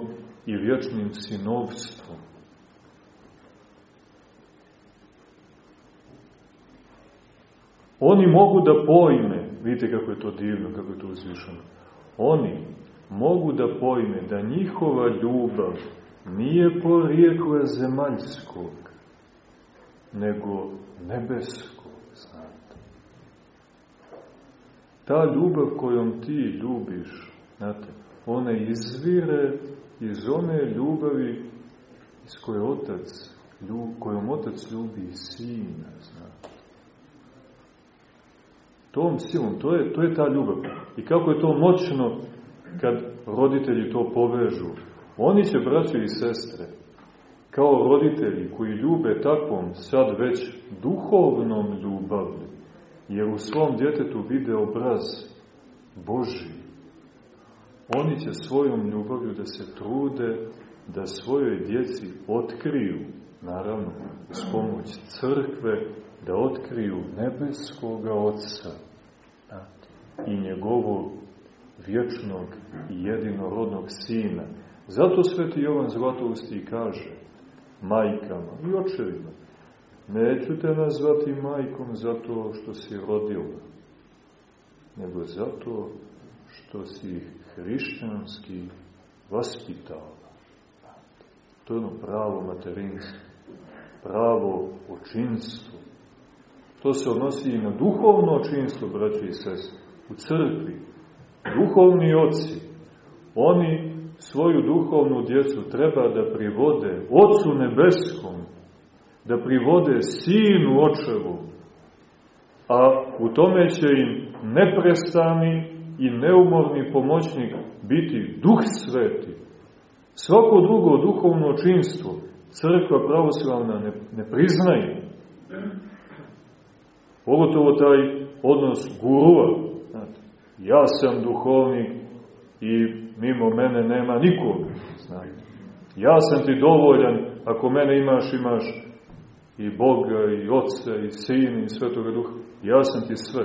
i vječnim sinovstvom. Oni mogu da pojme, vidite kako je to divno, kako je to uzvišeno, oni mogu da pojme da njihova ljubav nije porijekla zemaljskog, nego nebeskog, znate. Ta ljubav kojom ti ljubiš, znate, ona izvire iz one ljubavi iz koje otac, ljub, kojom otac ljubi sina, znate. Tom silom, to je, to je ta ljubav. I kako je to moćno kad roditelji to povežu. Oni će, braće i sestre, kao roditelji koji ljube takvom sad već duhovnom ljubavlju, jer u svom djetetu vide obraz Boži. Oni će svojom ljubavlju da se trude da svojoj djeci otkriju, naravno, s pomoć crkve, da otkriju nebeskoga Otca i njegovu vječnog i jedinorodnog Sina. Zato sveti Jovan Zlatovosti kaže majkama i očevima, neću te nazvati majkom zato što si rodila, nego zato što si hrišćanski vaspitala. To je ono pravo materinstvo, pravo očinstvo. To se odnosi i na duhovno očinstvo, braći i sestri, u crkvi, duhovni oci, oni svoju duhovnu djecu treba da privode Otcu Nebeskom, da privode Sinu Očevu, a u tome će im neprestani i neumorni pomoćnik biti Duh Sveti. Svako drugo duhovno činstvo crkva pravoslavna ne, ne priznaje. Pogotovo taj odnos gurua, ja sam duhovnik i mimo mene nema nikog. Znate. Ja sam ti dovoljan, ako mene imaš, imaš i Boga, i Otca, i Sina, i Svetoga Duha. Ja sam ti sve.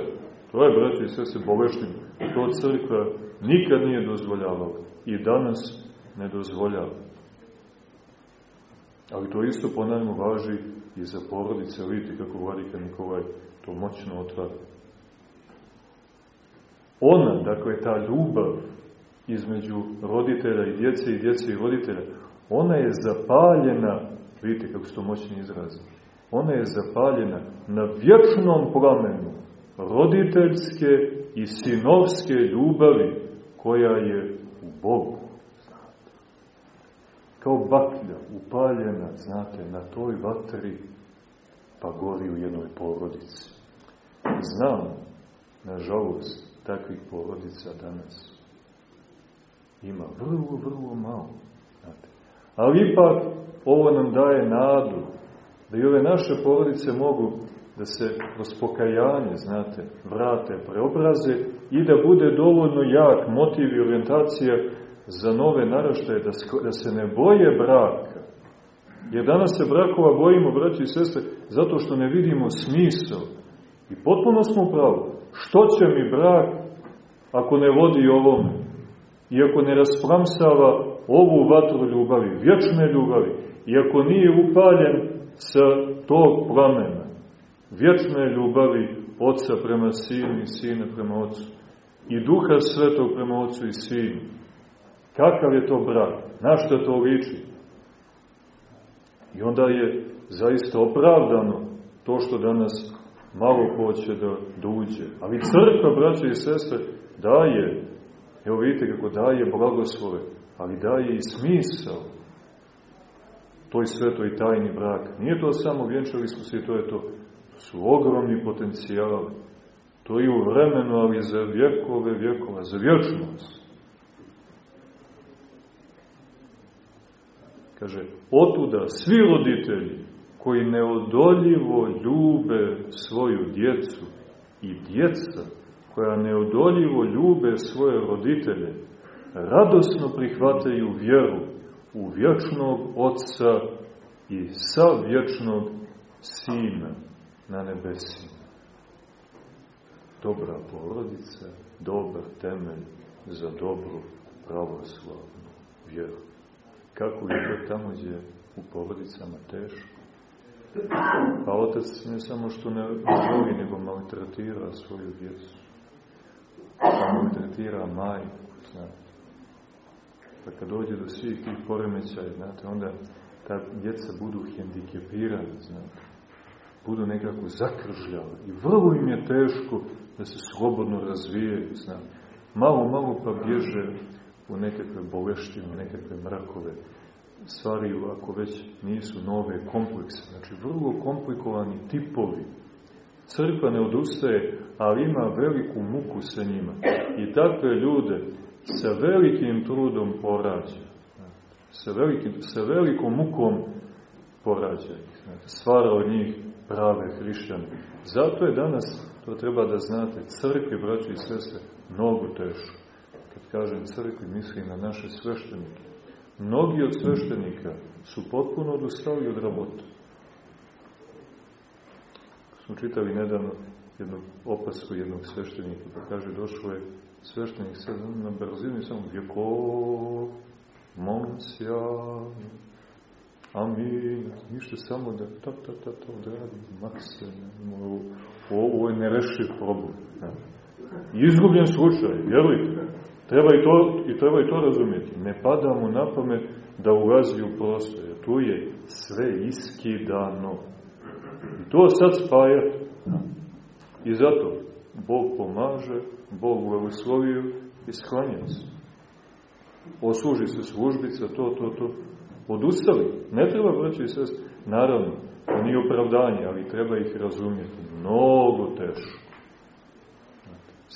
To je, braći i sve se boleštino. To crkva nikad nije dozvoljavala. I danas ne dozvoljava. Ali to isto ponavljamo važi i za porodice. Vidite kako vladika Nikolaj to moćno otvara. Ona, dakle, ta ljubav između roditelja i djece i djece i roditelja, ona je zapaljena, vidite kako su to moćni izrazi, ona je zapaljena na vječnom plamenu roditeljske i sinovske ljubavi koja je u Bogu. Znate. Kao baklja upaljena, znate, na toj vatri pa gori u jednoj porodici. Znam, nažalost, takvih porodica danas. Ima vrlo, vrlo malo. Znate. Ali ipak ovo nam daje nadu da i ove naše porodice mogu da se kroz pokajanje, znate, vrate, preobraze i da bude dovoljno jak motiv i orijentacija za nove naraštaje, da, da se ne boje braka. Jer danas se brakova bojimo, braći i sestre, zato što ne vidimo smisao. I potpuno smo u pravu. Što će mi brak ako ne vodi ovome? I ako ne rasplamsava ovu vatru ljubavi, vječne ljubavi, i ako nije upaljen sa tog plamena, vječne ljubavi Otca prema Sinu i Sina prema Otcu, i Duha Svetog prema Otcu i Sinu. Kakav je to brak? Na što to liči? I onda je zaista opravdano to što danas malo ko će da, duđe. Ali crkva, braće i sestre, daje, evo vidite kako daje blagoslove, ali daje i smisao toj svetoj tajni brak. Nije to samo vjenčali smo se to je to. To su ogromni potencijali. To je u vremenu, ali za vjekove, vjekova, za vječnost. Kaže, otuda svi roditelji koji neodoljivo ljube svoju djecu i djeca koja neodoljivo ljube svoje roditelje, radosno prihvataju vjeru u vječnog Otca i sa vječnog Sina na nebesima. Dobra porodica, dobar temelj za dobru pravoslavnu vjeru. Kako je to tamo gdje u porodicama teško? Pa otac ne samo što ne voli, nego maltretira svoju djecu. Pa maltretira majku, znate. Pa kad dođe do svih tih poremećaja, znate, onda ta djeca budu hendikepirani, znate. Budu nekako zakržljali. I vrlo im je teško da se slobodno razvijaju, znate. Malo, malo pa bježe u nekakve boleštine, nekakve mrakove stvari, ako već nisu nove komplekse. Znači, vrlo komplikovani tipovi. Crkva ne odustaje, ali ima veliku muku sa njima. I takve ljude sa velikim trudom porađa. Sa, velikim, sa velikom mukom porađa ih. Znači, stvara od njih prave hrišćane. Zato je danas, to treba da znate, crkve, braći i sestre, mnogo teško. Kad kažem crkvi, mislim na naše sveštenike. Mnogi od sveštenika su potpuno odustali od rabota. Smo čitali nedavno jednu opasku jednog sveštenika, pa kaže, došlo je sveštenik sad na brzini, samo vjeko, monsja, amin, ništa samo da ta, ta, ta, ta odradi, makse, ovo, ovo je nerešiv problem. Ne. Izgubljen slučaj, vjerujte. Treba i, to, I treba i to razumjeti. Ne pada mu na pamet da ulazi u prostor. Tu je sve iskidano. I to sad spajati. I zato Bog pomaže, Bog blagoslovio i sklanja se. Osluži se službica, to, to, to. Odustali. Ne treba, braći i sest, naravno, to nije opravdanje, ali treba ih razumjeti. Mnogo teško.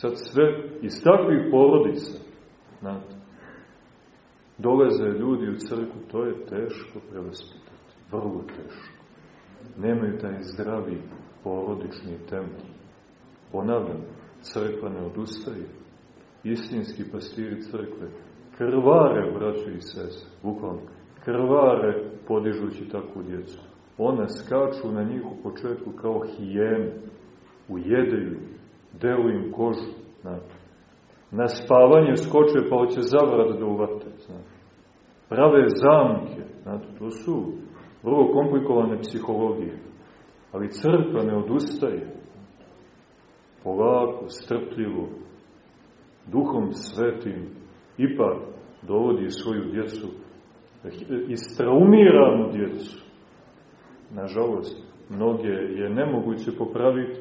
Sad sve iz takvih porodica, znate, dolaze ljudi u crku, to je teško prevaspitati, vrlo teško. Nemaju taj zdravi porodični temelj. Ponavljam, crkva ne odustaje. Istinski pastiri crkve krvare, braćo i sese, bukvalno, krvare podižući takvu djecu. One skaču na njih u početku kao hijene, ujedaju, delu im kožu, znate. Na spavanje skoče pa hoće zavrat da uvate, znate. Prave zamke, znate, to su vrlo komplikovane psihologije. Ali crkva ne odustaje. Polako, strpljivo, duhom svetim, ipak dovodi svoju djecu, istraumiranu djecu. Nažalost, mnoge je nemoguće popraviti,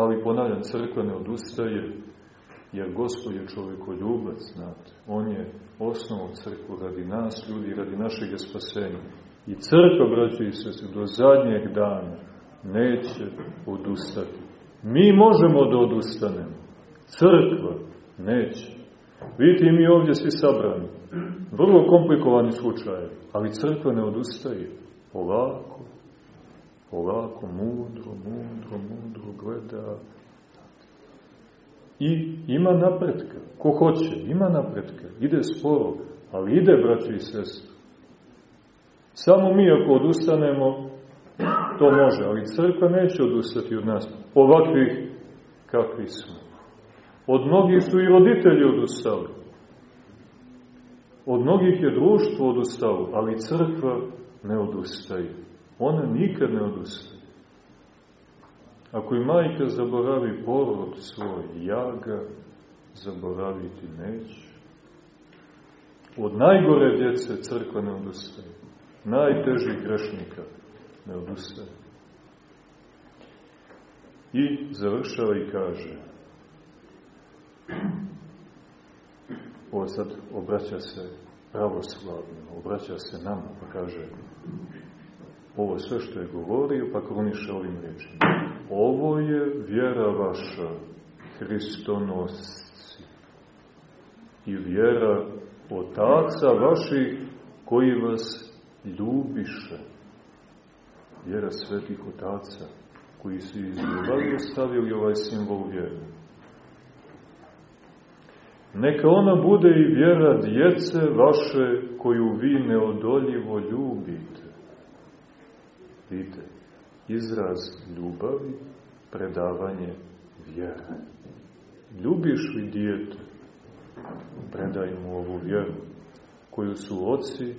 ali ponavljam, crkva ne odustaje, jer Gospod je čovjekoljubac, znate. On je osnovu crkvu radi nas, ljudi, radi našeg spasenja. I crkva, braći i sestri, do zadnjeg dana neće odustati. Mi možemo da odustanemo. Crkva neće. Vidite i mi ovdje svi sabrani. Vrlo komplikovani slučaje, ali crkva ne odustaje. Polako, polako, mudro, mudro, mudro gleda. I ima napretka. Ko hoće, ima napretka. Ide sporo, ali ide, braći i sestri. Samo mi ako odustanemo, to može, ali crkva neće odustati od nas, ovakvih kakvi smo. Od mnogih su i roditelji odustali. Od mnogih je društvo odustalo, ali crkva ne odustaje. Ona nikad ne odustaje. Ako i majka zaboravi porod svoj, ja ga zaboraviti neću. Od najgore djece crkva ne odustaje. Najtežih grešnika ne odustaje. I završava i kaže ovo sad obraća se pravoslavno, obraća se nama, pa kaže ovo sve što je govorio, pa kroniše ovim rečima. Ovo je vjera vaša, Hristonosci, i vjera otaca vaših koji vas ljubiše. Vjera svetih otaca, koji su iz ljubavi ostavili ovaj simbol vjere. Neka ona bude i vjera djece vaše koju vi neodoljivo ljubite. Vidite, izraz ljubavi, predavanje vjere. Ljubiš li dijete? Predaj mu ovu vjeru, koju su oci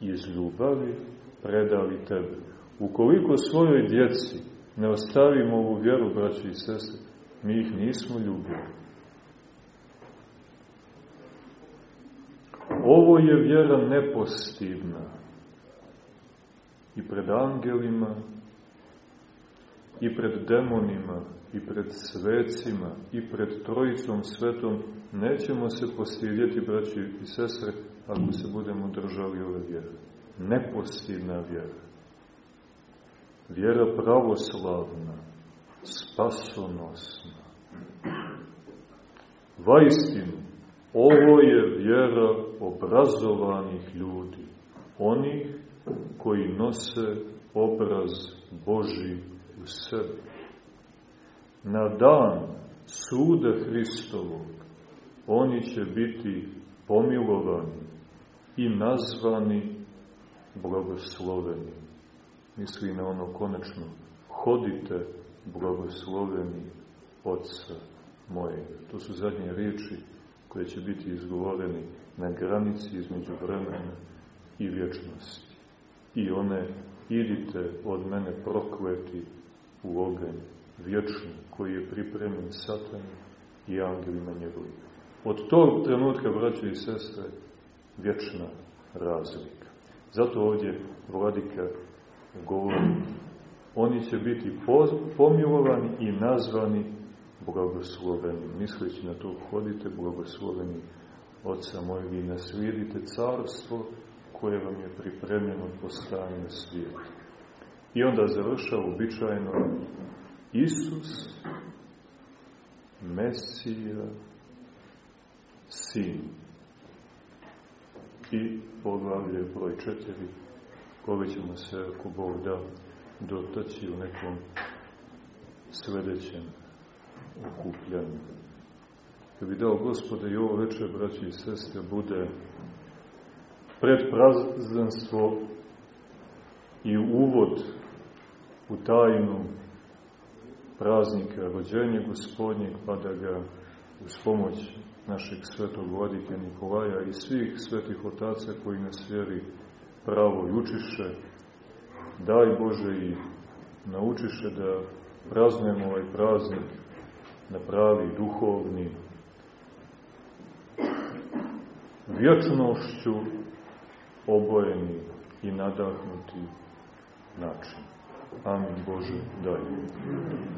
iz ljubavi predali tebe. Ukoliko svojoj djeci ne ostavimo ovu vjeru, braći i sestre, mi ih nismo ljubili. Ovo je vjera nepostidna i pred angelima i pred demonima i pred svecima i pred trojicom svetom nećemo se postidjeti, braći i sestre, ako se budemo držali ove vjere. Nepostidna vjera. Vjera pravoslavna, spasonosna. Vajstinu, ovo je vjera obrazovanih ljudi, onih koji nose obraz Boži u sebi. Na dan suda Hristovog oni će biti pomilovani i nazvani blagosloveni. Misli na ono konečno, hodite blagosloveni Otca mojega. To su zadnje riječi koje će biti izgovoreni na granici između vremena i vječnosti. I one, idite od mene prokleti u oganj vječni koji je pripremljen satanu i angelima njegovim. Od tog trenutka, braće i sestre, vječna razlika. Zato ovdje vladika govori, oni će biti pomilovani i nazvani blagosloveni. Misleći na to, hodite blagosloveni Otca mojeg i naslijedite carstvo koje vam je pripremljeno po stanju svijeta. I onda završava običajno Isus, Mesija, Sin. I poglavlje broj četiri, kove ćemo se, ako Bog da, dotaći u nekom sledećem okupljanju. Kad bi dao gospode i ovo večer, braći i sestre, bude pred prazdanstvo i uvod u tajnu praznika rođenja gospodnjeg, pa da ga uz pomoć našeg svetog vladike Nikolaja i svih svetih otaca koji nas vjeri pravo i učiše, daj Bože i naučiše da praznujemo ovaj praznik na pravi duhovni. Vječnošću obojeni i nadahnuti način. Amin Bože, daj.